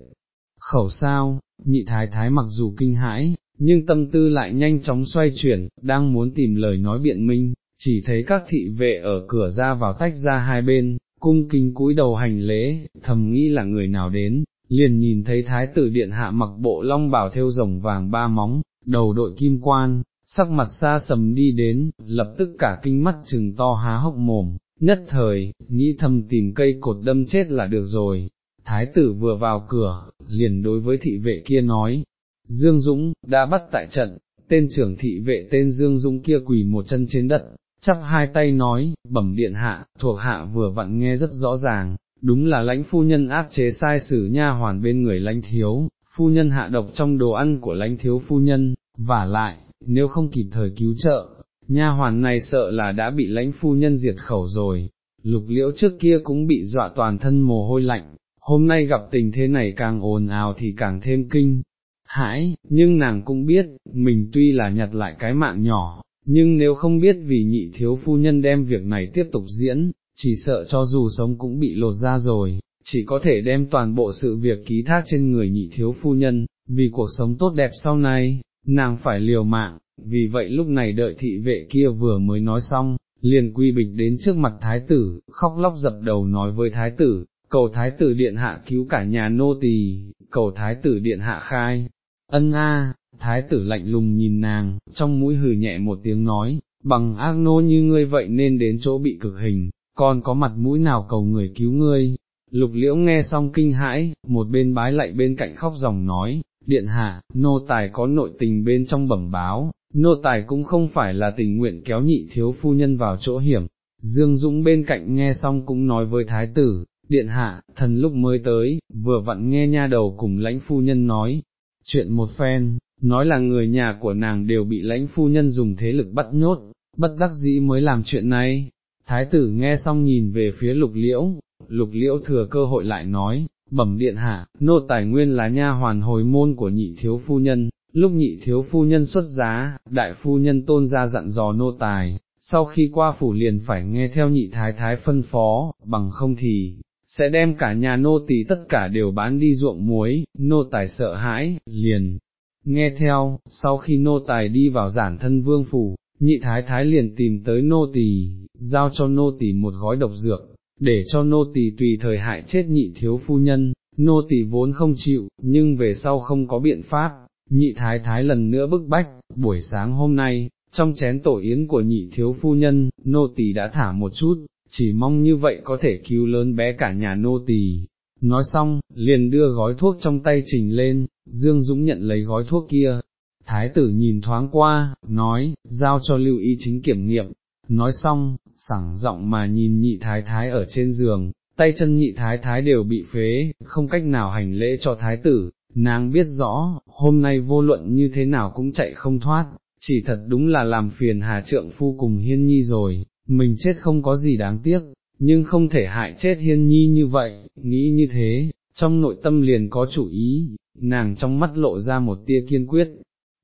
Khẩu sao, nhị thái thái mặc dù kinh hãi, nhưng tâm tư lại nhanh chóng xoay chuyển, đang muốn tìm lời nói biện minh, chỉ thấy các thị vệ ở cửa ra vào tách ra hai bên, cung kính cúi đầu hành lễ, thầm nghĩ là người nào đến, liền nhìn thấy thái tử điện hạ mặc bộ long bảo theo rồng vàng ba móng, đầu đội kim quan, sắc mặt xa sầm đi đến, lập tức cả kinh mắt trừng to há hốc mồm, nhất thời, nghĩ thầm tìm cây cột đâm chết là được rồi. Thái tử vừa vào cửa, liền đối với thị vệ kia nói, Dương Dũng, đã bắt tại trận, tên trưởng thị vệ tên Dương Dũng kia quỳ một chân trên đất, chắp hai tay nói, bẩm điện hạ, thuộc hạ vừa vặn nghe rất rõ ràng, đúng là lãnh phu nhân áp chế sai sử nha hoàn bên người lãnh thiếu, phu nhân hạ độc trong đồ ăn của lãnh thiếu phu nhân, và lại, nếu không kịp thời cứu trợ, nha hoàn này sợ là đã bị lãnh phu nhân diệt khẩu rồi, lục liễu trước kia cũng bị dọa toàn thân mồ hôi lạnh, hôm nay gặp tình thế này càng ồn ào thì càng thêm kinh. Hãi, nhưng nàng cũng biết, mình tuy là nhặt lại cái mạng nhỏ, nhưng nếu không biết vì nhị thiếu phu nhân đem việc này tiếp tục diễn, chỉ sợ cho dù sống cũng bị lột ra rồi, chỉ có thể đem toàn bộ sự việc ký thác trên người nhị thiếu phu nhân, vì cuộc sống tốt đẹp sau này, nàng phải liều mạng, vì vậy lúc này đợi thị vệ kia vừa mới nói xong, liền quy bịch đến trước mặt thái tử, khóc lóc dập đầu nói với thái tử, cầu thái tử điện hạ cứu cả nhà nô tỳ, cầu thái tử điện hạ khai, ân a, thái tử lạnh lùng nhìn nàng, trong mũi hừ nhẹ một tiếng nói, bằng ác nô như ngươi vậy nên đến chỗ bị cực hình, còn có mặt mũi nào cầu người cứu ngươi. Lục liễu nghe xong kinh hãi, một bên bái lạy bên cạnh khóc dòng nói, điện hạ, nô tài có nội tình bên trong bẩm báo, nô tài cũng không phải là tình nguyện kéo nhị thiếu phu nhân vào chỗ hiểm. Dương Dũng bên cạnh nghe xong cũng nói với thái tử, điện hạ, thần lúc mới tới, vừa vặn nghe nha đầu cùng lãnh phu nhân nói, chuyện một phen, nói là người nhà của nàng đều bị lãnh phu nhân dùng thế lực bắt nhốt, bất đắc dĩ mới làm chuyện này. Thái tử nghe xong nhìn về phía lục liễu, lục liễu thừa cơ hội lại nói, bẩm điện hạ, nô tài nguyên là nha hoàn hồi môn của nhị thiếu phu nhân, lúc nhị thiếu phu nhân xuất giá, đại phu nhân tôn ra dặn dò nô tài, sau khi qua phủ liền phải nghe theo nhị thái thái phân phó, bằng không thì, sẽ đem cả nhà nô tỳ tất cả đều bán đi ruộng muối, nô tài sợ hãi, liền, nghe theo, sau khi nô tài đi vào giản thân vương phủ, nhị thái thái liền tìm tới nô tỳ, giao cho nô tỳ một gói độc dược, để cho nô tỳ tùy thời hại chết nhị thiếu phu nhân, nô tỳ vốn không chịu, nhưng về sau không có biện pháp, nhị thái thái lần nữa bức bách, buổi sáng hôm nay, trong chén tổ yến của nhị thiếu phu nhân, nô tỳ đã thả một chút, chỉ mong như vậy có thể cứu lớn bé cả nhà nô tỳ. Nói xong, liền đưa gói thuốc trong tay trình lên, Dương Dũng nhận lấy gói thuốc kia. Thái tử nhìn thoáng qua, nói, giao cho lưu ý chính kiểm nghiệm, nói xong, sảng giọng mà nhìn nhị thái thái ở trên giường, tay chân nhị thái thái đều bị phế, không cách nào hành lễ cho thái tử, nàng biết rõ, hôm nay vô luận như thế nào cũng chạy không thoát, chỉ thật đúng là làm phiền hà trượng phu cùng hiên nhi rồi, mình chết không có gì đáng tiếc, nhưng không thể hại chết hiên nhi như vậy, nghĩ như thế, trong nội tâm liền có chủ ý, nàng trong mắt lộ ra một tia kiên quyết,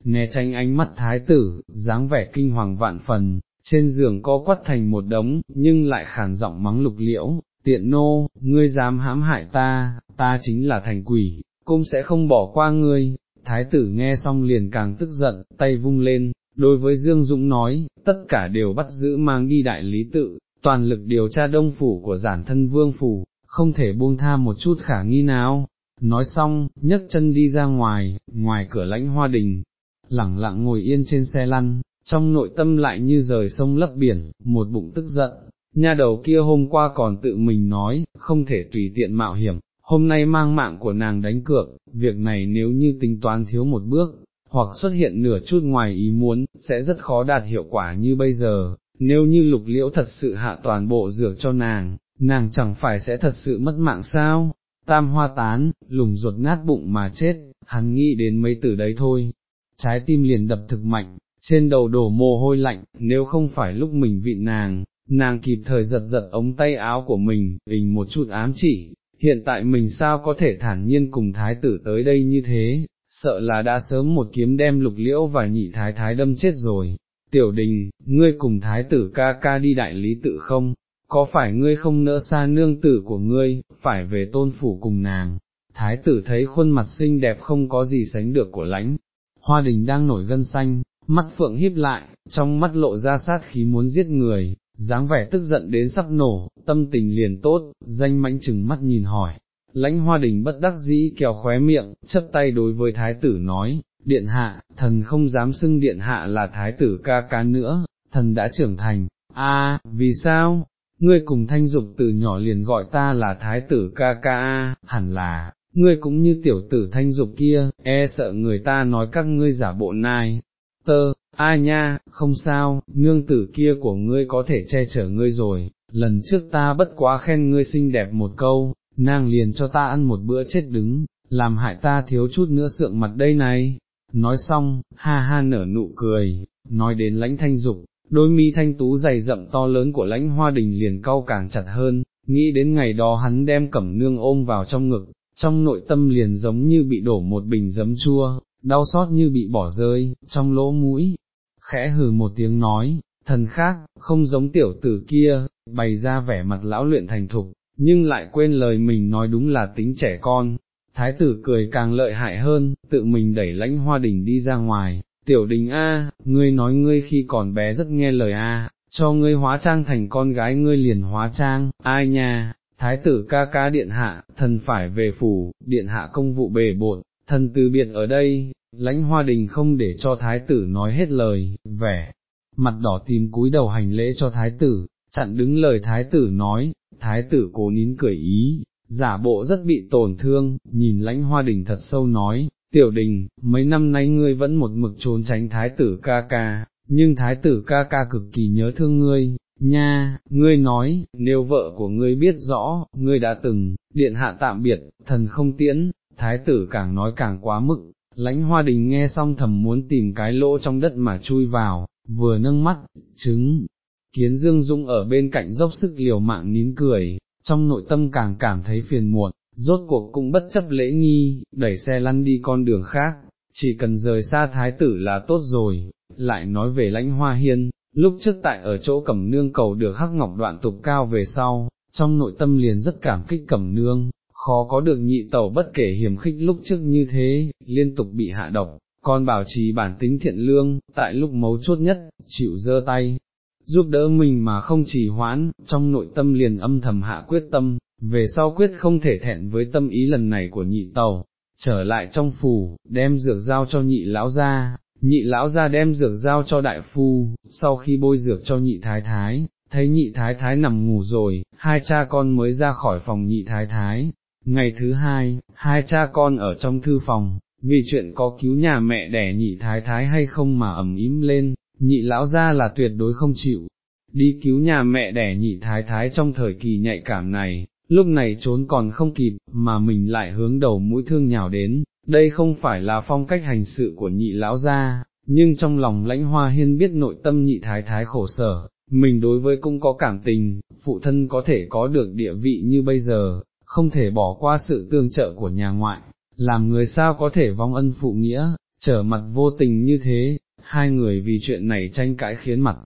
né tránh ánh mắt thái tử, dáng vẻ kinh hoàng vạn phần, trên giường co quắt thành một đống, nhưng lại khản giọng mắng lục liễu, tiện nô, ngươi dám hãm hại ta, ta chính là thành quỷ, cũng sẽ không bỏ qua ngươi, thái tử nghe xong liền càng tức giận, tay vung lên, đối với Dương Dũng nói, tất cả đều bắt giữ mang đi đại lý tự, toàn lực điều tra đông phủ của giản thân vương phủ, không thể buông tha một chút khả nghi nào. Nói xong, nhấc chân đi ra ngoài, ngoài cửa lãnh hoa đình, lẳng lặng ngồi yên trên xe lăn, trong nội tâm lại như rời sông lấp biển, một bụng tức giận, nha đầu kia hôm qua còn tự mình nói, không thể tùy tiện mạo hiểm, hôm nay mang mạng của nàng đánh cược, việc này nếu như tính toán thiếu một bước, hoặc xuất hiện nửa chút ngoài ý muốn, sẽ rất khó đạt hiệu quả như bây giờ, nếu như lục liễu thật sự hạ toàn bộ dược cho nàng, nàng chẳng phải sẽ thật sự mất mạng sao, tam hoa tán, lùng ruột nát bụng mà chết, hắn nghĩ đến mấy từ đấy thôi, trái tim liền đập thực mạnh, trên đầu đổ mồ hôi lạnh, nếu không phải lúc mình vị nàng, nàng kịp thời giật giật ống tay áo của mình, hình một chút ám chỉ, hiện tại mình sao có thể thản nhiên cùng thái tử tới đây như thế, sợ là đã sớm một kiếm đem lục liễu và nhị thái thái đâm chết rồi. Tiểu đình, ngươi cùng thái tử ca ca đi đại lý tự không, có phải ngươi không nỡ xa nương tử của ngươi, phải về tôn phủ cùng nàng. Thái tử thấy khuôn mặt xinh đẹp không có gì sánh được của lãnh, hoa đình đang nổi gân xanh, mắt phượng híp lại, trong mắt lộ ra sát khí muốn giết người, dáng vẻ tức giận đến sắp nổ, tâm tình liền tốt, danh mãnh chừng mắt nhìn hỏi. Lãnh hoa đình bất đắc dĩ kéo khóe miệng, chấp tay đối với thái tử nói, điện hạ, thần không dám xưng điện hạ là thái tử ca ca nữa, thần đã trưởng thành, a vì sao, ngươi cùng thanh dục từ nhỏ liền gọi ta là thái tử ca ca, hẳn là, ngươi cũng như tiểu tử thanh dục kia, e sợ người ta nói các ngươi giả bộ nai, tơ, ai nha, không sao, nương tử kia của ngươi có thể che chở ngươi rồi, lần trước ta bất quá khen ngươi xinh đẹp một câu, nàng liền cho ta ăn một bữa chết đứng, làm hại ta thiếu chút nữa sượng mặt đây này. Nói xong, ha ha nở nụ cười, nói đến lãnh thanh dục, đôi mi thanh tú dày rậm to lớn của lãnh hoa đình liền cau càng chặt hơn, nghĩ đến ngày đó hắn đem cẩm nương ôm vào trong ngực, trong nội tâm liền giống như bị đổ một bình giấm chua, đau xót như bị bỏ rơi, trong lỗ mũi, khẽ hừ một tiếng nói, thần khác, không giống tiểu tử kia, bày ra vẻ mặt lão luyện thành thục, nhưng lại quên lời mình nói đúng là tính trẻ con. Thái tử cười càng lợi hại hơn, tự mình đẩy lãnh hoa đình đi ra ngoài, tiểu đình A, ngươi nói ngươi khi còn bé rất nghe lời A, cho ngươi hóa trang thành con gái ngươi liền hóa trang, ai nha, thái tử ca ca điện hạ, thần phải về phủ, điện hạ công vụ bề bộn, thần từ biệt ở đây, lãnh hoa đình không để cho thái tử nói hết lời, vẻ, mặt đỏ tim cúi đầu hành lễ cho thái tử, chặn đứng lời thái tử nói, thái tử cố nín cười ý, giả bộ rất bị tổn thương, nhìn lãnh hoa đình thật sâu nói, tiểu đình, mấy năm nay ngươi vẫn một mực trốn tránh thái tử ca ca, nhưng thái tử ca ca cực kỳ nhớ thương ngươi, nha, ngươi nói, nếu vợ của ngươi biết rõ, ngươi đã từng, điện hạ tạm biệt, thần không tiễn, thái tử càng nói càng quá mức, lãnh hoa đình nghe xong thầm muốn tìm cái lỗ trong đất mà chui vào, vừa nâng mắt, trứng, kiến dương dung ở bên cạnh dốc sức liều mạng nín cười, trong nội tâm càng cảm thấy phiền muộn, rốt cuộc cũng bất chấp lễ nghi, đẩy xe lăn đi con đường khác, chỉ cần rời xa thái tử là tốt rồi, lại nói về lãnh hoa hiên, lúc trước tại ở chỗ cẩm nương cầu được hắc ngọc đoạn tục cao về sau, trong nội tâm liền rất cảm kích cẩm nương, khó có được nhị tẩu bất kể hiểm khích lúc trước như thế, liên tục bị hạ độc, còn bảo trì bản tính thiện lương, tại lúc mấu chốt nhất, chịu dơ tay, giúp đỡ mình mà không trì hoãn, trong nội tâm liền âm thầm hạ quyết tâm, về sau quyết không thể thẹn với tâm ý lần này của nhị tẩu. Trở lại trong phủ, đem dược giao cho nhị lão ra, nhị lão ra đem dược giao cho đại phu, sau khi bôi dược cho nhị thái thái, thấy nhị thái thái nằm ngủ rồi, hai cha con mới ra khỏi phòng nhị thái thái. Ngày thứ hai, hai cha con ở trong thư phòng, vì chuyện có cứu nhà mẹ đẻ nhị thái thái hay không mà ẩm ím lên, nhị lão ra là tuyệt đối không chịu, đi cứu nhà mẹ đẻ nhị thái thái trong thời kỳ nhạy cảm này, lúc này trốn còn không kịp, mà mình lại hướng đầu mũi thương nhào đến, đây không phải là phong cách hành sự của nhị lão gia, nhưng trong lòng lãnh hoa hiên biết nội tâm nhị thái thái khổ sở, mình đối với cũng có cảm tình, phụ thân có thể có được địa vị như bây giờ, không thể bỏ qua sự tương trợ của nhà ngoại, làm người sao có thể vong ân phụ nghĩa, trở mặt vô tình như thế, hai người vì chuyện này tranh cãi khiến mặt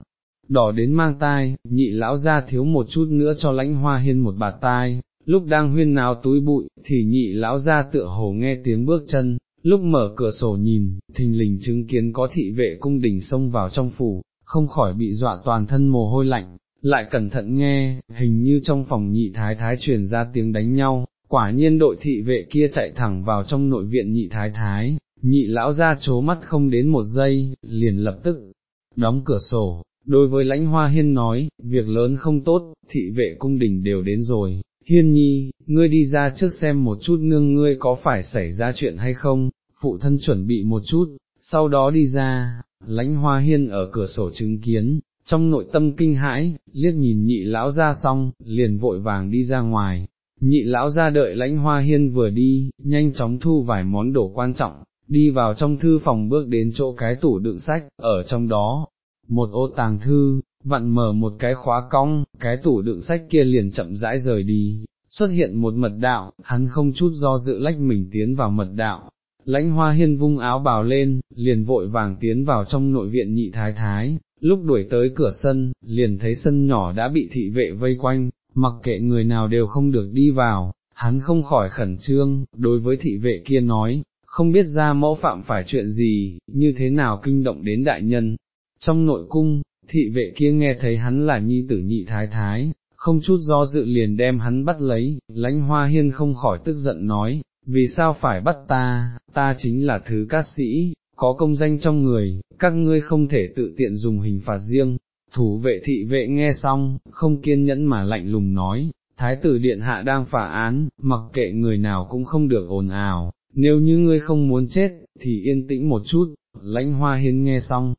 đỏ đến mang tai, nhị lão ra thiếu một chút nữa cho lãnh hoa hiên một bạt tai, lúc đang huyên náo túi bụi, thì nhị lão ra tựa hồ nghe tiếng bước chân, lúc mở cửa sổ nhìn, thình lình chứng kiến có thị vệ cung đình xông vào trong phủ, không khỏi bị dọa toàn thân mồ hôi lạnh, lại cẩn thận nghe, hình như trong phòng nhị thái thái truyền ra tiếng đánh nhau, quả nhiên đội thị vệ kia chạy thẳng vào trong nội viện nhị thái thái, nhị lão ra chố mắt không đến một giây, liền lập tức đóng cửa sổ, đối với lãnh hoa hiên nói, việc lớn không tốt, thị vệ cung đình đều đến rồi, hiên nhi, ngươi đi ra trước xem một chút nương ngươi có phải xảy ra chuyện hay không, phụ thân chuẩn bị một chút, sau đó đi ra, lãnh hoa hiên ở cửa sổ chứng kiến, trong nội tâm kinh hãi, liếc nhìn nhị lão ra xong, liền vội vàng đi ra ngoài, nhị lão ra đợi lãnh hoa hiên vừa đi, nhanh chóng thu vài món đồ quan trọng, đi vào trong thư phòng bước đến chỗ cái tủ đựng sách, ở trong đó, một ô tàng thư, vặn mở một cái khóa cong, cái tủ đựng sách kia liền chậm rãi rời đi, xuất hiện một mật đạo, hắn không chút do dự lách mình tiến vào mật đạo. Lãnh hoa hiên vung áo bào lên, liền vội vàng tiến vào trong nội viện nhị thái thái, lúc đuổi tới cửa sân, liền thấy sân nhỏ đã bị thị vệ vây quanh, mặc kệ người nào đều không được đi vào, hắn không khỏi khẩn trương, đối với thị vệ kia nói, không biết ra mẫu phạm phải chuyện gì, như thế nào kinh động đến đại nhân. Trong nội cung, thị vệ kia nghe thấy hắn là nhi tử nhị thái thái, không chút do dự liền đem hắn bắt lấy, lãnh hoa hiên không khỏi tức giận nói, vì sao phải bắt ta, ta chính là thứ cát sĩ, có công danh trong người, các ngươi không thể tự tiện dùng hình phạt riêng. Thủ vệ thị vệ nghe xong, không kiên nhẫn mà lạnh lùng nói, thái tử điện hạ đang phả án, mặc kệ người nào cũng không được ồn ào, nếu như ngươi không muốn chết, thì yên tĩnh một chút, lãnh hoa hiên nghe xong,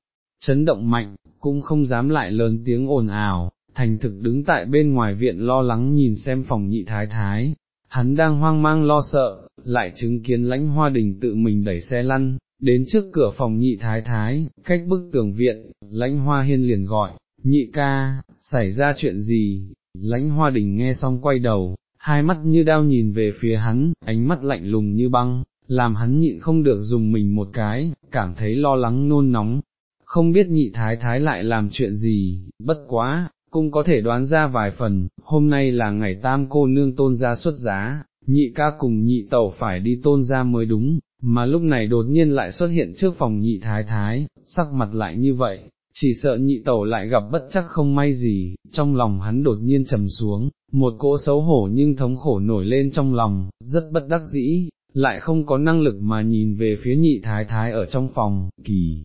chấn động mạnh, cũng không dám lại lớn tiếng ồn ào, thành thực đứng tại bên ngoài viện lo lắng nhìn xem phòng nhị thái thái, hắn đang hoang mang lo sợ, lại chứng kiến lãnh hoa đình tự mình đẩy xe lăn, đến trước cửa phòng nhị thái thái, cách bức tường viện, lãnh hoa hiên liền gọi, nhị ca, xảy ra chuyện gì, lãnh hoa đình nghe xong quay đầu, hai mắt như đao nhìn về phía hắn, ánh mắt lạnh lùng như băng, làm hắn nhịn không được dùng mình một cái, cảm thấy lo lắng nôn nóng, không biết nhị thái thái lại làm chuyện gì, bất quá, cũng có thể đoán ra vài phần, hôm nay là ngày tam cô nương tôn gia xuất giá, nhị ca cùng nhị tẩu phải đi tôn gia mới đúng, mà lúc này đột nhiên lại xuất hiện trước phòng nhị thái thái, sắc mặt lại như vậy, chỉ sợ nhị tẩu lại gặp bất chắc không may gì, trong lòng hắn đột nhiên trầm xuống, một cỗ xấu hổ nhưng thống khổ nổi lên trong lòng, rất bất đắc dĩ, lại không có năng lực mà nhìn về phía nhị thái thái ở trong phòng, kỳ.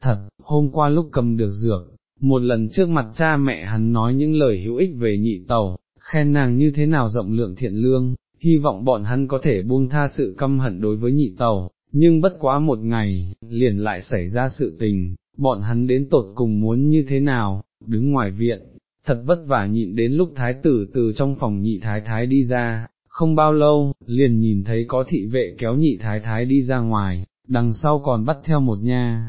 Thật, hôm qua lúc cầm được dược, một lần trước mặt cha mẹ hắn nói những lời hữu ích về nhị tàu, khen nàng như thế nào rộng lượng thiện lương, hy vọng bọn hắn có thể buông tha sự căm hận đối với nhị tàu, nhưng bất quá một ngày, liền lại xảy ra sự tình, bọn hắn đến tột cùng muốn như thế nào, đứng ngoài viện, thật vất vả nhịn đến lúc thái tử từ trong phòng nhị thái thái đi ra, không bao lâu, liền nhìn thấy có thị vệ kéo nhị thái thái đi ra ngoài, đằng sau còn bắt theo một nha,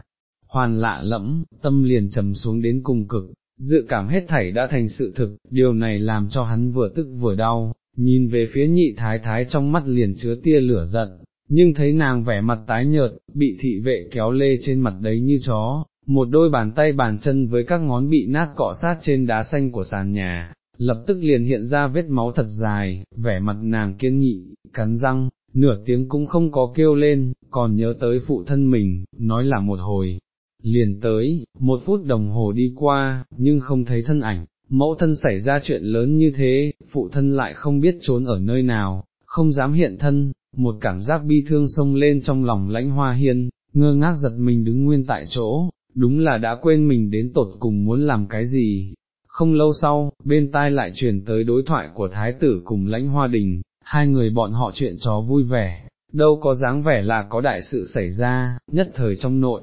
hoàn lạ lẫm, tâm liền trầm xuống đến cùng cực, dự cảm hết thảy đã thành sự thực, điều này làm cho hắn vừa tức vừa đau, nhìn về phía nhị thái thái trong mắt liền chứa tia lửa giận, nhưng thấy nàng vẻ mặt tái nhợt, bị thị vệ kéo lê trên mặt đấy như chó, một đôi bàn tay bàn chân với các ngón bị nát cọ sát trên đá xanh của sàn nhà, lập tức liền hiện ra vết máu thật dài, vẻ mặt nàng kiên nghị, cắn răng, nửa tiếng cũng không có kêu lên, còn nhớ tới phụ thân mình, nói là một hồi, liền tới, một phút đồng hồ đi qua, nhưng không thấy thân ảnh, mẫu thân xảy ra chuyện lớn như thế, phụ thân lại không biết trốn ở nơi nào, không dám hiện thân, một cảm giác bi thương sông lên trong lòng lãnh hoa hiên, ngơ ngác giật mình đứng nguyên tại chỗ, đúng là đã quên mình đến tột cùng muốn làm cái gì. Không lâu sau, bên tai lại truyền tới đối thoại của thái tử cùng lãnh hoa đình, hai người bọn họ chuyện trò vui vẻ, đâu có dáng vẻ là có đại sự xảy ra, nhất thời trong nội,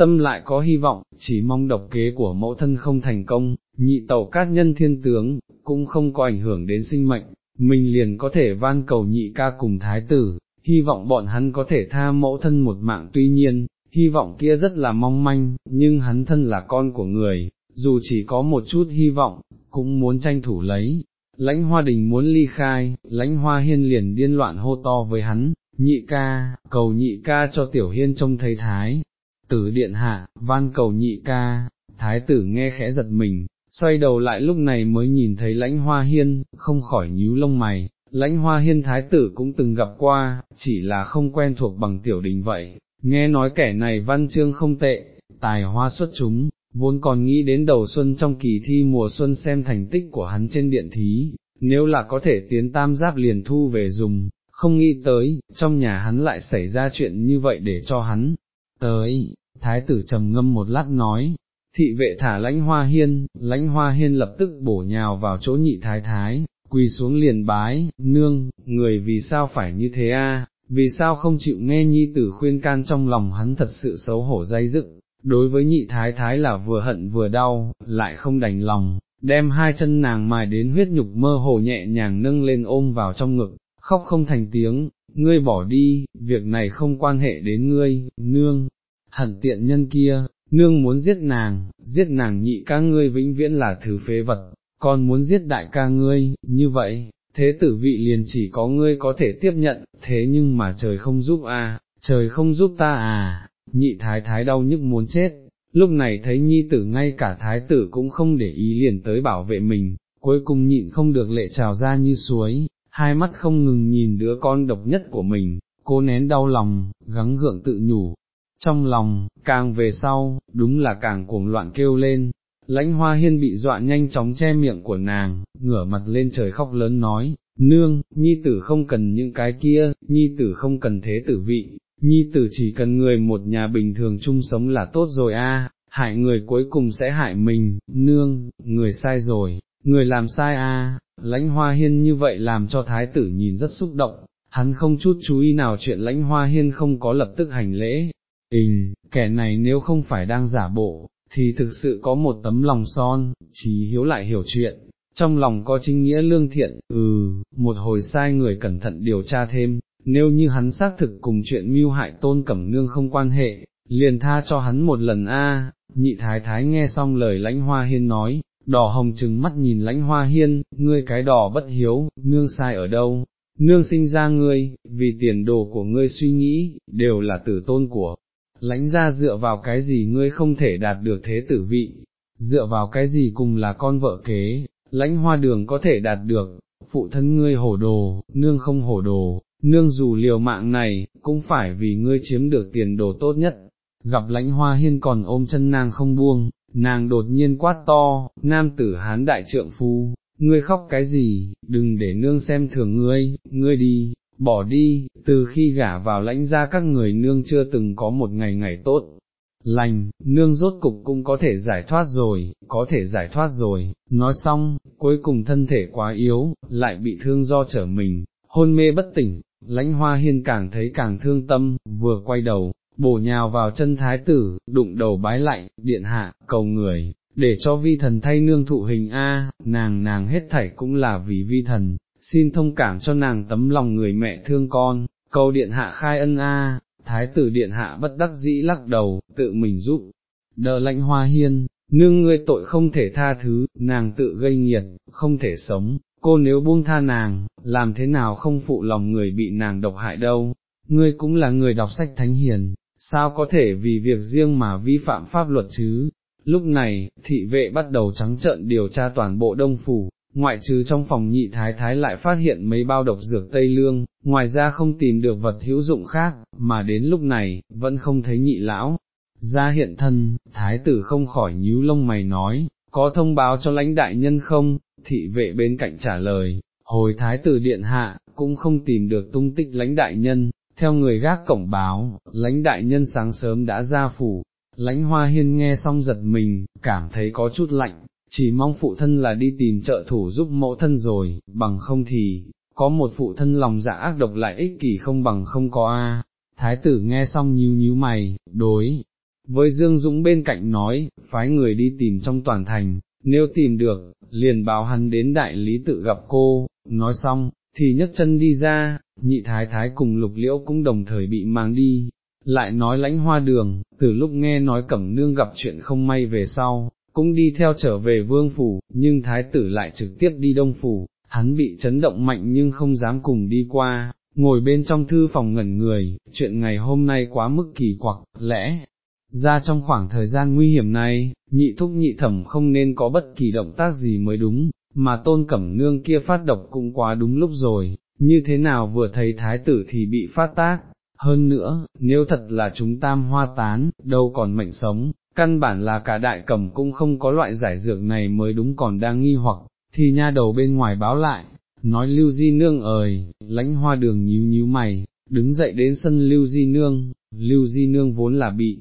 tâm lại có hy vọng, chỉ mong độc kế của mẫu thân không thành công, nhị tẩu cát nhân thiên tướng, cũng không có ảnh hưởng đến sinh mệnh, mình liền có thể van cầu nhị ca cùng thái tử, hy vọng bọn hắn có thể tha mẫu thân một mạng tuy nhiên, hy vọng kia rất là mong manh, nhưng hắn thân là con của người, dù chỉ có một chút hy vọng, cũng muốn tranh thủ lấy. Lãnh hoa đình muốn ly khai, lãnh hoa hiên liền điên loạn hô to với hắn, nhị ca, cầu nhị ca cho tiểu hiên trông thấy thái, tử điện hạ, van cầu nhị ca, thái tử nghe khẽ giật mình, xoay đầu lại lúc này mới nhìn thấy lãnh hoa hiên, không khỏi nhíu lông mày, lãnh hoa hiên thái tử cũng từng gặp qua, chỉ là không quen thuộc bằng tiểu đình vậy, nghe nói kẻ này văn chương không tệ, tài hoa xuất chúng, vốn còn nghĩ đến đầu xuân trong kỳ thi mùa xuân xem thành tích của hắn trên điện thí, nếu là có thể tiến tam giáp liền thu về dùng, không nghĩ tới, trong nhà hắn lại xảy ra chuyện như vậy để cho hắn, tới, thái tử trầm ngâm một lát nói, thị vệ thả lãnh hoa hiên, lãnh hoa hiên lập tức bổ nhào vào chỗ nhị thái thái, quỳ xuống liền bái, nương, người vì sao phải như thế a? vì sao không chịu nghe nhi tử khuyên can trong lòng hắn thật sự xấu hổ dây dứt, đối với nhị thái thái là vừa hận vừa đau, lại không đành lòng, đem hai chân nàng mài đến huyết nhục mơ hồ nhẹ nhàng nâng lên ôm vào trong ngực, khóc không thành tiếng, ngươi bỏ đi, việc này không quan hệ đến ngươi, nương, hận tiện nhân kia, nương muốn giết nàng, giết nàng nhị ca ngươi vĩnh viễn là thứ phế vật, còn muốn giết đại ca ngươi, như vậy, thế tử vị liền chỉ có ngươi có thể tiếp nhận, thế nhưng mà trời không giúp a, trời không giúp ta à, nhị thái thái đau nhức muốn chết, lúc này thấy nhi tử ngay cả thái tử cũng không để ý liền tới bảo vệ mình, cuối cùng nhịn không được lệ trào ra như suối, hai mắt không ngừng nhìn đứa con độc nhất của mình, cô nén đau lòng, gắng gượng tự nhủ. Trong lòng, càng về sau, đúng là càng cuồng loạn kêu lên, lãnh hoa hiên bị dọa nhanh chóng che miệng của nàng, ngửa mặt lên trời khóc lớn nói, nương, nhi tử không cần những cái kia, nhi tử không cần thế tử vị, nhi tử chỉ cần người một nhà bình thường chung sống là tốt rồi a, hại người cuối cùng sẽ hại mình, nương, người sai rồi, người làm sai a, lãnh hoa hiên như vậy làm cho thái tử nhìn rất xúc động, hắn không chút chú ý nào chuyện lãnh hoa hiên không có lập tức hành lễ, hình, kẻ này nếu không phải đang giả bộ, thì thực sự có một tấm lòng son, trí hiếu lại hiểu chuyện, trong lòng có chính nghĩa lương thiện, ừ, một hồi sai người cẩn thận điều tra thêm, nếu như hắn xác thực cùng chuyện mưu hại tôn cẩm nương không quan hệ, liền tha cho hắn một lần a. nhị thái thái nghe xong lời lãnh hoa hiên nói, đỏ hồng trừng mắt nhìn lãnh hoa hiên, ngươi cái đỏ bất hiếu, nương sai ở đâu, nương sinh ra ngươi, vì tiền đồ của ngươi suy nghĩ, đều là tử tôn của, lãnh ra dựa vào cái gì ngươi không thể đạt được thế tử vị, dựa vào cái gì cùng là con vợ kế, lãnh hoa đường có thể đạt được, phụ thân ngươi hổ đồ, nương không hổ đồ, nương dù liều mạng này, cũng phải vì ngươi chiếm được tiền đồ tốt nhất. Gặp lãnh hoa hiên còn ôm chân nàng không buông, nàng đột nhiên quát to, nam tử hán đại trượng phu, ngươi khóc cái gì, đừng để nương xem thường ngươi, ngươi đi, bỏ đi, từ khi gả vào lãnh ra các người nương chưa từng có một ngày ngày tốt. Lành, nương rốt cục cũng có thể giải thoát rồi, có thể giải thoát rồi, nói xong, cuối cùng thân thể quá yếu, lại bị thương do trở mình, hôn mê bất tỉnh, lãnh hoa hiên càng thấy càng thương tâm, vừa quay đầu, bổ nhào vào chân thái tử, đụng đầu bái lạnh, điện hạ, cầu người, để cho vi thần thay nương thụ hình A, nàng nàng hết thảy cũng là vì vi thần, xin thông cảm cho nàng tấm lòng người mẹ thương con, cầu điện hạ khai ân A, thái tử điện hạ bất đắc dĩ lắc đầu, tự mình giúp, đỡ lãnh hoa hiên, nương ngươi tội không thể tha thứ, nàng tự gây nghiệt, không thể sống, cô nếu buông tha nàng, làm thế nào không phụ lòng người bị nàng độc hại đâu, ngươi cũng là người đọc sách thánh hiền, sao có thể vì việc riêng mà vi phạm pháp luật chứ? Lúc này, thị vệ bắt đầu trắng trợn điều tra toàn bộ đông phủ, ngoại trừ trong phòng nhị thái thái lại phát hiện mấy bao độc dược Tây Lương, ngoài ra không tìm được vật hữu dụng khác, mà đến lúc này, vẫn không thấy nhị lão. Ra hiện thân, thái tử không khỏi nhíu lông mày nói, có thông báo cho lãnh đại nhân không, thị vệ bên cạnh trả lời, hồi thái tử điện hạ, cũng không tìm được tung tích lãnh đại nhân, theo người gác cổng báo, lãnh đại nhân sáng sớm đã ra phủ, lãnh hoa hiên nghe xong giật mình, cảm thấy có chút lạnh, chỉ mong phụ thân là đi tìm trợ thủ giúp mẫu thân rồi, bằng không thì, có một phụ thân lòng dạ ác độc lại ích kỷ không bằng không có a. Thái tử nghe xong nhíu nhíu mày, đối, với Dương Dũng bên cạnh nói, phái người đi tìm trong toàn thành, nếu tìm được, liền báo hắn đến đại lý tự gặp cô, nói xong, thì nhấc chân đi ra, nhị thái thái cùng lục liễu cũng đồng thời bị mang đi, lại nói lãnh hoa đường, từ lúc nghe nói cẩm nương gặp chuyện không may về sau, cũng đi theo trở về vương phủ, nhưng thái tử lại trực tiếp đi đông phủ, hắn bị chấn động mạnh nhưng không dám cùng đi qua, ngồi bên trong thư phòng ngẩn người, chuyện ngày hôm nay quá mức kỳ quặc, lẽ ra trong khoảng thời gian nguy hiểm này, nhị thúc nhị thẩm không nên có bất kỳ động tác gì mới đúng, mà tôn cẩm nương kia phát độc cũng quá đúng lúc rồi, như thế nào vừa thấy thái tử thì bị phát tác, hơn nữa, nếu thật là chúng tam hoa tán, đâu còn mệnh sống, căn bản là cả đại cẩm cũng không có loại giải dược này mới đúng còn đang nghi hoặc, thì nha đầu bên ngoài báo lại, nói lưu di nương ơi, lãnh hoa đường nhíu nhíu mày, đứng dậy đến sân lưu di nương, lưu di nương vốn là bị,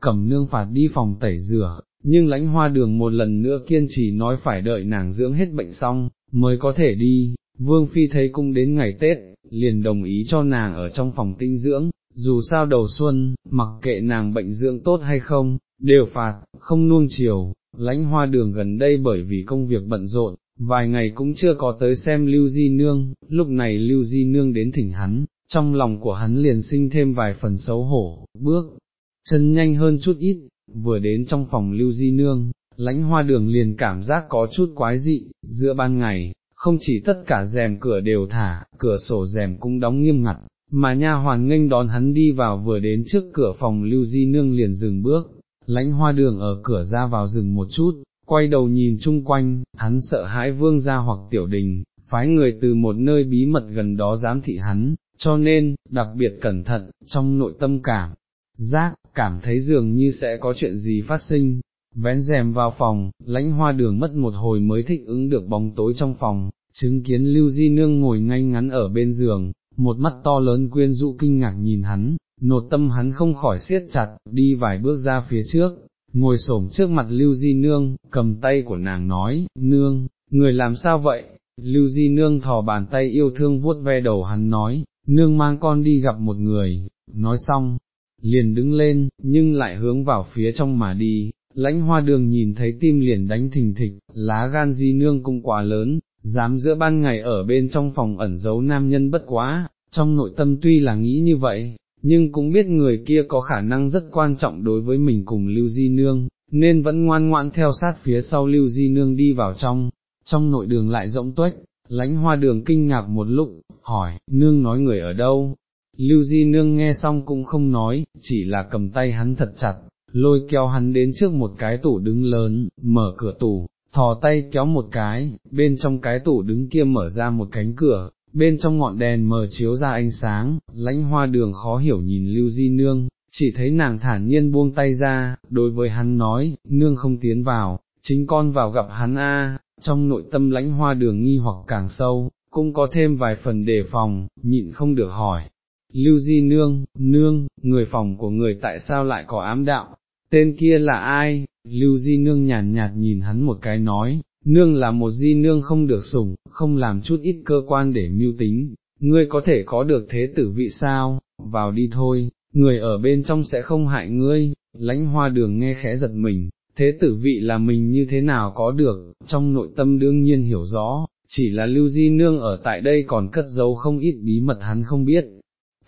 cẩm nương phạt đi phòng tẩy rửa, nhưng lãnh hoa đường một lần nữa kiên trì nói phải đợi nàng dưỡng hết bệnh xong, mới có thể đi, vương phi thấy cũng đến ngày Tết, liền đồng ý cho nàng ở trong phòng tinh dưỡng, dù sao đầu xuân, mặc kệ nàng bệnh dưỡng tốt hay không, đều phạt, không nuông chiều, lãnh hoa đường gần đây bởi vì công việc bận rộn, vài ngày cũng chưa có tới xem Lưu Di Nương, lúc này Lưu Di Nương đến thỉnh hắn, trong lòng của hắn liền sinh thêm vài phần xấu hổ, bước, chân nhanh hơn chút ít, vừa đến trong phòng Lưu Di Nương, lãnh hoa đường liền cảm giác có chút quái dị, giữa ban ngày, không chỉ tất cả rèm cửa đều thả, cửa sổ rèm cũng đóng nghiêm ngặt, mà nha hoàn nghênh đón hắn đi vào vừa đến trước cửa phòng Lưu Di Nương liền dừng bước, lãnh hoa đường ở cửa ra vào dừng một chút, quay đầu nhìn chung quanh, hắn sợ hãi vương gia hoặc tiểu đình, phái người từ một nơi bí mật gần đó giám thị hắn, cho nên, đặc biệt cẩn thận, trong nội tâm cảm, giác, cảm thấy dường như sẽ có chuyện gì phát sinh, vén rèm vào phòng, lãnh hoa đường mất một hồi mới thích ứng được bóng tối trong phòng, chứng kiến Lưu Di Nương ngồi ngay ngắn ở bên giường, một mắt to lớn quyên rũ kinh ngạc nhìn hắn, nột tâm hắn không khỏi siết chặt, đi vài bước ra phía trước, ngồi xổm trước mặt Lưu Di Nương, cầm tay của nàng nói, Nương, người làm sao vậy? Lưu Di Nương thò bàn tay yêu thương vuốt ve đầu hắn nói, Nương mang con đi gặp một người, nói xong, liền đứng lên, nhưng lại hướng vào phía trong mà đi, lãnh hoa đường nhìn thấy tim liền đánh thình thịch, lá gan Di Nương cũng quá lớn, dám giữa ban ngày ở bên trong phòng ẩn giấu nam nhân bất quá, trong nội tâm tuy là nghĩ như vậy, nhưng cũng biết người kia có khả năng rất quan trọng đối với mình cùng Lưu Di Nương, nên vẫn ngoan ngoãn theo sát phía sau Lưu Di Nương đi vào trong, trong nội đường lại rộng tuếch, lãnh hoa đường kinh ngạc một lúc, hỏi, nương nói người ở đâu? Lưu Di Nương nghe xong cũng không nói, chỉ là cầm tay hắn thật chặt, lôi kéo hắn đến trước một cái tủ đứng lớn, mở cửa tủ, thò tay kéo một cái, bên trong cái tủ đứng kia mở ra một cánh cửa, bên trong ngọn đèn mờ chiếu ra ánh sáng, lãnh hoa đường khó hiểu nhìn Lưu Di Nương, chỉ thấy nàng thản nhiên buông tay ra, đối với hắn nói, nương không tiến vào, chính con vào gặp hắn a. trong nội tâm lãnh hoa đường nghi hoặc càng sâu, cũng có thêm vài phần đề phòng, nhịn không được hỏi. Lưu Di Nương, Nương, người phòng của người tại sao lại có ám đạo, tên kia là ai, Lưu Di Nương nhàn nhạt, nhìn hắn một cái nói, nương là một di nương không được sủng, không làm chút ít cơ quan để mưu tính, ngươi có thể có được thế tử vị sao, vào đi thôi, người ở bên trong sẽ không hại ngươi, lãnh hoa đường nghe khẽ giật mình, thế tử vị là mình như thế nào có được, trong nội tâm đương nhiên hiểu rõ, chỉ là lưu di nương ở tại đây còn cất giấu không ít bí mật hắn không biết.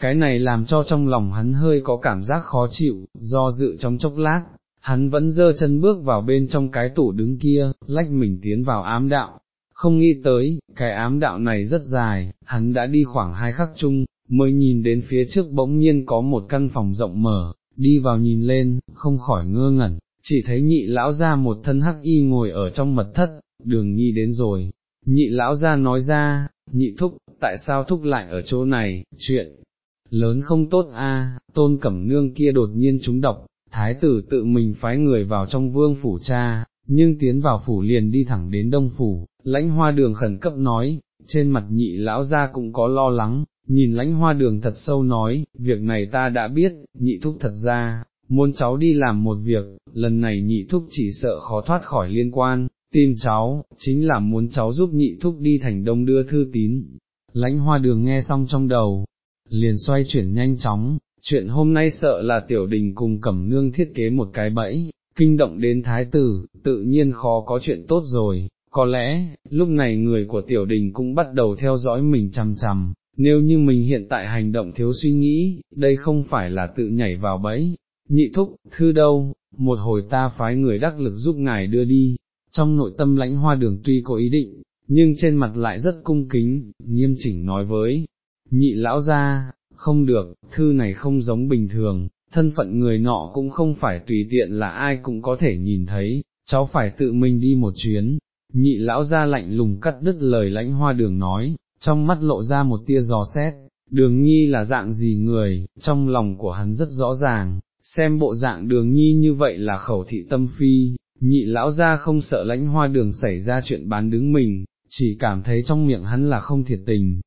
Cái này làm cho trong lòng hắn hơi có cảm giác khó chịu, do dự trong chốc lát, hắn vẫn dơ chân bước vào bên trong cái tủ đứng kia, lách mình tiến vào ám đạo, không nghĩ tới, cái ám đạo này rất dài, hắn đã đi khoảng hai khắc chung, mới nhìn đến phía trước bỗng nhiên có một căn phòng rộng mở, đi vào nhìn lên, không khỏi ngơ ngẩn, chỉ thấy nhị lão ra một thân hắc y ngồi ở trong mật thất, đường nhi đến rồi, nhị lão ra nói ra, nhị thúc, tại sao thúc lại ở chỗ này, chuyện lớn không tốt a tôn cẩm nương kia đột nhiên trúng độc, thái tử tự mình phái người vào trong vương phủ cha, nhưng tiến vào phủ liền đi thẳng đến đông phủ, lãnh hoa đường khẩn cấp nói, trên mặt nhị lão gia cũng có lo lắng, nhìn lãnh hoa đường thật sâu nói, việc này ta đã biết, nhị thúc thật ra, muốn cháu đi làm một việc, lần này nhị thúc chỉ sợ khó thoát khỏi liên quan, tìm cháu, chính là muốn cháu giúp nhị thúc đi thành đông đưa thư tín. Lãnh hoa đường nghe xong trong đầu, liền xoay chuyển nhanh chóng, chuyện hôm nay sợ là tiểu đình cùng cẩm nương thiết kế một cái bẫy, kinh động đến thái tử, tự nhiên khó có chuyện tốt rồi, có lẽ, lúc này người của tiểu đình cũng bắt đầu theo dõi mình chằm chằm, nếu như mình hiện tại hành động thiếu suy nghĩ, đây không phải là tự nhảy vào bẫy, nhị thúc, thư đâu, một hồi ta phái người đắc lực giúp ngài đưa đi, trong nội tâm lãnh hoa đường tuy có ý định, nhưng trên mặt lại rất cung kính, nghiêm chỉnh nói với, nhị lão ra, không được, thư này không giống bình thường, thân phận người nọ cũng không phải tùy tiện là ai cũng có thể nhìn thấy, cháu phải tự mình đi một chuyến. Nhị lão ra lạnh lùng cắt đứt lời lãnh hoa đường nói, trong mắt lộ ra một tia giò xét, đường nhi là dạng gì người, trong lòng của hắn rất rõ ràng, xem bộ dạng đường nhi như vậy là khẩu thị tâm phi, nhị lão ra không sợ lãnh hoa đường xảy ra chuyện bán đứng mình, chỉ cảm thấy trong miệng hắn là không thiệt tình,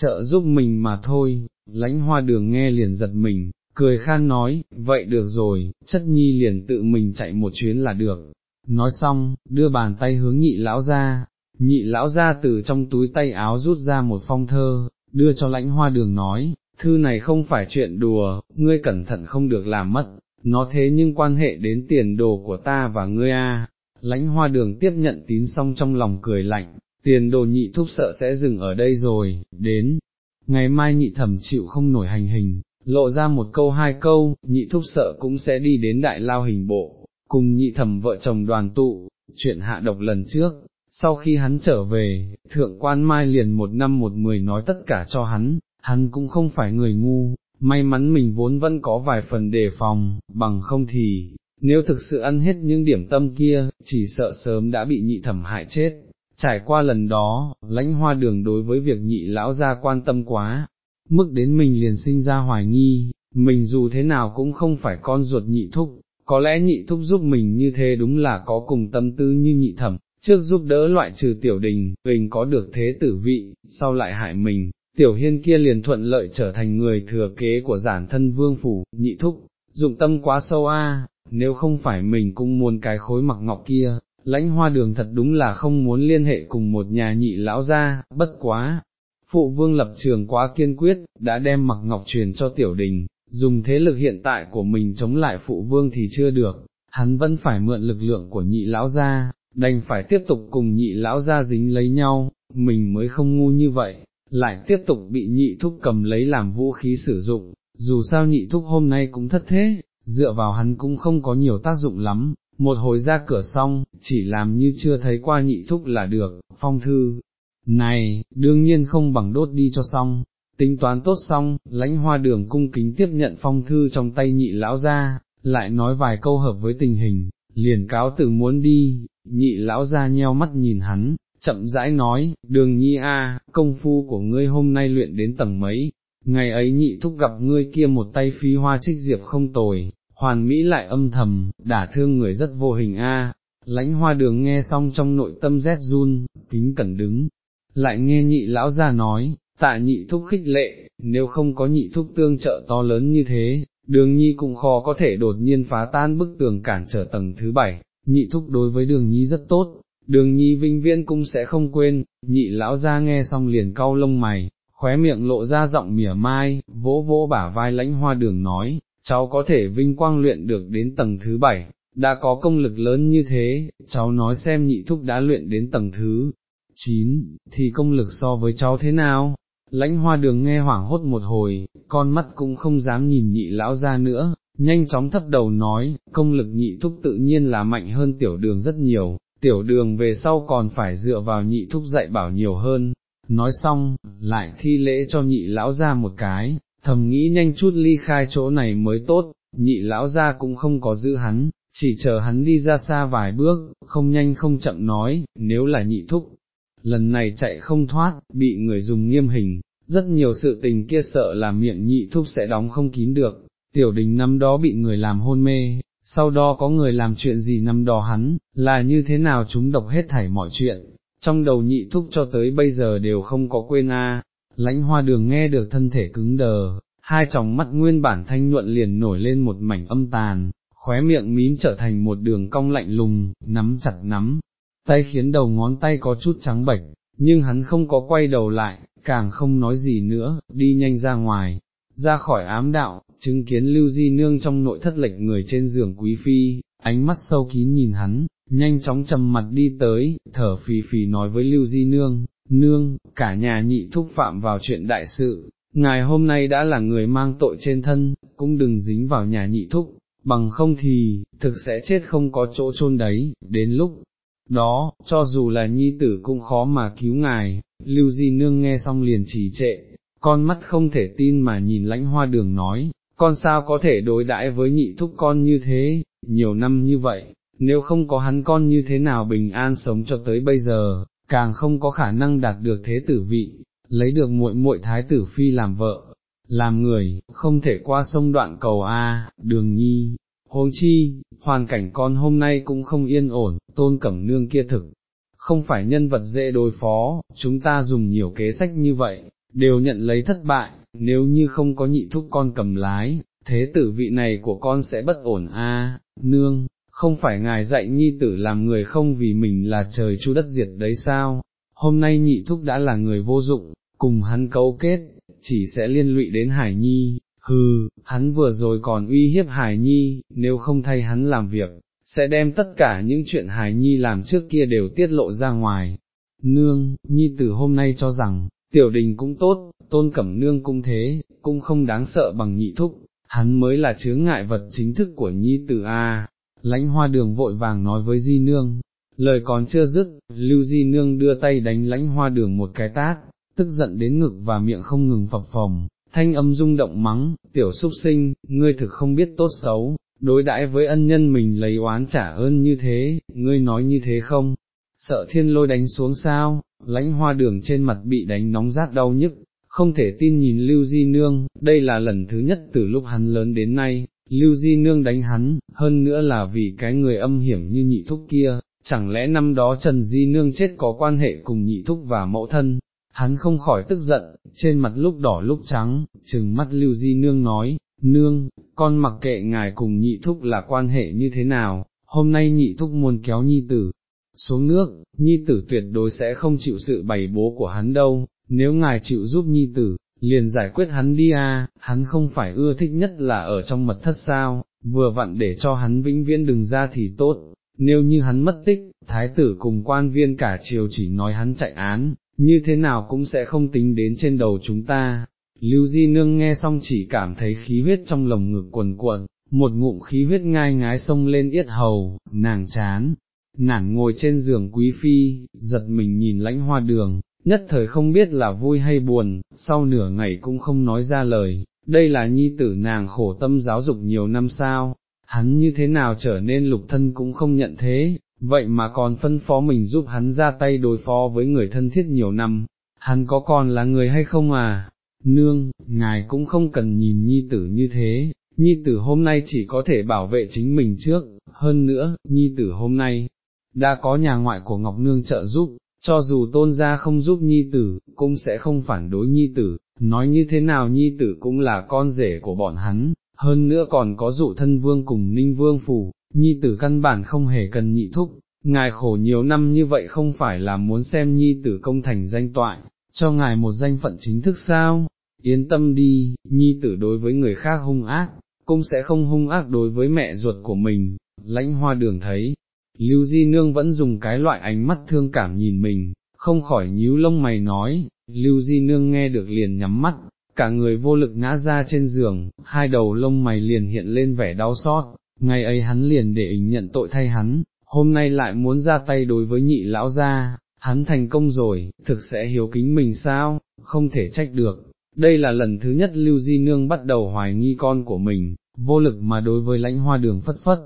trợ giúp mình mà thôi, lãnh hoa đường nghe liền giật mình, cười khan nói, vậy được rồi, chất nhi liền tự mình chạy một chuyến là được. Nói xong, đưa bàn tay hướng nhị lão ra, nhị lão ra từ trong túi tay áo rút ra một phong thơ, đưa cho lãnh hoa đường nói, thư này không phải chuyện đùa, ngươi cẩn thận không được làm mất, nó thế nhưng quan hệ đến tiền đồ của ta và ngươi a. Lãnh hoa đường tiếp nhận tín xong trong lòng cười lạnh, tiền đồ nhị thúc sợ sẽ dừng ở đây rồi, đến, ngày mai nhị thẩm chịu không nổi hành hình, lộ ra một câu hai câu, nhị thúc sợ cũng sẽ đi đến đại lao hình bộ, cùng nhị thẩm vợ chồng đoàn tụ, chuyện hạ độc lần trước, sau khi hắn trở về, thượng quan mai liền một năm một mười nói tất cả cho hắn, hắn cũng không phải người ngu, may mắn mình vốn vẫn có vài phần đề phòng, bằng không thì, nếu thực sự ăn hết những điểm tâm kia, chỉ sợ sớm đã bị nhị thẩm hại chết. Trải qua lần đó, lãnh hoa đường đối với việc nhị lão ra quan tâm quá, mức đến mình liền sinh ra hoài nghi, mình dù thế nào cũng không phải con ruột nhị thúc, có lẽ nhị thúc giúp mình như thế đúng là có cùng tâm tư như nhị thẩm, trước giúp đỡ loại trừ tiểu đình, mình có được thế tử vị, sau lại hại mình, tiểu hiên kia liền thuận lợi trở thành người thừa kế của giản thân vương phủ, nhị thúc, dụng tâm quá sâu a, nếu không phải mình cũng muốn cái khối mặc ngọc kia, lãnh hoa đường thật đúng là không muốn liên hệ cùng một nhà nhị lão gia, bất quá. Phụ vương lập trường quá kiên quyết, đã đem mặc ngọc truyền cho tiểu đình, dùng thế lực hiện tại của mình chống lại phụ vương thì chưa được, hắn vẫn phải mượn lực lượng của nhị lão gia, đành phải tiếp tục cùng nhị lão gia dính lấy nhau, mình mới không ngu như vậy, lại tiếp tục bị nhị thúc cầm lấy làm vũ khí sử dụng, dù sao nhị thúc hôm nay cũng thất thế, dựa vào hắn cũng không có nhiều tác dụng lắm, một hồi ra cửa xong, chỉ làm như chưa thấy qua nhị thúc là được, phong thư. Này, đương nhiên không bằng đốt đi cho xong, tính toán tốt xong, lãnh hoa đường cung kính tiếp nhận phong thư trong tay nhị lão ra, lại nói vài câu hợp với tình hình, liền cáo từ muốn đi, nhị lão ra nheo mắt nhìn hắn, chậm rãi nói, đường nhi a, công phu của ngươi hôm nay luyện đến tầng mấy, ngày ấy nhị thúc gặp ngươi kia một tay phi hoa trích diệp không tồi, hoàn mỹ lại âm thầm, đả thương người rất vô hình a. Lãnh hoa đường nghe xong trong nội tâm rét run, kính cẩn đứng, lại nghe nhị lão ra nói, tạ nhị thúc khích lệ, nếu không có nhị thúc tương trợ to lớn như thế, đường nhi cũng khó có thể đột nhiên phá tan bức tường cản trở tầng thứ bảy, nhị thúc đối với đường nhi rất tốt, đường nhi vinh viên cũng sẽ không quên, nhị lão ra nghe xong liền cau lông mày, khóe miệng lộ ra giọng mỉa mai, vỗ vỗ bả vai lãnh hoa đường nói, cháu có thể vinh quang luyện được đến tầng thứ bảy, đã có công lực lớn như thế, cháu nói xem nhị thúc đã luyện đến tầng thứ chín, thì công lực so với cháu thế nào? Lãnh hoa đường nghe hoảng hốt một hồi, con mắt cũng không dám nhìn nhị lão ra nữa, nhanh chóng thấp đầu nói, công lực nhị thúc tự nhiên là mạnh hơn tiểu đường rất nhiều, tiểu đường về sau còn phải dựa vào nhị thúc dạy bảo nhiều hơn. Nói xong, lại thi lễ cho nhị lão ra một cái, thầm nghĩ nhanh chút ly khai chỗ này mới tốt, nhị lão ra cũng không có giữ hắn, chỉ chờ hắn đi ra xa vài bước, không nhanh không chậm nói, nếu là nhị thúc, lần này chạy không thoát, bị người dùng nghiêm hình, rất nhiều sự tình kia sợ là miệng nhị thúc sẽ đóng không kín được, tiểu đình năm đó bị người làm hôn mê, sau đó có người làm chuyện gì năm đó hắn, là như thế nào chúng độc hết thảy mọi chuyện, trong đầu nhị thúc cho tới bây giờ đều không có quên a lãnh hoa đường nghe được thân thể cứng đờ, hai tròng mắt nguyên bản thanh nhuận liền nổi lên một mảnh âm tàn, khóe miệng mím trở thành một đường cong lạnh lùng, nắm chặt nắm, tay khiến đầu ngón tay có chút trắng bệch, nhưng hắn không có quay đầu lại, càng không nói gì nữa, đi nhanh ra ngoài, ra khỏi ám đạo, chứng kiến lưu di nương trong nội thất lệch người trên giường quý phi, ánh mắt sâu kín nhìn hắn, nhanh chóng trầm mặt đi tới, thở phì phì nói với lưu di nương, nương, cả nhà nhị thúc phạm vào chuyện đại sự, ngài hôm nay đã là người mang tội trên thân, cũng đừng dính vào nhà nhị thúc, bằng không thì, thực sẽ chết không có chỗ chôn đấy, đến lúc đó, cho dù là nhi tử cũng khó mà cứu ngài, lưu di nương nghe xong liền trì trệ, con mắt không thể tin mà nhìn lãnh hoa đường nói, con sao có thể đối đãi với nhị thúc con như thế, nhiều năm như vậy, nếu không có hắn con như thế nào bình an sống cho tới bây giờ, càng không có khả năng đạt được thế tử vị, lấy được muội muội thái tử phi làm vợ, làm người, không thể qua sông đoạn cầu A, đường nhi, huống chi, hoàn cảnh con hôm nay cũng không yên ổn, tôn cẩm nương kia thực, không phải nhân vật dễ đối phó, chúng ta dùng nhiều kế sách như vậy, đều nhận lấy thất bại, nếu như không có nhị thúc con cầm lái, thế tử vị này của con sẽ bất ổn a nương, không phải ngài dạy nhi tử làm người không vì mình là trời chu đất diệt đấy sao, hôm nay nhị thúc đã là người vô dụng, cùng hắn cấu kết, chỉ sẽ liên lụy đến Hải Nhi, hừ, hắn vừa rồi còn uy hiếp Hải Nhi, nếu không thay hắn làm việc, sẽ đem tất cả những chuyện Hải Nhi làm trước kia đều tiết lộ ra ngoài, nương, nhi tử hôm nay cho rằng, tiểu đình cũng tốt, tôn cẩm nương cũng thế, cũng không đáng sợ bằng nhị thúc, hắn mới là chướng ngại vật chính thức của nhi tử a lãnh hoa đường vội vàng nói với di nương, lời còn chưa dứt, lưu di nương đưa tay đánh lãnh hoa đường một cái tát, tức giận đến ngực và miệng không ngừng phập phồng, thanh âm rung động mắng, tiểu súc sinh, ngươi thực không biết tốt xấu, đối đãi với ân nhân mình lấy oán trả ơn như thế, ngươi nói như thế không, sợ thiên lôi đánh xuống sao, lãnh hoa đường trên mặt bị đánh nóng rát đau nhức, không thể tin nhìn Lưu Di Nương, đây là lần thứ nhất từ lúc hắn lớn đến nay, Lưu Di Nương đánh hắn, hơn nữa là vì cái người âm hiểm như nhị thúc kia, chẳng lẽ năm đó Trần Di Nương chết có quan hệ cùng nhị thúc và mẫu thân, hắn không khỏi tức giận, trên mặt lúc đỏ lúc trắng, trừng mắt Lưu Di Nương nói, Nương, con mặc kệ ngài cùng nhị thúc là quan hệ như thế nào, hôm nay nhị thúc muốn kéo nhi tử, xuống nước, nhi tử tuyệt đối sẽ không chịu sự bày bố của hắn đâu, nếu ngài chịu giúp nhi tử, liền giải quyết hắn đi à, hắn không phải ưa thích nhất là ở trong mật thất sao, vừa vặn để cho hắn vĩnh viễn đừng ra thì tốt, nếu như hắn mất tích, thái tử cùng quan viên cả triều chỉ nói hắn chạy án, như thế nào cũng sẽ không tính đến trên đầu chúng ta. Lưu Di Nương nghe xong chỉ cảm thấy khí huyết trong lồng ngực quần cuộn, một ngụm khí huyết ngai ngái sông lên yết hầu, nàng chán, nản ngồi trên giường quý phi, giật mình nhìn lãnh hoa đường, nhất thời không biết là vui hay buồn, sau nửa ngày cũng không nói ra lời, đây là nhi tử nàng khổ tâm giáo dục nhiều năm sao, hắn như thế nào trở nên lục thân cũng không nhận thế, vậy mà còn phân phó mình giúp hắn ra tay đối phó với người thân thiết nhiều năm, hắn có còn là người hay không à? Nương, ngài cũng không cần nhìn nhi tử như thế, nhi tử hôm nay chỉ có thể bảo vệ chính mình trước, hơn nữa, nhi tử hôm nay, đã có nhà ngoại của Ngọc Nương trợ giúp, cho dù tôn gia không giúp nhi tử, cũng sẽ không phản đối nhi tử, nói như thế nào nhi tử cũng là con rể của bọn hắn, hơn nữa còn có dụ thân vương cùng ninh vương phủ, nhi tử căn bản không hề cần nhị thúc, ngài khổ nhiều năm như vậy không phải là muốn xem nhi tử công thành danh toại, cho ngài một danh phận chính thức sao, yên tâm đi, nhi tử đối với người khác hung ác, cũng sẽ không hung ác đối với mẹ ruột của mình, lãnh hoa đường thấy, Lưu Di Nương vẫn dùng cái loại ánh mắt thương cảm nhìn mình, không khỏi nhíu lông mày nói, Lưu Di Nương nghe được liền nhắm mắt, cả người vô lực ngã ra trên giường, hai đầu lông mày liền hiện lên vẻ đau xót, ngày ấy hắn liền để ý nhận tội thay hắn, hôm nay lại muốn ra tay đối với nhị lão gia, hắn thành công rồi, thực sẽ hiếu kính mình sao, không thể trách được. Đây là lần thứ nhất Lưu Di Nương bắt đầu hoài nghi con của mình, vô lực mà đối với lãnh hoa đường phất phất,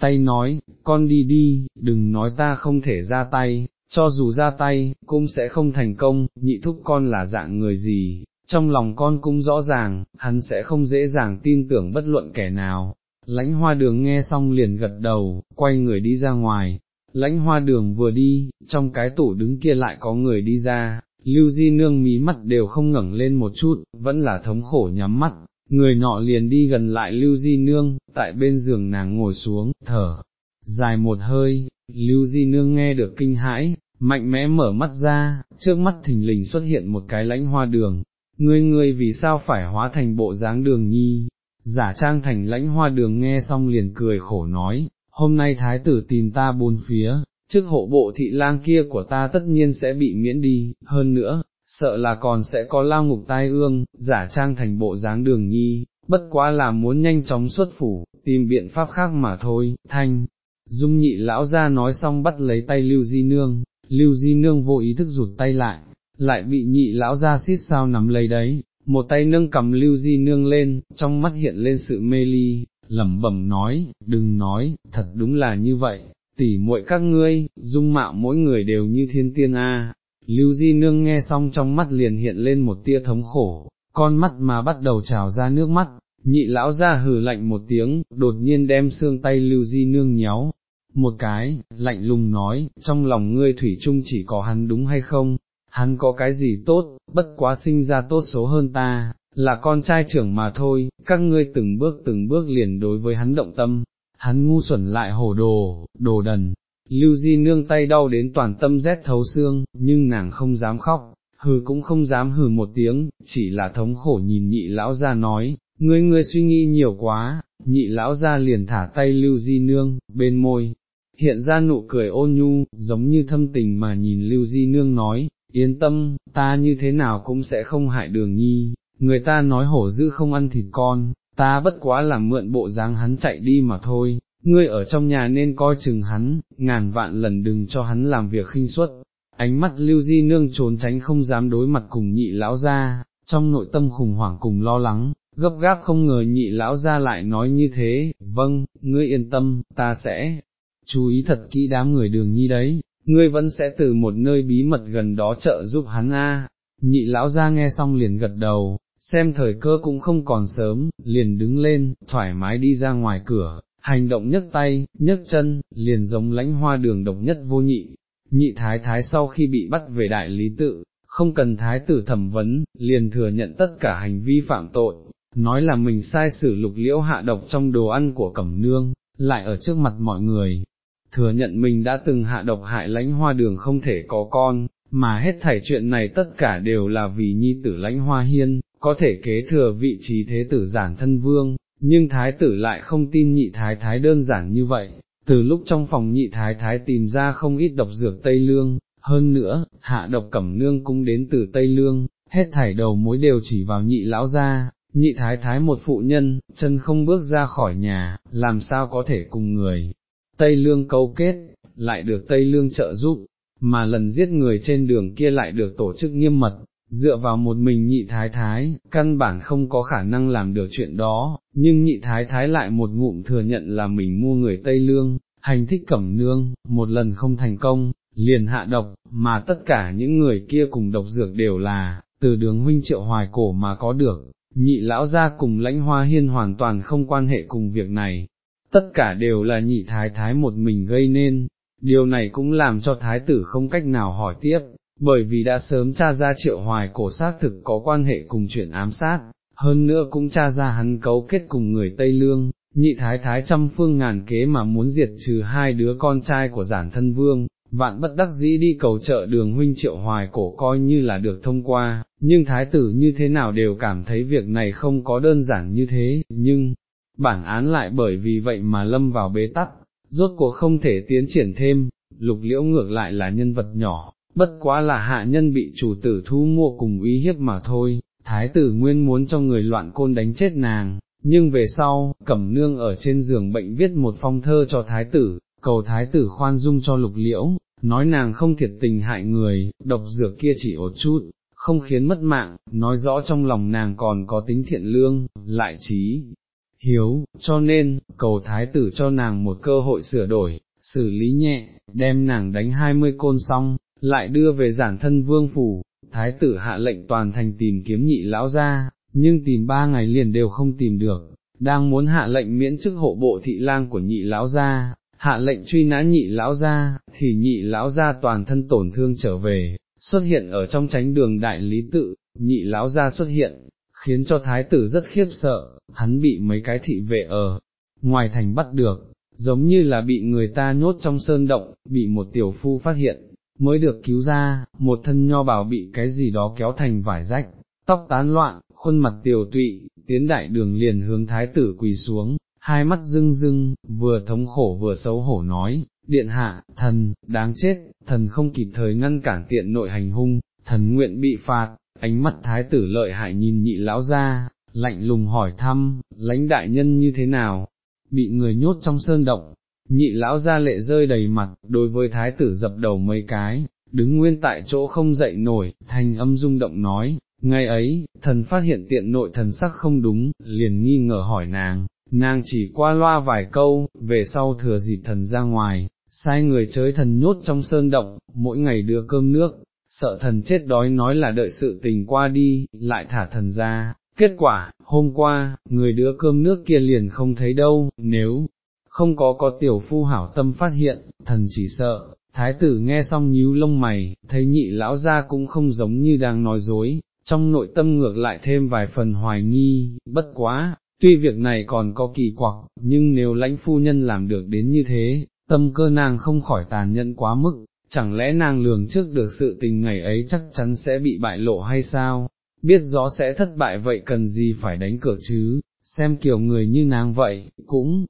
tay nói, con đi đi, đừng nói ta không thể ra tay, cho dù ra tay, cũng sẽ không thành công, nhị thúc con là dạng người gì, trong lòng con cũng rõ ràng, hắn sẽ không dễ dàng tin tưởng bất luận kẻ nào. Lãnh hoa đường nghe xong liền gật đầu, quay người đi ra ngoài, lãnh hoa đường vừa đi, trong cái tủ đứng kia lại có người đi ra, lưu di nương mí mắt đều không ngẩng lên một chút, vẫn là thống khổ nhắm mắt, người nọ liền đi gần lại Lưu Di Nương, tại bên giường nàng ngồi xuống, thở, dài một hơi, Lưu Di Nương nghe được kinh hãi, mạnh mẽ mở mắt ra, trước mắt thình lình xuất hiện một cái lãnh hoa đường, ngươi ngươi vì sao phải hóa thành bộ dáng đường nhi, giả trang thành lãnh hoa đường nghe xong liền cười khổ nói, hôm nay thái tử tìm ta bốn phía, trước hộ bộ thị lang kia của ta tất nhiên sẽ bị miễn đi, hơn nữa, sợ là còn sẽ có lao ngục tai ương, giả trang thành bộ dáng đường nhi, bất quá là muốn nhanh chóng xuất phủ, tìm biện pháp khác mà thôi, thanh. Dung nhị lão ra nói xong bắt lấy tay Lưu Di Nương, Lưu Di Nương vô ý thức rụt tay lại, lại bị nhị lão ra xít sao nắm lấy đấy, một tay nâng cầm Lưu Di Nương lên, trong mắt hiện lên sự mê ly, lẩm bẩm nói, đừng nói, thật đúng là như vậy, tỉ muội các ngươi, dung mạo mỗi người đều như thiên tiên a, Lưu Di Nương nghe xong trong mắt liền hiện lên một tia thống khổ, con mắt mà bắt đầu trào ra nước mắt, nhị lão ra hừ lạnh một tiếng, đột nhiên đem xương tay Lưu Di Nương nhéo, một cái, lạnh lùng nói, trong lòng ngươi thủy chung chỉ có hắn đúng hay không, hắn có cái gì tốt, bất quá sinh ra tốt số hơn ta, là con trai trưởng mà thôi, các ngươi từng bước từng bước liền đối với hắn động tâm, hắn ngu xuẩn lại hổ đồ, đồ đần, Lưu Di nương tay đau đến toàn tâm rét thấu xương, nhưng nàng không dám khóc, hừ cũng không dám hừ một tiếng, chỉ là thống khổ nhìn nhị lão ra nói, ngươi ngươi suy nghĩ nhiều quá, nhị lão ra liền thả tay Lưu Di nương, bên môi, hiện ra nụ cười ôn nhu, giống như thâm tình mà nhìn Lưu Di Nương nói, yên tâm, ta như thế nào cũng sẽ không hại đường nhi, người ta nói hổ dữ không ăn thịt con, ta bất quá là mượn bộ dáng hắn chạy đi mà thôi, ngươi ở trong nhà nên coi chừng hắn, ngàn vạn lần đừng cho hắn làm việc khinh suất. Ánh mắt lưu di nương trốn tránh không dám đối mặt cùng nhị lão ra, trong nội tâm khủng hoảng cùng lo lắng, gấp gáp không ngờ nhị lão ra lại nói như thế, vâng, ngươi yên tâm, ta sẽ chú ý thật kỹ đám người đường nhi đấy, ngươi vẫn sẽ từ một nơi bí mật gần đó trợ giúp hắn a. Nhị lão ra nghe xong liền gật đầu, xem thời cơ cũng không còn sớm, liền đứng lên, thoải mái đi ra ngoài cửa, hành động nhấc tay, nhấc chân, liền giống lãnh hoa đường độc nhất vô nhị. Nhị thái thái sau khi bị bắt về đại lý tự, không cần thái tử thẩm vấn, liền thừa nhận tất cả hành vi phạm tội, nói là mình sai xử lục liễu hạ độc trong đồ ăn của cẩm nương, lại ở trước mặt mọi người, thừa nhận mình đã từng hạ độc hại lãnh hoa đường không thể có con, mà hết thảy chuyện này tất cả đều là vì nhi tử lãnh hoa hiên, có thể kế thừa vị trí thế tử giản thân vương, nhưng thái tử lại không tin nhị thái thái đơn giản như vậy, từ lúc trong phòng nhị thái thái tìm ra không ít độc dược Tây Lương, hơn nữa, hạ độc cẩm nương cũng đến từ Tây Lương, hết thảy đầu mối đều chỉ vào nhị lão gia, nhị thái thái một phụ nhân, chân không bước ra khỏi nhà, làm sao có thể cùng người. Tây Lương câu kết, lại được Tây Lương trợ giúp, mà lần giết người trên đường kia lại được tổ chức nghiêm mật, dựa vào một mình nhị thái thái, căn bản không có khả năng làm được chuyện đó, nhưng nhị thái thái lại một ngụm thừa nhận là mình mua người Tây Lương, hành thích cẩm nương, một lần không thành công, liền hạ độc, mà tất cả những người kia cùng độc dược đều là, từ đường huynh triệu hoài cổ mà có được, nhị lão gia cùng lãnh hoa hiên hoàn toàn không quan hệ cùng việc này, tất cả đều là nhị thái thái một mình gây nên, điều này cũng làm cho thái tử không cách nào hỏi tiếp, bởi vì đã sớm tra ra triệu hoài cổ xác thực có quan hệ cùng chuyện ám sát, hơn nữa cũng tra ra hắn cấu kết cùng người Tây Lương, nhị thái thái trăm phương ngàn kế mà muốn diệt trừ hai đứa con trai của giản thân vương, vạn bất đắc dĩ đi cầu trợ đường huynh triệu hoài cổ coi như là được thông qua, nhưng thái tử như thế nào đều cảm thấy việc này không có đơn giản như thế, nhưng, bản án lại bởi vì vậy mà lâm vào bế tắc, rốt cuộc không thể tiến triển thêm, lục liễu ngược lại là nhân vật nhỏ, bất quá là hạ nhân bị chủ tử thu mua cùng uy hiếp mà thôi, thái tử nguyên muốn cho người loạn côn đánh chết nàng, nhưng về sau, cẩm nương ở trên giường bệnh viết một phong thơ cho thái tử, cầu thái tử khoan dung cho lục liễu, nói nàng không thiệt tình hại người, độc dược kia chỉ ột chút, không khiến mất mạng, nói rõ trong lòng nàng còn có tính thiện lương, lại trí, hiếu, cho nên, cầu thái tử cho nàng một cơ hội sửa đổi, xử lý nhẹ, đem nàng đánh hai mươi côn xong, lại đưa về giản thân vương phủ, thái tử hạ lệnh toàn thành tìm kiếm nhị lão ra, nhưng tìm ba ngày liền đều không tìm được, đang muốn hạ lệnh miễn chức hộ bộ thị lang của nhị lão ra, hạ lệnh truy nã nhị lão ra, thì nhị lão ra toàn thân tổn thương trở về, xuất hiện ở trong tránh đường đại lý tự, nhị lão ra xuất hiện, khiến cho thái tử rất khiếp sợ, hắn bị mấy cái thị vệ ở, ngoài thành bắt được, giống như là bị người ta nhốt trong sơn động, bị một tiểu phu phát hiện, mới được cứu ra, một thân nho bảo bị cái gì đó kéo thành vải rách, tóc tán loạn, khuôn mặt tiều tụy, tiến đại đường liền hướng thái tử quỳ xuống, hai mắt rưng rưng, vừa thống khổ vừa xấu hổ nói, điện hạ, thần, đáng chết, thần không kịp thời ngăn cản tiện nội hành hung, thần nguyện bị phạt, ánh mắt thái tử lợi hại nhìn nhị lão ra, lạnh lùng hỏi thăm, lãnh đại nhân như thế nào, bị người nhốt trong sơn động, nhị lão ra lệ rơi đầy mặt, đối với thái tử dập đầu mấy cái, đứng nguyên tại chỗ không dậy nổi, thanh âm rung động nói, Ngay ấy, thần phát hiện tiện nội thần sắc không đúng, liền nghi ngờ hỏi nàng, nàng chỉ qua loa vài câu, về sau thừa dịp thần ra ngoài, sai người chới thần nhốt trong sơn động, mỗi ngày đưa cơm nước, sợ thần chết đói nói là đợi sự tình qua đi, lại thả thần ra. Kết quả, hôm qua, người đưa cơm nước kia liền không thấy đâu, nếu không có có tiểu phu hảo tâm phát hiện, thần chỉ sợ, thái tử nghe xong nhíu lông mày, thấy nhị lão ra cũng không giống như đang nói dối, trong nội tâm ngược lại thêm vài phần hoài nghi, bất quá, tuy việc này còn có kỳ quặc, nhưng nếu lãnh phu nhân làm được đến như thế, tâm cơ nàng không khỏi tàn nhẫn quá mức, chẳng lẽ nàng lường trước được sự tình ngày ấy chắc chắn sẽ bị bại lộ hay sao, biết rõ sẽ thất bại vậy cần gì phải đánh cược chứ, xem kiểu người như nàng vậy, cũng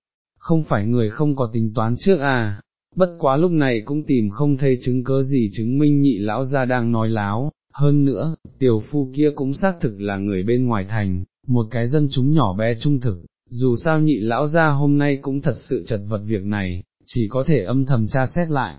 không phải người không có tính toán trước à, bất quá lúc này cũng tìm không thấy chứng cớ gì chứng minh nhị lão ra đang nói láo, hơn nữa, tiểu phu kia cũng xác thực là người bên ngoài thành, một cái dân chúng nhỏ bé trung thực, dù sao nhị lão ra hôm nay cũng thật sự chật vật việc này, chỉ có thể âm thầm tra xét lại.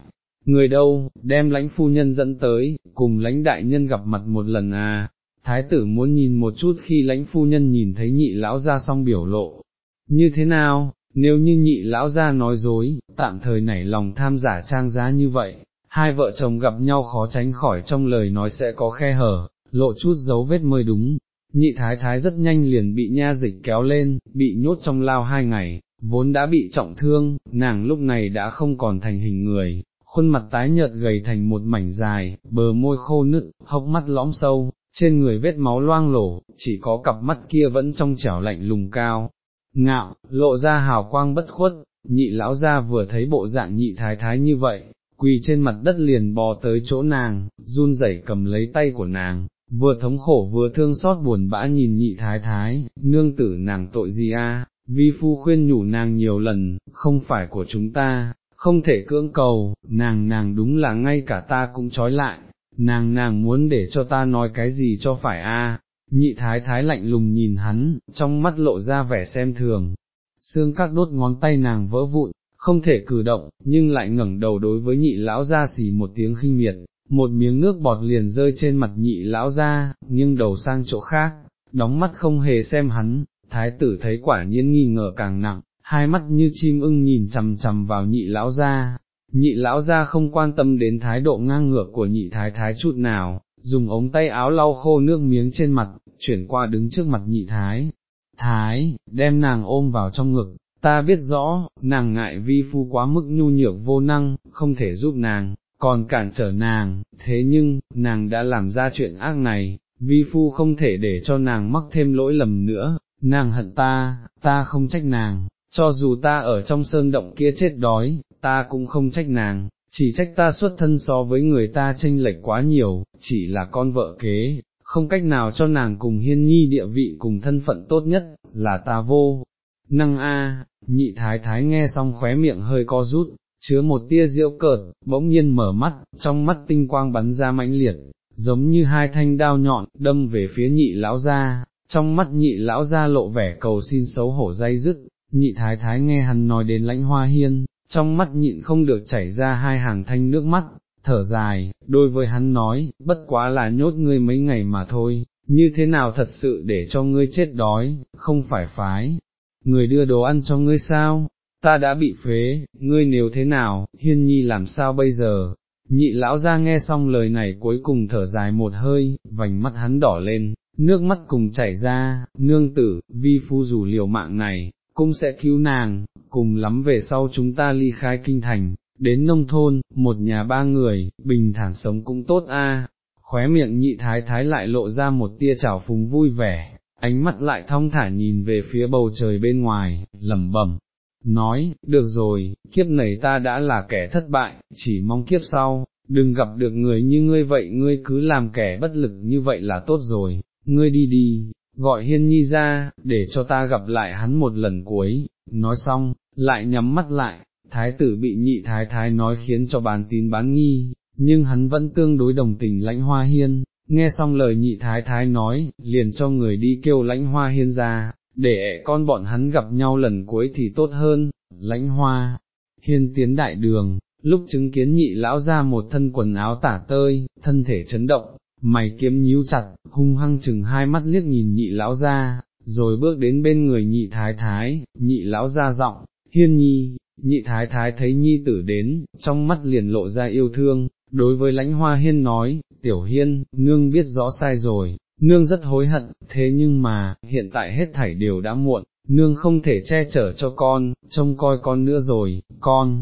Người đâu, đem lãnh phu nhân dẫn tới, cùng lãnh đại nhân gặp mặt một lần à, thái tử muốn nhìn một chút khi lãnh phu nhân nhìn thấy nhị lão ra xong biểu lộ. Như thế nào, nếu như nhị lão ra nói dối, tạm thời nảy lòng tham giả trang giá như vậy, hai vợ chồng gặp nhau khó tránh khỏi trong lời nói sẽ có khe hở, lộ chút dấu vết mới đúng. Nhị thái thái rất nhanh liền bị nha dịch kéo lên, bị nhốt trong lao hai ngày, vốn đã bị trọng thương, nàng lúc này đã không còn thành hình người, khuôn mặt tái nhợt gầy thành một mảnh dài, bờ môi khô nứt, hốc mắt lõm sâu, trên người vết máu loang lổ, chỉ có cặp mắt kia vẫn trong trẻo lạnh lùng cao, ngạo, lộ ra hào quang bất khuất, nhị lão gia vừa thấy bộ dạng nhị thái thái như vậy, quỳ trên mặt đất liền bò tới chỗ nàng, run rẩy cầm lấy tay của nàng, vừa thống khổ vừa thương xót buồn bã nhìn nhị thái thái, nương tử nàng tội gì a? vi phu khuyên nhủ nàng nhiều lần, không phải của chúng ta, không thể cưỡng cầu, nàng nàng đúng là ngay cả ta cũng trói lại, nàng nàng muốn để cho ta nói cái gì cho phải a? Nhị thái thái lạnh lùng nhìn hắn, trong mắt lộ ra vẻ xem thường, xương các đốt ngón tay nàng vỡ vụn, không thể cử động, nhưng lại ngẩng đầu đối với nhị lão ra xỉ một tiếng khinh miệt, một miếng nước bọt liền rơi trên mặt nhị lão ra, nhưng đầu sang chỗ khác, đóng mắt không hề xem hắn, thái tử thấy quả nhiên nghi ngờ càng nặng, hai mắt như chim ưng nhìn chằm chằm vào nhị lão ra, nhị lão ra không quan tâm đến thái độ ngang ngược của nhị thái thái chút nào, dùng ống tay áo lau khô nước miếng trên mặt, chuyển qua đứng trước mặt nhị thái, thái, đem nàng ôm vào trong ngực, ta biết rõ, nàng ngại vi phu quá mức nhu nhược vô năng, không thể giúp nàng, còn cản trở nàng, thế nhưng, nàng đã làm ra chuyện ác này, vi phu không thể để cho nàng mắc thêm lỗi lầm nữa, nàng hận ta, ta không trách nàng, cho dù ta ở trong sơn động kia chết đói, ta cũng không trách nàng, chỉ trách ta xuất thân so với người ta tranh lệch quá nhiều, chỉ là con vợ kế, không cách nào cho nàng cùng hiên nhi địa vị cùng thân phận tốt nhất, là ta vô. Năng a, nhị thái thái nghe xong khóe miệng hơi co rút, chứa một tia diễu cợt, bỗng nhiên mở mắt, trong mắt tinh quang bắn ra mãnh liệt, giống như hai thanh đao nhọn, đâm về phía nhị lão gia, trong mắt nhị lão gia lộ vẻ cầu xin xấu hổ dây dứt, nhị thái thái nghe hắn nói đến lãnh hoa hiên, trong mắt nhịn không được chảy ra hai hàng thanh nước mắt, thở dài, đối với hắn nói, bất quá là nhốt ngươi mấy ngày mà thôi, như thế nào thật sự để cho ngươi chết đói, không phải phái, người đưa đồ ăn cho ngươi sao, ta đã bị phế, ngươi nếu thế nào, hiên nhi làm sao bây giờ, nhị lão ra nghe xong lời này cuối cùng thở dài một hơi, vành mắt hắn đỏ lên, nước mắt cùng chảy ra, nương tử, vi phu dù liều mạng này, cũng sẽ cứu nàng, cùng lắm về sau chúng ta ly khai kinh thành, đến nông thôn, một nhà ba người, bình thản sống cũng tốt a. khóe miệng nhị thái thái lại lộ ra một tia trào phúng vui vẻ, ánh mắt lại thong thả nhìn về phía bầu trời bên ngoài, lẩm bẩm, nói, được rồi, kiếp này ta đã là kẻ thất bại, chỉ mong kiếp sau, đừng gặp được người như ngươi vậy ngươi cứ làm kẻ bất lực như vậy là tốt rồi, ngươi đi đi, gọi hiên nhi ra, để cho ta gặp lại hắn một lần cuối, nói xong, lại nhắm mắt lại, thái tử bị nhị thái thái nói khiến cho bán tín bán nghi, nhưng hắn vẫn tương đối đồng tình lãnh hoa hiên, nghe xong lời nhị thái thái nói, liền cho người đi kêu lãnh hoa hiên ra, để con bọn hắn gặp nhau lần cuối thì tốt hơn, lãnh hoa, hiên tiến đại đường, lúc chứng kiến nhị lão ra một thân quần áo tả tơi, thân thể chấn động, mày kiếm nhíu chặt, hung hăng chừng hai mắt liếc nhìn nhị lão ra, rồi bước đến bên người nhị thái thái, nhị lão ra giọng, hiên nhi, nhị thái thái thấy nhi tử đến, trong mắt liền lộ ra yêu thương, đối với lãnh hoa hiên nói, tiểu hiên, nương biết rõ sai rồi, nương rất hối hận, thế nhưng mà, hiện tại hết thảy đều đã muộn, nương không thể che chở cho con, trông coi con nữa rồi, con,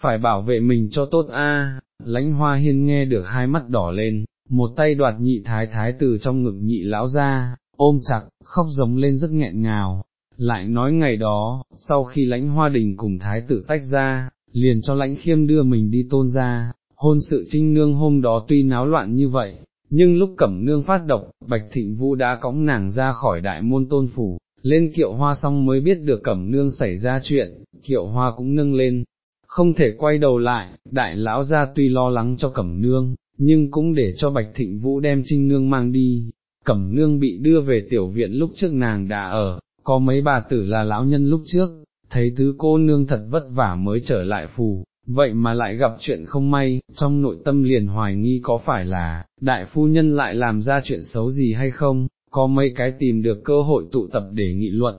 phải bảo vệ mình cho tốt a. lãnh hoa hiên nghe được hai mắt đỏ lên, một tay đoạt nhị thái thái từ trong ngực nhị lão ra, ôm chặt, khóc giống lên rất nghẹn ngào, lại nói ngày đó, sau khi lãnh hoa đình cùng thái tử tách ra, liền cho lãnh khiêm đưa mình đi tôn ra, hôn sự trinh nương hôm đó tuy náo loạn như vậy, nhưng lúc cẩm nương phát độc, bạch thịnh vũ đã cõng nàng ra khỏi đại môn tôn phủ, lên kiệu hoa xong mới biết được cẩm nương xảy ra chuyện, kiệu hoa cũng nâng lên, không thể quay đầu lại, đại lão ra tuy lo lắng cho cẩm nương, nhưng cũng để cho Bạch Thịnh Vũ đem trinh nương mang đi, cẩm nương bị đưa về tiểu viện lúc trước nàng đã ở, có mấy bà tử là lão nhân lúc trước, thấy tứ cô nương thật vất vả mới trở lại phù, vậy mà lại gặp chuyện không may, trong nội tâm liền hoài nghi có phải là, đại phu nhân lại làm ra chuyện xấu gì hay không, có mấy cái tìm được cơ hội tụ tập để nghị luận.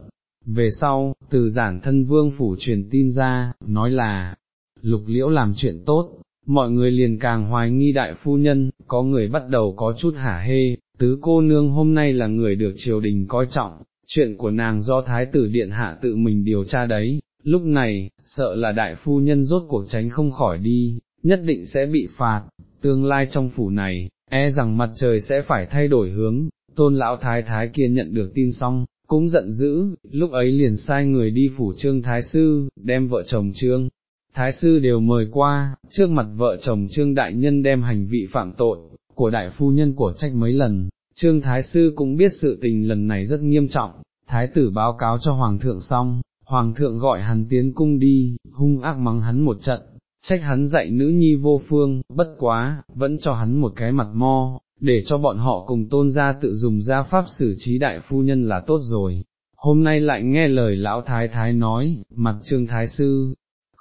Về sau, từ giản thân vương phủ truyền tin ra, nói là, lục liễu làm chuyện tốt, mọi người liền càng hoài nghi đại phu nhân, có người bắt đầu có chút hả hê, tứ cô nương hôm nay là người được triều đình coi trọng, chuyện của nàng do thái tử điện hạ tự mình điều tra đấy, lúc này, sợ là đại phu nhân rốt cuộc tránh không khỏi đi, nhất định sẽ bị phạt, tương lai trong phủ này, e rằng mặt trời sẽ phải thay đổi hướng, tôn lão thái thái kia nhận được tin xong, cũng giận dữ, lúc ấy liền sai người đi phủ trương thái sư, đem vợ chồng trương. Thái sư đều mời qua, trước mặt vợ chồng trương đại nhân đem hành vị phạm tội, của đại phu nhân của trách mấy lần, trương thái sư cũng biết sự tình lần này rất nghiêm trọng, thái tử báo cáo cho hoàng thượng xong, hoàng thượng gọi hắn tiến cung đi, hung ác mắng hắn một trận, trách hắn dạy nữ nhi vô phương, bất quá, vẫn cho hắn một cái mặt mo, để cho bọn họ cùng tôn ra tự dùng gia pháp xử trí đại phu nhân là tốt rồi. Hôm nay lại nghe lời lão thái thái nói, mặt trương thái sư,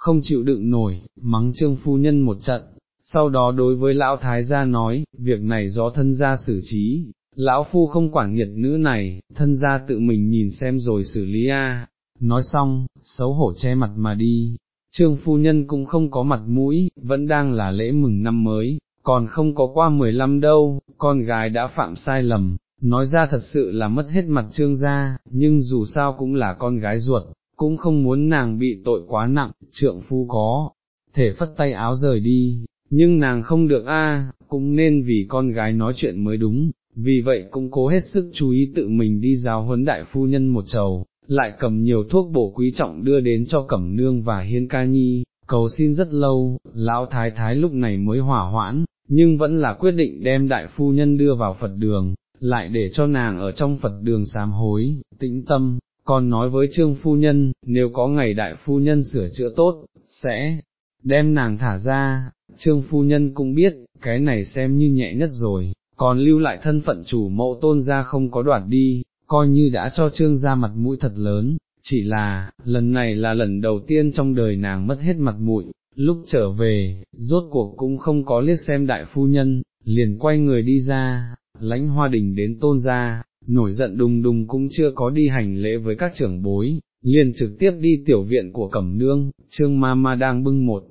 không chịu đựng nổi, mắng trương phu nhân một trận, sau đó đối với lão thái gia nói, việc này do thân gia xử trí, lão phu không quản nghiệt nữ này, thân gia tự mình nhìn xem rồi xử lý a. Nói xong, xấu hổ che mặt mà đi, trương phu nhân cũng không có mặt mũi, vẫn đang là lễ mừng năm mới, còn không có qua mười lăm đâu, con gái đã phạm sai lầm, nói ra thật sự là mất hết mặt trương gia, nhưng dù sao cũng là con gái ruột, cũng không muốn nàng bị tội quá nặng, trượng phu có, thể phất tay áo rời đi, nhưng nàng không được a, cũng nên vì con gái nói chuyện mới đúng, vì vậy cũng cố hết sức chú ý tự mình đi giáo huấn đại phu nhân một chầu, lại cầm nhiều thuốc bổ quý trọng đưa đến cho Cẩm Nương và Hiên Ca Nhi, cầu xin rất lâu, lão thái thái lúc này mới hỏa hoãn, nhưng vẫn là quyết định đem đại phu nhân đưa vào Phật đường, lại để cho nàng ở trong Phật đường sám hối, tĩnh tâm, còn nói với trương phu nhân, nếu có ngày đại phu nhân sửa chữa tốt, sẽ đem nàng thả ra, trương phu nhân cũng biết, cái này xem như nhẹ nhất rồi, còn lưu lại thân phận chủ mẫu tôn ra không có đoạt đi, coi như đã cho trương ra mặt mũi thật lớn, chỉ là, lần này là lần đầu tiên trong đời nàng mất hết mặt mũi, lúc trở về, rốt cuộc cũng không có liếc xem đại phu nhân, liền quay người đi ra, lãnh hoa đình đến tôn ra, nổi giận đùng đùng cũng chưa có đi hành lễ với các trưởng bối, liền trực tiếp đi tiểu viện của cẩm nương, trương ma ma đang bưng một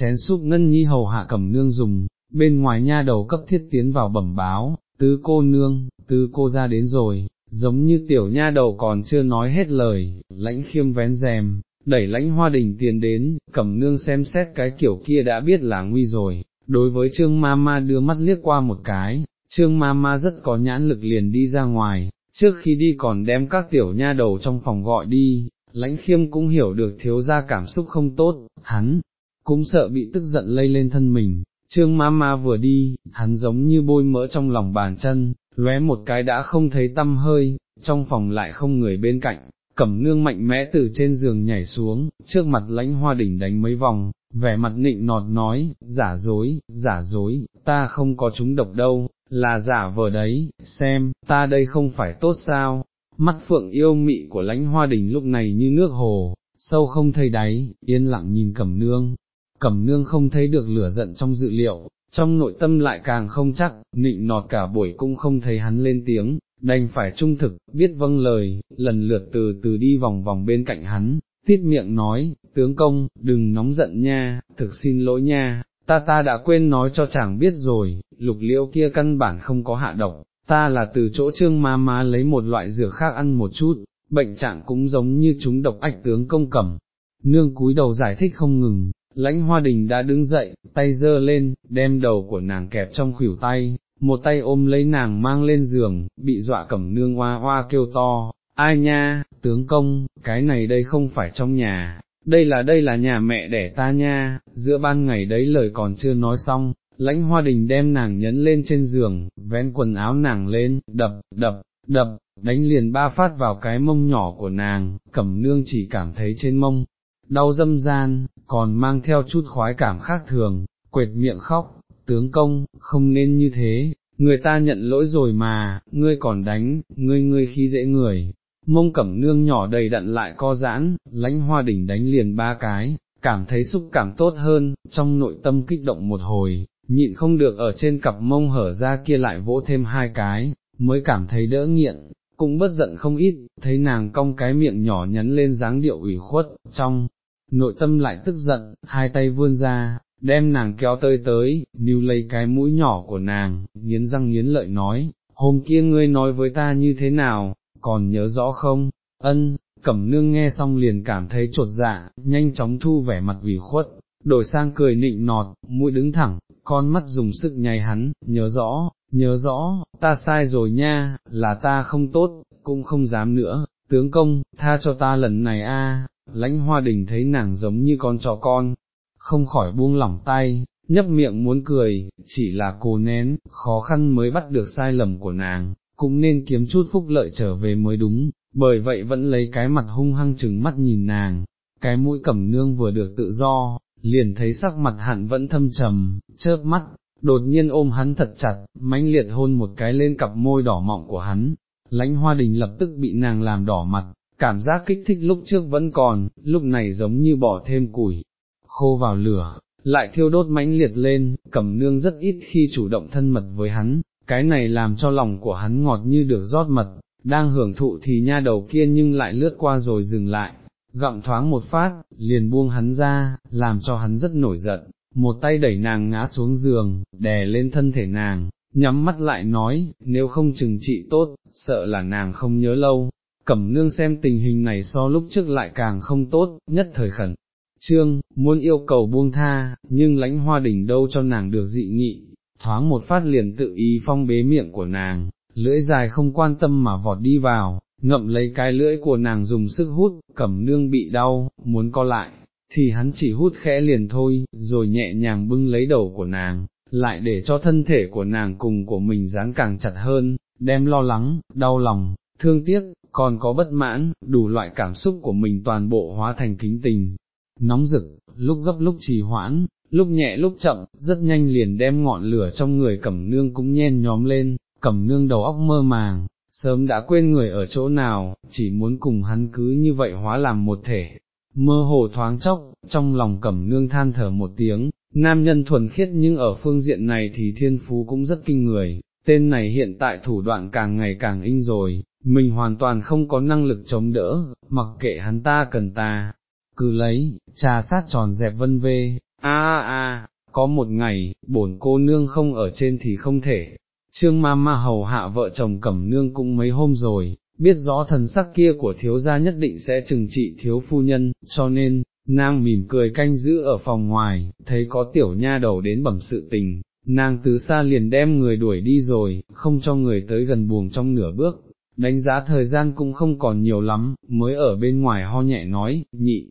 chén súp ngân nhi hầu hạ cẩm nương dùng, bên ngoài nha đầu cấp thiết tiến vào bẩm báo, tứ cô nương, tứ cô ra đến rồi, giống như tiểu nha đầu còn chưa nói hết lời, lãnh khiêm vén rèm, đẩy lãnh hoa đình tiền đến, cẩm nương xem xét cái kiểu kia đã biết là nguy rồi, đối với trương ma ma đưa mắt liếc qua một cái, trương ma ma rất có nhãn lực liền đi ra ngoài, trước khi đi còn đem các tiểu nha đầu trong phòng gọi đi, lãnh khiêm cũng hiểu được thiếu ra cảm xúc không tốt, hắn, cũng sợ bị tức giận lây lên thân mình, trương ma ma vừa đi, hắn giống như bôi mỡ trong lòng bàn chân, lóe một cái đã không thấy tâm hơi, trong phòng lại không người bên cạnh, cẩm nương mạnh mẽ từ trên giường nhảy xuống, trước mặt lãnh hoa đỉnh đánh mấy vòng, vẻ mặt nịnh nọt nói, giả dối, giả dối, ta không có chúng độc đâu, là giả vờ đấy, xem, ta đây không phải tốt sao, mắt phượng yêu mị của lãnh hoa đình lúc này như nước hồ, sâu không thấy đáy, yên lặng nhìn cẩm nương, cẩm nương không thấy được lửa giận trong dự liệu, trong nội tâm lại càng không chắc, nịnh nọt cả buổi cũng không thấy hắn lên tiếng, đành phải trung thực, biết vâng lời, lần lượt từ từ đi vòng vòng bên cạnh hắn, tiết miệng nói, tướng công, đừng nóng giận nha, thực xin lỗi nha, ta ta đã quên nói cho chàng biết rồi, lục liễu kia căn bản không có hạ độc, ta là từ chỗ trương ma ma lấy một loại dược khác ăn một chút, bệnh trạng cũng giống như chúng độc ách tướng công cầm. Nương cúi đầu giải thích không ngừng, lãnh hoa đình đã đứng dậy, tay dơ lên, đem đầu của nàng kẹp trong khuỷu tay, một tay ôm lấy nàng mang lên giường, bị dọa cẩm nương hoa hoa kêu to, ai nha, tướng công, cái này đây không phải trong nhà, đây là đây là nhà mẹ đẻ ta nha, giữa ban ngày đấy lời còn chưa nói xong, lãnh hoa đình đem nàng nhấn lên trên giường, vén quần áo nàng lên, đập, đập, đập, đánh liền ba phát vào cái mông nhỏ của nàng, cẩm nương chỉ cảm thấy trên mông, đau dâm gian, còn mang theo chút khoái cảm khác thường, quệt miệng khóc, tướng công, không nên như thế, người ta nhận lỗi rồi mà, ngươi còn đánh, ngươi ngươi khi dễ người. Mông cẩm nương nhỏ đầy đặn lại co giãn, lãnh hoa đỉnh đánh liền ba cái, cảm thấy xúc cảm tốt hơn, trong nội tâm kích động một hồi, nhịn không được ở trên cặp mông hở ra kia lại vỗ thêm hai cái, mới cảm thấy đỡ nghiện, cũng bất giận không ít, thấy nàng cong cái miệng nhỏ nhắn lên dáng điệu ủy khuất, trong nội tâm lại tức giận, hai tay vươn ra, đem nàng kéo tới tới, níu lấy cái mũi nhỏ của nàng, nghiến răng nghiến lợi nói, hôm kia ngươi nói với ta như thế nào, còn nhớ rõ không, ân, cẩm nương nghe xong liền cảm thấy trột dạ, nhanh chóng thu vẻ mặt ủy khuất, đổi sang cười nịnh nọt, mũi đứng thẳng, con mắt dùng sức nháy hắn, nhớ rõ, nhớ rõ, ta sai rồi nha, là ta không tốt, cũng không dám nữa, tướng công, tha cho ta lần này a. lãnh hoa đình thấy nàng giống như con chó con, không khỏi buông lỏng tay, nhấp miệng muốn cười, chỉ là cố nén, khó khăn mới bắt được sai lầm của nàng, cũng nên kiếm chút phúc lợi trở về mới đúng, bởi vậy vẫn lấy cái mặt hung hăng chừng mắt nhìn nàng, cái mũi cẩm nương vừa được tự do, liền thấy sắc mặt hạn vẫn thâm trầm, chớp mắt, đột nhiên ôm hắn thật chặt, mãnh liệt hôn một cái lên cặp môi đỏ mọng của hắn, lãnh hoa đình lập tức bị nàng làm đỏ mặt, cảm giác kích thích lúc trước vẫn còn, lúc này giống như bỏ thêm củi, khô vào lửa, lại thiêu đốt mãnh liệt lên, cẩm nương rất ít khi chủ động thân mật với hắn, cái này làm cho lòng của hắn ngọt như được rót mật, đang hưởng thụ thì nha đầu kia nhưng lại lướt qua rồi dừng lại, gặm thoáng một phát, liền buông hắn ra, làm cho hắn rất nổi giận, một tay đẩy nàng ngã xuống giường, đè lên thân thể nàng, nhắm mắt lại nói, nếu không chừng trị tốt, sợ là nàng không nhớ lâu. Cẩm nương xem tình hình này so lúc trước lại càng không tốt, nhất thời khẩn, trương, muốn yêu cầu buông tha, nhưng lãnh hoa đỉnh đâu cho nàng được dị nghị, thoáng một phát liền tự ý phong bế miệng của nàng, lưỡi dài không quan tâm mà vọt đi vào, ngậm lấy cái lưỡi của nàng dùng sức hút, cẩm nương bị đau, muốn co lại, thì hắn chỉ hút khẽ liền thôi, rồi nhẹ nhàng bưng lấy đầu của nàng, lại để cho thân thể của nàng cùng của mình dán càng chặt hơn, đem lo lắng, đau lòng, thương tiếc, còn có bất mãn, đủ loại cảm xúc của mình toàn bộ hóa thành kính tình, nóng rực, lúc gấp lúc trì hoãn, lúc nhẹ lúc chậm, rất nhanh liền đem ngọn lửa trong người cẩm nương cũng nhen nhóm lên, cẩm nương đầu óc mơ màng, sớm đã quên người ở chỗ nào, chỉ muốn cùng hắn cứ như vậy hóa làm một thể. Mơ hồ thoáng chốc, trong lòng cẩm nương than thở một tiếng, nam nhân thuần khiết nhưng ở phương diện này thì thiên phú cũng rất kinh người, tên này hiện tại thủ đoạn càng ngày càng in rồi, mình hoàn toàn không có năng lực chống đỡ, mặc kệ hắn ta cần ta, cứ lấy, trà sát tròn dẹp vân vê, a a có một ngày, bổn cô nương không ở trên thì không thể, trương ma ma hầu hạ vợ chồng cẩm nương cũng mấy hôm rồi, biết rõ thần sắc kia của thiếu gia nhất định sẽ trừng trị thiếu phu nhân, cho nên, nàng mỉm cười canh giữ ở phòng ngoài, thấy có tiểu nha đầu đến bẩm sự tình, nàng từ xa liền đem người đuổi đi rồi, không cho người tới gần buồng trong nửa bước, đánh giá thời gian cũng không còn nhiều lắm, mới ở bên ngoài ho nhẹ nói, nhị,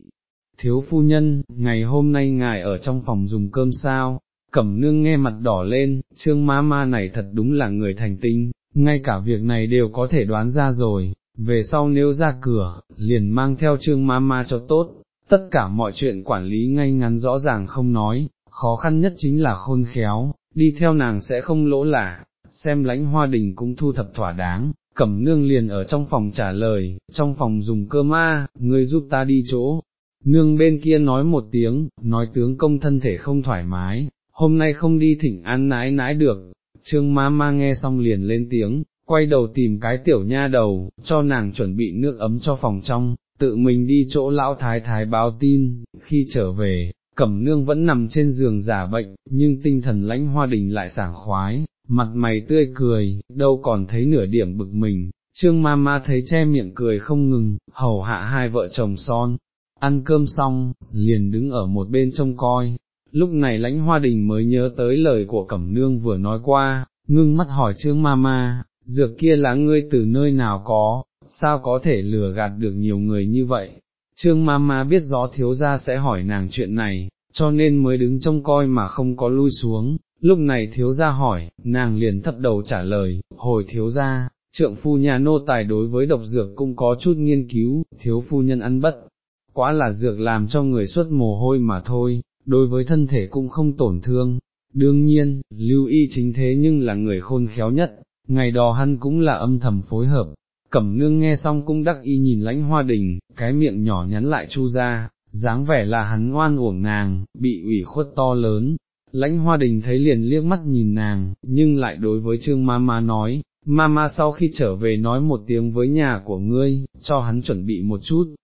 thiếu phu nhân, ngày hôm nay ngài ở trong phòng dùng cơm sao, cẩm nương nghe mặt đỏ lên, trương ma ma này thật đúng là người thành tinh, ngay cả việc này đều có thể đoán ra rồi, về sau nếu ra cửa, liền mang theo trương ma ma cho tốt, tất cả mọi chuyện quản lý ngay ngắn rõ ràng không nói, khó khăn nhất chính là khôn khéo, đi theo nàng sẽ không lỗ lả, xem lãnh hoa đình cũng thu thập thỏa đáng. Cẩm nương liền ở trong phòng trả lời, trong phòng dùng cơm ma, ngươi giúp ta đi chỗ, nương bên kia nói một tiếng, nói tướng công thân thể không thoải mái, hôm nay không đi thỉnh an nãi nãi được, trương ma ma nghe xong liền lên tiếng, quay đầu tìm cái tiểu nha đầu, cho nàng chuẩn bị nước ấm cho phòng trong, tự mình đi chỗ lão thái thái báo tin, khi trở về, cẩm nương vẫn nằm trên giường giả bệnh, nhưng tinh thần lãnh hoa đình lại sảng khoái, mặt mày tươi cười, đâu còn thấy nửa điểm bực mình, trương ma ma thấy che miệng cười không ngừng, hầu hạ hai vợ chồng son, ăn cơm xong, liền đứng ở một bên trông coi, lúc này lãnh hoa đình mới nhớ tới lời của Cẩm Nương vừa nói qua, ngưng mắt hỏi Trương Mama, dược kia là ngươi từ nơi nào có, sao có thể lừa gạt được nhiều người như vậy. Trương Mama biết rõ thiếu gia sẽ hỏi nàng chuyện này, cho nên mới đứng trông coi mà không có lui xuống, lúc này thiếu gia hỏi, nàng liền thấp đầu trả lời, hồi thiếu gia, trượng phu nhà nô tài đối với độc dược cũng có chút nghiên cứu, thiếu phu nhân ăn bất quá là dược làm cho người xuất mồ hôi mà thôi, đối với thân thể cũng không tổn thương. Đương nhiên, lưu y chính thế nhưng là người khôn khéo nhất, ngày đó hắn cũng là âm thầm phối hợp. Cẩm nương nghe xong cũng đắc y nhìn lãnh hoa đình, cái miệng nhỏ nhắn lại chu ra, dáng vẻ là hắn ngoan uổng nàng, bị ủy khuất to lớn. Lãnh hoa đình thấy liền liếc mắt nhìn nàng, nhưng lại đối với trương ma ma nói, Mama sau khi trở về nói một tiếng với nhà của ngươi, cho hắn chuẩn bị một chút.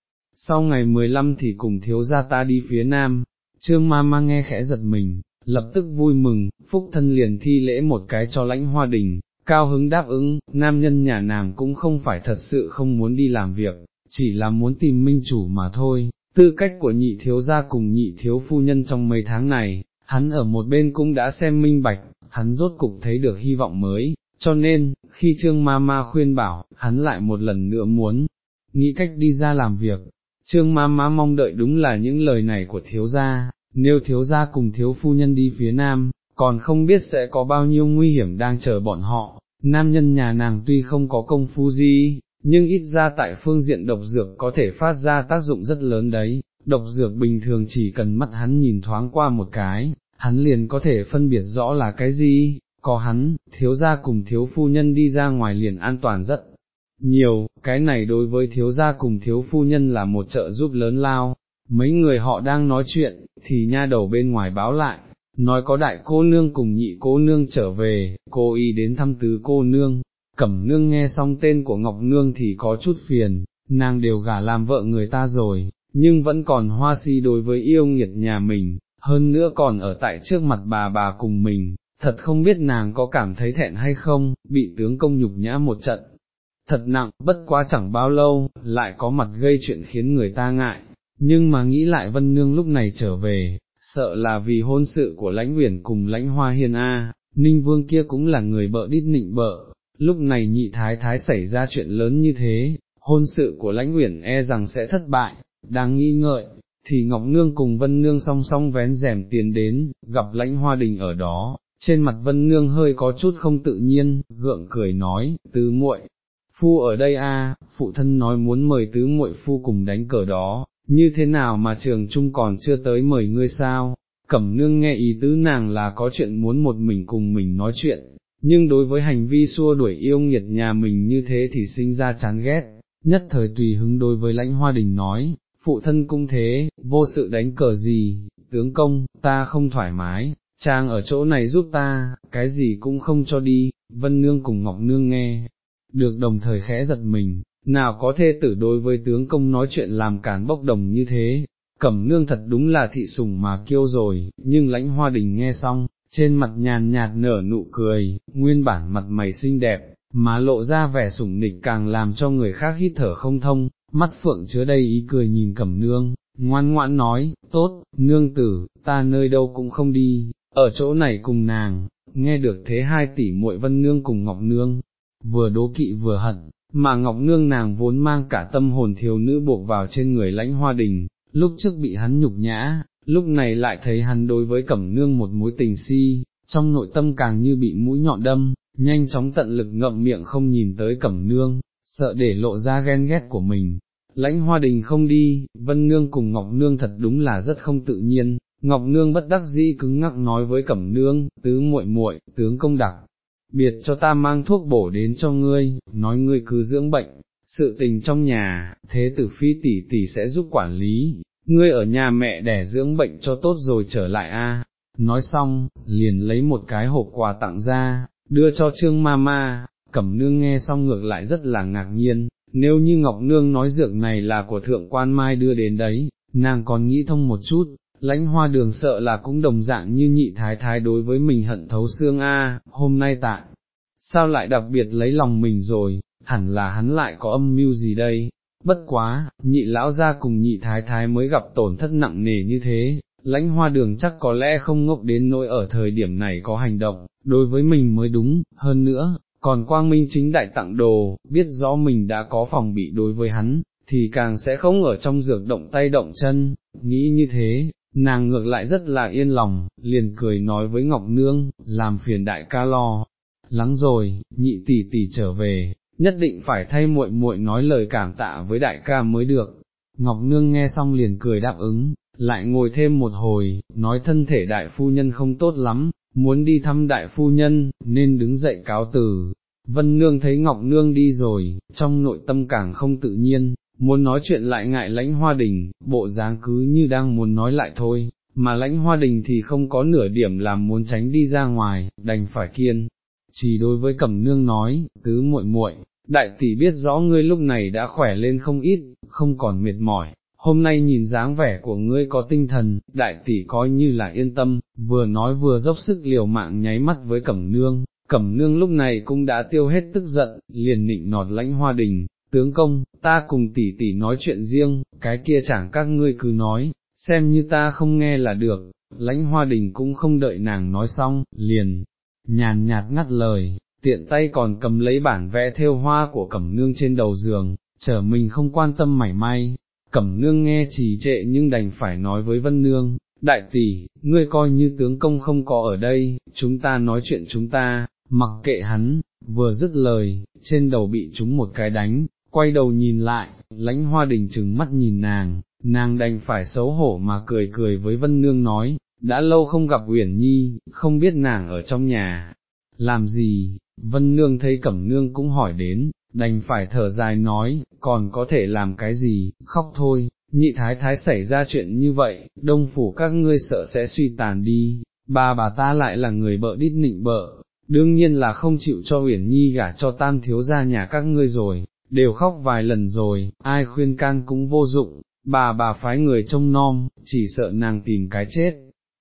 Sau ngày 15 thì cùng thiếu gia ta đi phía nam, trương ma ma nghe khẽ giật mình, lập tức vui mừng, phúc thân liền thi lễ một cái cho lãnh hoa đình, cao hứng đáp ứng, nam nhân nhà nàng cũng không phải thật sự không muốn đi làm việc, chỉ là muốn tìm minh chủ mà thôi, tư cách của nhị thiếu gia cùng nhị thiếu phu nhân trong mấy tháng này, hắn ở một bên cũng đã xem minh bạch, hắn rốt cục thấy được hy vọng mới, cho nên, khi Trương Ma Ma khuyên bảo, hắn lại một lần nữa muốn, nghĩ cách đi ra làm việc, Trương Ma Ma mong đợi đúng là những lời này của thiếu gia, nếu thiếu gia cùng thiếu phu nhân đi phía nam, còn không biết sẽ có bao nhiêu nguy hiểm đang chờ bọn họ, nam nhân nhà nàng tuy không có công phu gì, nhưng ít ra tại phương diện độc dược có thể phát ra tác dụng rất lớn đấy, độc dược bình thường chỉ cần mắt hắn nhìn thoáng qua một cái, hắn liền có thể phân biệt rõ là cái gì, có hắn, thiếu gia cùng thiếu phu nhân đi ra ngoài liền an toàn rất nhiều, cái này đối với thiếu gia cùng thiếu phu nhân là một trợ giúp lớn lao, mấy người họ đang nói chuyện, thì nha đầu bên ngoài báo lại, nói có đại cô nương cùng nhị cô nương trở về, cô y đến thăm tứ cô nương, cẩm nương nghe xong tên của Ngọc Nương thì có chút phiền, nàng đều gả làm vợ người ta rồi, nhưng vẫn còn hoa si đối với yêu nghiệt nhà mình, hơn nữa còn ở tại trước mặt bà bà cùng mình, thật không biết nàng có cảm thấy thẹn hay không, bị tướng công nhục nhã một trận. Thật nặng, bất quá chẳng bao lâu, lại có mặt gây chuyện khiến người ta ngại, nhưng mà nghĩ lại Vân Nương lúc này trở về, sợ là vì hôn sự của lãnh huyền cùng lãnh hoa hiền A, Ninh Vương kia cũng là người bợ đít nịnh bợ, lúc này nhị thái thái xảy ra chuyện lớn như thế, hôn sự của lãnh huyền e rằng sẽ thất bại, đang nghi ngợi, thì Ngọc Nương cùng Vân Nương song song vén rèm tiến đến, gặp lãnh hoa đình ở đó, trên mặt vân nương hơi có chút không tự nhiên, gượng cười nói, tứ muội, phu ở đây a, phụ thân nói muốn mời tứ muội phu cùng đánh cờ đó, như thế nào mà trường trung còn chưa tới mời ngươi sao, cẩm nương nghe ý tứ nàng là có chuyện muốn một mình cùng mình nói chuyện, nhưng đối với hành vi xua đuổi yêu nghiệt nhà mình như thế thì sinh ra chán ghét, nhất thời tùy hứng đối với lãnh hoa đình nói, phụ thân cũng thế, vô sự đánh cờ gì, tướng công, ta không thoải mái, Trang ở chỗ này giúp ta, cái gì cũng không cho đi, Vân Nương cùng Ngọc Nương nghe, được đồng thời khẽ giật mình, nào có thê tử đối với tướng công nói chuyện làm cản bốc đồng như thế, Cẩm Nương thật đúng là thị sùng mà kêu rồi, nhưng lãnh hoa đình nghe xong, trên mặt nhàn nhạt nở nụ cười, nguyên bản mặt mày xinh đẹp, mà lộ ra vẻ sủng nịch càng làm cho người khác hít thở không thông, mắt phượng chứa đầy ý cười nhìn Cẩm Nương, ngoan ngoãn nói, tốt, nương tử, ta nơi đâu cũng không đi, ở chỗ này cùng nàng, nghe được thế hai tỷ muội vân nương cùng Ngọc Nương, vừa đố kỵ vừa hận, mà Ngọc Nương nàng vốn mang cả tâm hồn thiếu nữ buộc vào trên người lãnh hoa đình, lúc trước bị hắn nhục nhã, lúc này lại thấy hắn đối với Cẩm Nương một mối tình si, trong nội tâm càng như bị mũi nhọn đâm, nhanh chóng tận lực ngậm miệng không nhìn tới Cẩm Nương, sợ để lộ ra ghen ghét của mình. Lãnh hoa đình không đi, Vân Nương cùng Ngọc Nương thật đúng là rất không tự nhiên, Ngọc Nương bất đắc dĩ cứng ngắc nói với Cẩm Nương, tứ muội muội, tướng công đặc, biệt cho ta mang thuốc bổ đến cho ngươi, nói ngươi cứ dưỡng bệnh, sự tình trong nhà, thế tử phi tỷ tỷ sẽ giúp quản lý, ngươi ở nhà mẹ đẻ dưỡng bệnh cho tốt rồi trở lại a. Nói xong, liền lấy một cái hộp quà tặng ra, đưa cho Trương Mama, Cẩm Nương nghe xong ngược lại rất là ngạc nhiên, nếu như Ngọc Nương nói dược này là của Thượng Quan Mai đưa đến đấy, nàng còn nghĩ thông một chút, lãnh hoa đường sợ là cũng đồng dạng như nhị thái thái đối với mình hận thấu xương a, hôm nay tại, sao lại đặc biệt lấy lòng mình rồi, hẳn là hắn lại có âm mưu gì đây, bất quá, nhị lão gia cùng nhị thái thái mới gặp tổn thất nặng nề như thế, lãnh hoa đường chắc có lẽ không ngốc đến nỗi ở thời điểm này có hành động, đối với mình mới đúng, hơn nữa, còn quang minh chính đại tặng đồ, biết rõ mình đã có phòng bị đối với hắn, thì càng sẽ không ở trong dược động tay động chân, nghĩ như thế, nàng ngược lại rất là yên lòng, liền cười nói với Ngọc Nương, làm phiền đại ca lo, lắng rồi, nhị tỷ tỷ trở về, nhất định phải thay muội muội nói lời cảm tạ với đại ca mới được. Ngọc Nương nghe xong liền cười đáp ứng, lại ngồi thêm một hồi, nói thân thể đại phu nhân không tốt lắm, muốn đi thăm đại phu nhân, nên đứng dậy cáo từ. Vân Nương thấy Ngọc Nương đi rồi, trong nội tâm càng không tự nhiên, muốn nói chuyện lại ngại lãnh hoa đình, bộ dáng cứ như đang muốn nói lại thôi, mà lãnh hoa đình thì không có nửa điểm làm muốn tránh đi ra ngoài, đành phải kiên. Chỉ đối với Cẩm Nương nói, tứ muội muội, đại tỷ biết rõ ngươi lúc này đã khỏe lên không ít, không còn mệt mỏi, hôm nay nhìn dáng vẻ của ngươi có tinh thần, đại tỷ coi như là yên tâm, vừa nói vừa dốc sức liều mạng nháy mắt với Cẩm Nương, Cẩm Nương lúc này cũng đã tiêu hết tức giận, liền nịnh nọt lãnh hoa đình, tướng công, ta cùng tỷ tỷ nói chuyện riêng, cái kia chẳng các ngươi cứ nói, xem như ta không nghe là được, lãnh hoa đình cũng không đợi nàng nói xong, liền, nhàn nhạt ngắt lời, tiện tay còn cầm lấy bản vẽ theo hoa của cẩm nương trên đầu giường, trở mình không quan tâm mảy may, cẩm nương nghe trì trệ nhưng đành phải nói với vân nương, đại tỷ, ngươi coi như tướng công không có ở đây, chúng ta nói chuyện chúng ta, mặc kệ hắn, vừa dứt lời, trên đầu bị chúng một cái đánh, quay đầu nhìn lại, lãnh hoa đình trừng mắt nhìn nàng, nàng đành phải xấu hổ mà cười cười với Vân Nương nói, đã lâu không gặp Uyển Nhi, không biết nàng ở trong nhà, làm gì, Vân Nương thấy Cẩm Nương cũng hỏi đến, đành phải thở dài nói, còn có thể làm cái gì, khóc thôi, nhị thái thái xảy ra chuyện như vậy, đông phủ các ngươi sợ sẽ suy tàn đi, bà bà ta lại là người bợ đít nịnh bợ, đương nhiên là không chịu cho Uyển Nhi gả cho tam thiếu gia nhà các ngươi rồi, đều khóc vài lần rồi, ai khuyên can cũng vô dụng, bà bà phái người trông nom, chỉ sợ nàng tìm cái chết.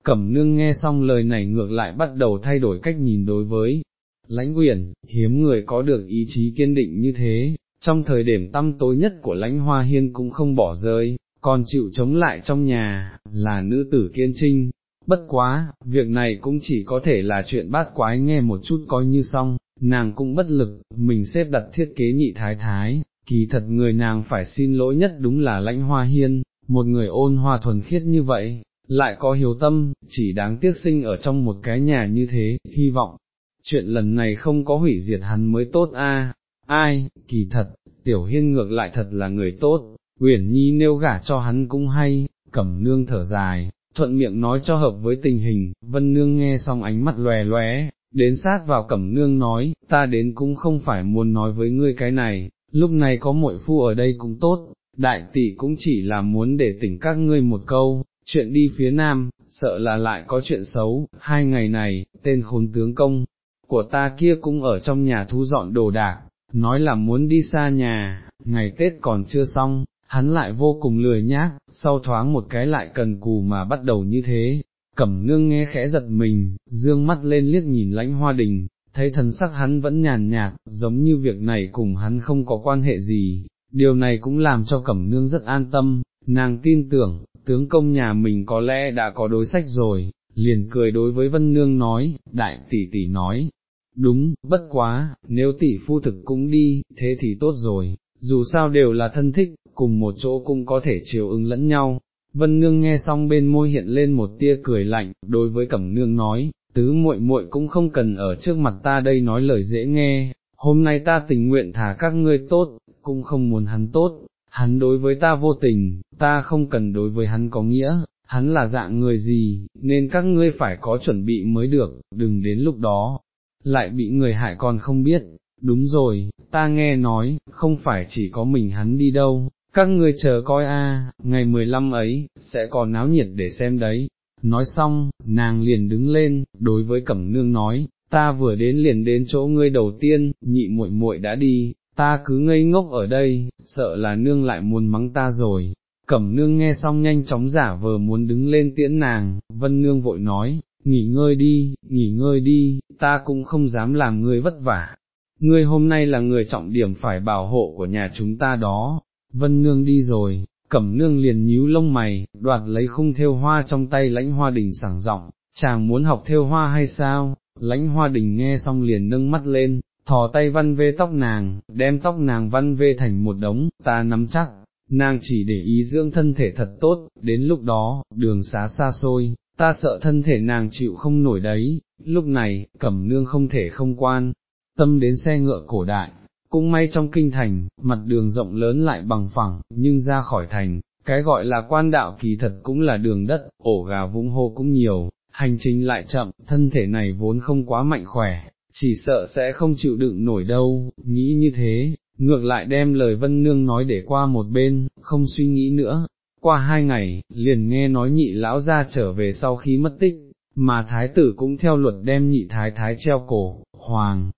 Cẩm nương nghe xong lời này ngược lại bắt đầu thay đổi cách nhìn đối với lãnh uyển, hiếm người có được ý chí kiên định như thế, trong thời điểm tăm tối nhất của lãnh hoa hiên cũng không bỏ rơi, còn chịu chống lại trong nhà, là nữ tử kiên trinh. Bất quá, việc này cũng chỉ có thể là chuyện bát quái nghe một chút coi như xong, nàng cũng bất lực, mình xếp đặt thiết kế nhị thái thái, kỳ thật người nàng phải xin lỗi nhất đúng là lãnh hoa hiên, một người ôn hòa thuần khiết như vậy, lại có hiếu tâm, chỉ đáng tiếc sinh ở trong một cái nhà như thế, hy vọng, chuyện lần này không có hủy diệt hắn mới tốt a. ai, kỳ thật, tiểu hiên ngược lại thật là người tốt, Uyển Nhi nêu gả cho hắn cũng hay, cẩm nương thở dài, thuận miệng nói cho hợp với tình hình, vân nương nghe xong ánh mắt lòe lóe, đến sát vào cẩm nương nói, ta đến cũng không phải muốn nói với ngươi cái này, lúc này có muội phu ở đây cũng tốt, đại tỷ cũng chỉ là muốn để tỉnh các ngươi một câu, chuyện đi phía nam, sợ là lại có chuyện xấu, hai ngày này, tên khốn tướng công, của ta kia cũng ở trong nhà thu dọn đồ đạc, nói là muốn đi xa nhà, ngày Tết còn chưa xong, hắn lại vô cùng lười nhác, sau thoáng một cái lại cần cù mà bắt đầu như thế. Cẩm nương nghe khẽ giật mình, dương mắt lên liếc nhìn lãnh hoa đình, thấy thần sắc hắn vẫn nhàn nhạt, giống như việc này cùng hắn không có quan hệ gì, điều này cũng làm cho Cẩm Nương rất an tâm, nàng tin tưởng, tướng công nhà mình có lẽ đã có đối sách rồi, liền cười đối với Vân Nương nói, đại tỷ tỷ nói, đúng, bất quá, nếu tỷ phu thực cũng đi, thế thì tốt rồi, dù sao đều là thân thích, cùng một chỗ cũng có thể chiều ứng lẫn nhau. Vân Nương nghe xong bên môi hiện lên một tia cười lạnh, đối với Cẩm Nương nói, tứ muội muội cũng không cần ở trước mặt ta đây nói lời dễ nghe, hôm nay ta tình nguyện thả các ngươi tốt, cũng không muốn hắn tốt, hắn đối với ta vô tình, ta không cần đối với hắn có nghĩa, hắn là dạng người gì, nên các ngươi phải có chuẩn bị mới được, đừng đến lúc đó, lại bị người hại còn không biết, đúng rồi, ta nghe nói, không phải chỉ có mình hắn đi đâu, các ngươi chờ coi a, ngày 15 ấy, sẽ còn náo nhiệt để xem đấy, Nói xong, nàng liền đứng lên, đối với Cẩm Nương nói, ta vừa đến liền đến chỗ ngươi đầu tiên, nhị muội muội đã đi, ta cứ ngây ngốc ở đây, sợ là nương lại muốn mắng ta rồi. Cẩm nương nghe xong nhanh chóng giả vờ muốn đứng lên tiễn nàng, vân nương vội nói, nghỉ ngơi đi, nghỉ ngơi đi, ta cũng không dám làm ngươi vất vả. Ngươi hôm nay là người trọng điểm phải bảo hộ của nhà chúng ta đó, vân nương đi rồi, cẩm nương liền nhíu lông mày, đoạt lấy khung theo hoa trong tay lãnh hoa đình sảng giọng, chàng muốn học theo hoa hay sao, lãnh hoa đình nghe xong liền nâng mắt lên, thò tay văn vê tóc nàng, đem tóc nàng văn vê thành một đống, ta nắm chắc, nàng chỉ để ý dưỡng thân thể thật tốt, đến lúc đó, đường xá xa xôi, ta sợ thân thể nàng chịu không nổi đấy, lúc này, cẩm nương không thể không quan, tâm đến xe ngựa cổ đại, cũng may trong kinh thành, mặt đường rộng lớn lại bằng phẳng, nhưng ra khỏi thành, cái gọi là quan đạo kỳ thật cũng là đường đất, ổ gà vũng hô cũng nhiều, hành trình lại chậm, thân thể này vốn không quá mạnh khỏe, chỉ sợ sẽ không chịu đựng nổi đâu, nghĩ như thế, ngược lại đem lời vân nương nói để qua một bên, không suy nghĩ nữa. Qua hai ngày, liền nghe nói nhị lão ra trở về sau khi mất tích, mà thái tử cũng theo luật đem nhị thái thái treo cổ, hoàng,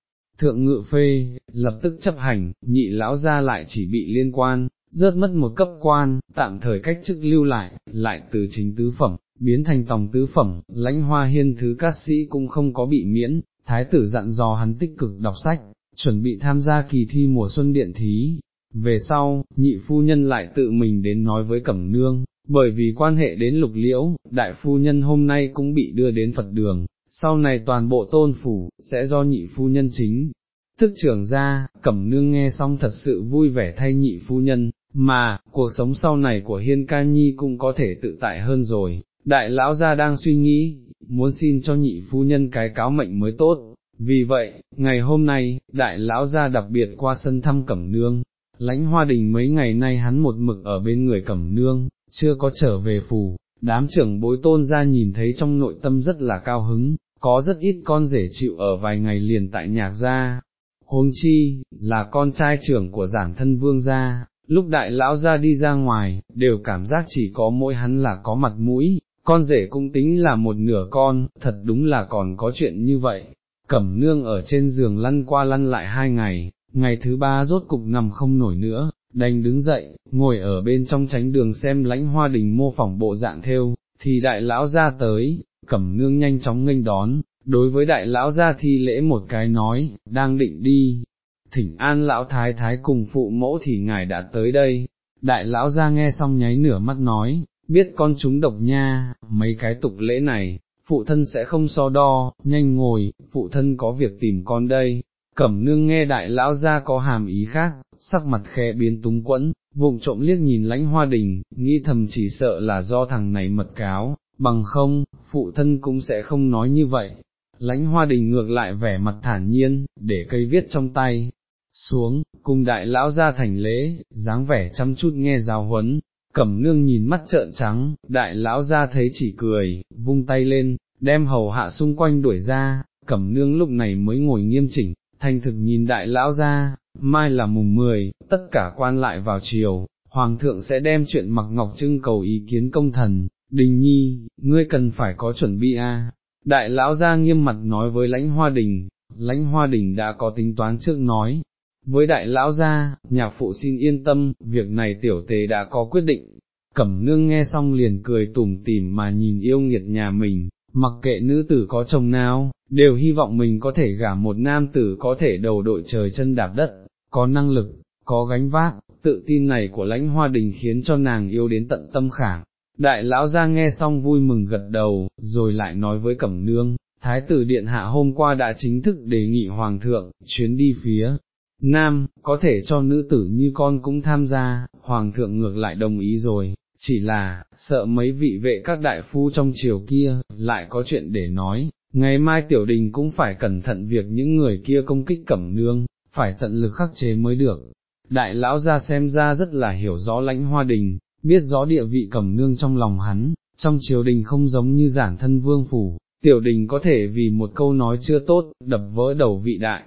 thượng ngự phê, lập tức chấp hành, nhị lão ra lại chỉ bị liên quan, rớt mất một cấp quan, tạm thời cách chức lưu lại, lại từ chính tứ phẩm, biến thành tòng tứ phẩm, lãnh hoa hiên thứ cát sĩ cũng không có bị miễn, thái tử dặn dò hắn tích cực đọc sách, chuẩn bị tham gia kỳ thi mùa xuân điện thí. Về sau, nhị phu nhân lại tự mình đến nói với Cẩm Nương, bởi vì quan hệ đến lục liễu, đại phu nhân hôm nay cũng bị đưa đến Phật đường, sau này toàn bộ tôn phủ, sẽ do nhị phu nhân chính. Thức trưởng ra, Cẩm Nương nghe xong thật sự vui vẻ thay nhị phu nhân, mà, cuộc sống sau này của Hiên Ca Nhi cũng có thể tự tại hơn rồi, đại lão gia đang suy nghĩ, muốn xin cho nhị phu nhân cái cáo mệnh mới tốt, vì vậy, ngày hôm nay, đại lão gia đặc biệt qua sân thăm Cẩm Nương, lãnh hoa đình mấy ngày nay hắn một mực ở bên người Cẩm Nương, chưa có trở về phủ, đám trưởng bối tôn ra nhìn thấy trong nội tâm rất là cao hứng, có rất ít con rể chịu ở vài ngày liền tại nhạc gia. Huống chi, là con trai trưởng của giản thân vương gia, lúc đại lão gia đi ra ngoài, đều cảm giác chỉ có mỗi hắn là có mặt mũi, con rể cũng tính là một nửa con, thật đúng là còn có chuyện như vậy. Cẩm nương ở trên giường lăn qua lăn lại hai ngày, ngày thứ ba rốt cục nằm không nổi nữa, đành đứng dậy, ngồi ở bên trong tránh đường xem lãnh hoa đình mô phỏng bộ dạng theo, thì đại lão ra tới, cẩm nương nhanh chóng nghênh đón, đối với đại lão ra thi lễ một cái nói, đang định đi, thỉnh an lão thái thái cùng phụ mẫu thì ngài đã tới đây, đại lão ra nghe xong nháy nửa mắt nói, biết con chúng độc nha, mấy cái tục lễ này, phụ thân sẽ không so đo, nhanh ngồi, phụ thân có việc tìm con đây. Cẩm nương nghe đại lão ra có hàm ý khác, sắc mặt khe biến túng quẫn, vụng trộm liếc nhìn lãnh hoa đình, nghĩ thầm chỉ sợ là do thằng này mật cáo, bằng không, phụ thân cũng sẽ không nói như vậy. Lãnh hoa đình ngược lại vẻ mặt thản nhiên, để cây viết trong tay, xuống, cùng đại lão ra thành lễ, dáng vẻ chăm chút nghe giáo huấn, cẩm nương nhìn mắt trợn trắng, đại lão ra thấy chỉ cười, vung tay lên, đem hầu hạ xung quanh đuổi ra, cẩm nương lúc này mới ngồi nghiêm chỉnh, thanh thực nhìn đại lão ra, mai là mùng 10, tất cả quan lại vào chiều, hoàng thượng sẽ đem chuyện mặc ngọc trưng cầu ý kiến công thần, đình nhi, ngươi cần phải có chuẩn bị a. Đại lão ra nghiêm mặt nói với lãnh hoa đình, lãnh hoa đình đã có tính toán trước nói, với đại lão gia, nhạc phụ xin yên tâm, việc này tiểu tề đã có quyết định. Cẩm nương nghe xong liền cười tủm tỉm mà nhìn yêu nghiệt nhà mình, mặc kệ nữ tử có chồng nào, đều hy vọng mình có thể gả một nam tử có thể đầu đội trời chân đạp đất, có năng lực, có gánh vác, tự tin này của lãnh hoa đình khiến cho nàng yêu đến tận tâm khảm. Đại lão ra nghe xong vui mừng gật đầu, rồi lại nói với Cẩm Nương, Thái tử Điện Hạ hôm qua đã chính thức đề nghị Hoàng thượng, chuyến đi phía Nam, có thể cho nữ tử như con cũng tham gia, Hoàng thượng ngược lại đồng ý rồi, chỉ là, sợ mấy vị vệ các đại phu trong triều kia, lại có chuyện để nói, ngày mai tiểu đình cũng phải cẩn thận việc những người kia công kích cẩm nương, phải tận lực khắc chế mới được. Đại lão ra xem ra rất là hiểu rõ lãnh hoa đình, biết rõ địa vị cẩm nương trong lòng hắn, trong triều đình không giống như giản thân vương phủ, tiểu đình có thể vì một câu nói chưa tốt, đập vỡ đầu vị đại,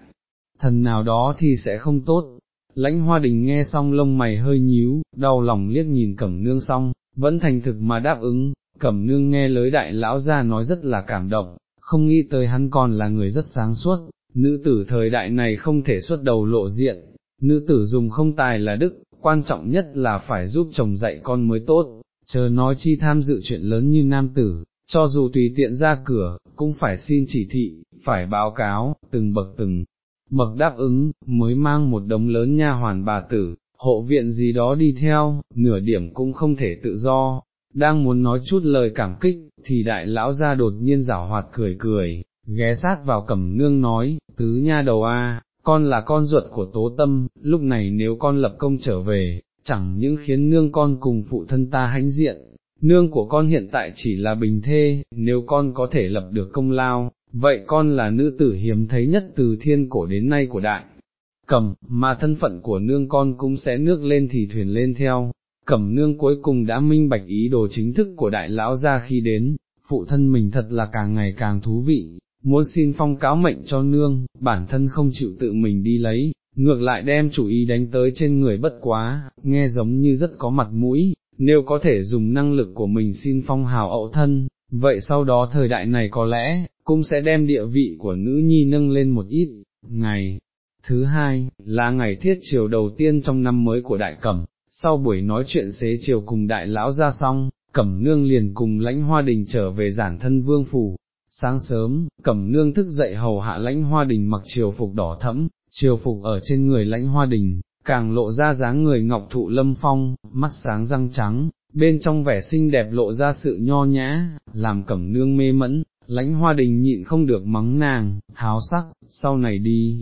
thần nào đó thì sẽ không tốt. Lãnh hoa đình nghe xong lông mày hơi nhíu, đau lòng liếc nhìn cẩm nương xong, vẫn thành thực mà đáp ứng, cẩm nương nghe lới đại lão ra nói rất là cảm động, không nghĩ tới hắn còn là người rất sáng suốt, nữ tử thời đại này không thể xuất đầu lộ diện, nữ tử dùng không tài là đức, quan trọng nhất là phải giúp chồng dạy con mới tốt, chờ nói chi tham dự chuyện lớn như nam tử, cho dù tùy tiện ra cửa, cũng phải xin chỉ thị, phải báo cáo, từng bậc từng bậc đáp ứng, mới mang một đống lớn nha hoàn bà tử, hộ viện gì đó đi theo, nửa điểm cũng không thể tự do, đang muốn nói chút lời cảm kích, thì đại lão ra đột nhiên giảo hoạt cười cười, ghé sát vào cẩm nương nói, tứ nha đầu a, con là con ruột của tố tâm, lúc này nếu con lập công trở về, chẳng những khiến nương con cùng phụ thân ta hãnh diện, nương của con hiện tại chỉ là bình thê, nếu con có thể lập được công lao, vậy con là nữ tử hiếm thấy nhất từ thiên cổ đến nay của đại. Cầm, mà thân phận của nương con cũng sẽ nước lên thì thuyền lên theo. cẩm nương cuối cùng đã minh bạch ý đồ chính thức của đại lão ra khi đến, phụ thân mình thật là càng ngày càng thú vị, muốn xin phong cáo mệnh cho nương, bản thân không chịu tự mình đi lấy, ngược lại đem chủ ý đánh tới trên người bất quá, nghe giống như rất có mặt mũi, nếu có thể dùng năng lực của mình xin phong hào ậu thân, vậy sau đó thời đại này có lẽ, cũng sẽ đem địa vị của nữ nhi nâng lên một ít, ngày. Thứ hai, là ngày thiết chiều đầu tiên trong năm mới của đại cẩm, sau buổi nói chuyện xế chiều cùng đại lão ra xong, cẩm nương liền cùng lãnh hoa đình trở về giản thân vương phủ. Sáng sớm, cẩm nương thức dậy hầu hạ lãnh hoa đình mặc triều phục đỏ thẫm, triều phục ở trên người lãnh hoa đình, càng lộ ra dáng người ngọc thụ lâm phong, mắt sáng răng trắng, bên trong vẻ xinh đẹp lộ ra sự nho nhã, làm cẩm nương mê mẫn, lãnh hoa đình nhịn không được mắng nàng, háo sắc, sau này đi.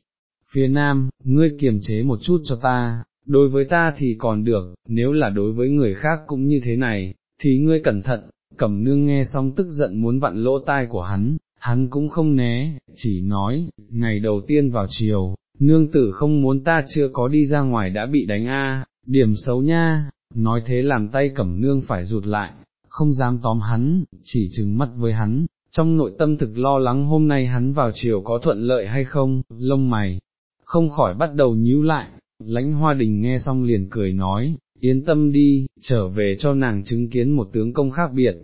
Phía nam, ngươi kiềm chế một chút cho ta, đối với ta thì còn được, nếu là đối với người khác cũng như thế này, thì ngươi cẩn thận, cẩm nương nghe xong tức giận muốn vặn lỗ tai của hắn, hắn cũng không né, chỉ nói, ngày đầu tiên vào chiều, nương tử không muốn ta chưa có đi ra ngoài đã bị đánh a, điểm xấu nha, nói thế làm tay cẩm nương phải rụt lại, không dám tóm hắn, chỉ trừng mắt với hắn, trong nội tâm thực lo lắng hôm nay hắn vào chiều có thuận lợi hay không, lông mày, không khỏi bắt đầu nhíu lại, lãnh hoa đình nghe xong liền cười nói, yên tâm đi, trở về cho nàng chứng kiến một tướng công khác biệt.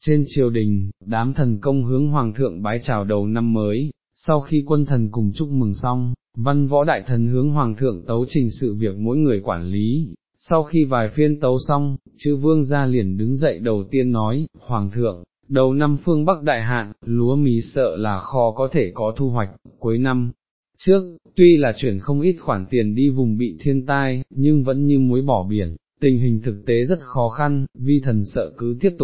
Trên triều đình, đám thần công hướng hoàng thượng bái chào đầu năm mới, sau khi quân thần cùng chúc mừng xong, văn võ đại thần hướng hoàng thượng tấu trình sự việc mỗi người quản lý. Sau khi vài phiên tấu xong, chư vương ra liền đứng dậy đầu tiên nói, Hoàng thượng, đầu năm phương Bắc đại hạn, lúa mì sợ là khó có thể có thu hoạch, cuối năm, trước, tuy là chuyển không ít khoản tiền đi vùng bị thiên tai, nhưng vẫn như muối bỏ biển, tình hình thực tế rất khó khăn, vi thần sợ cứ tiếp tục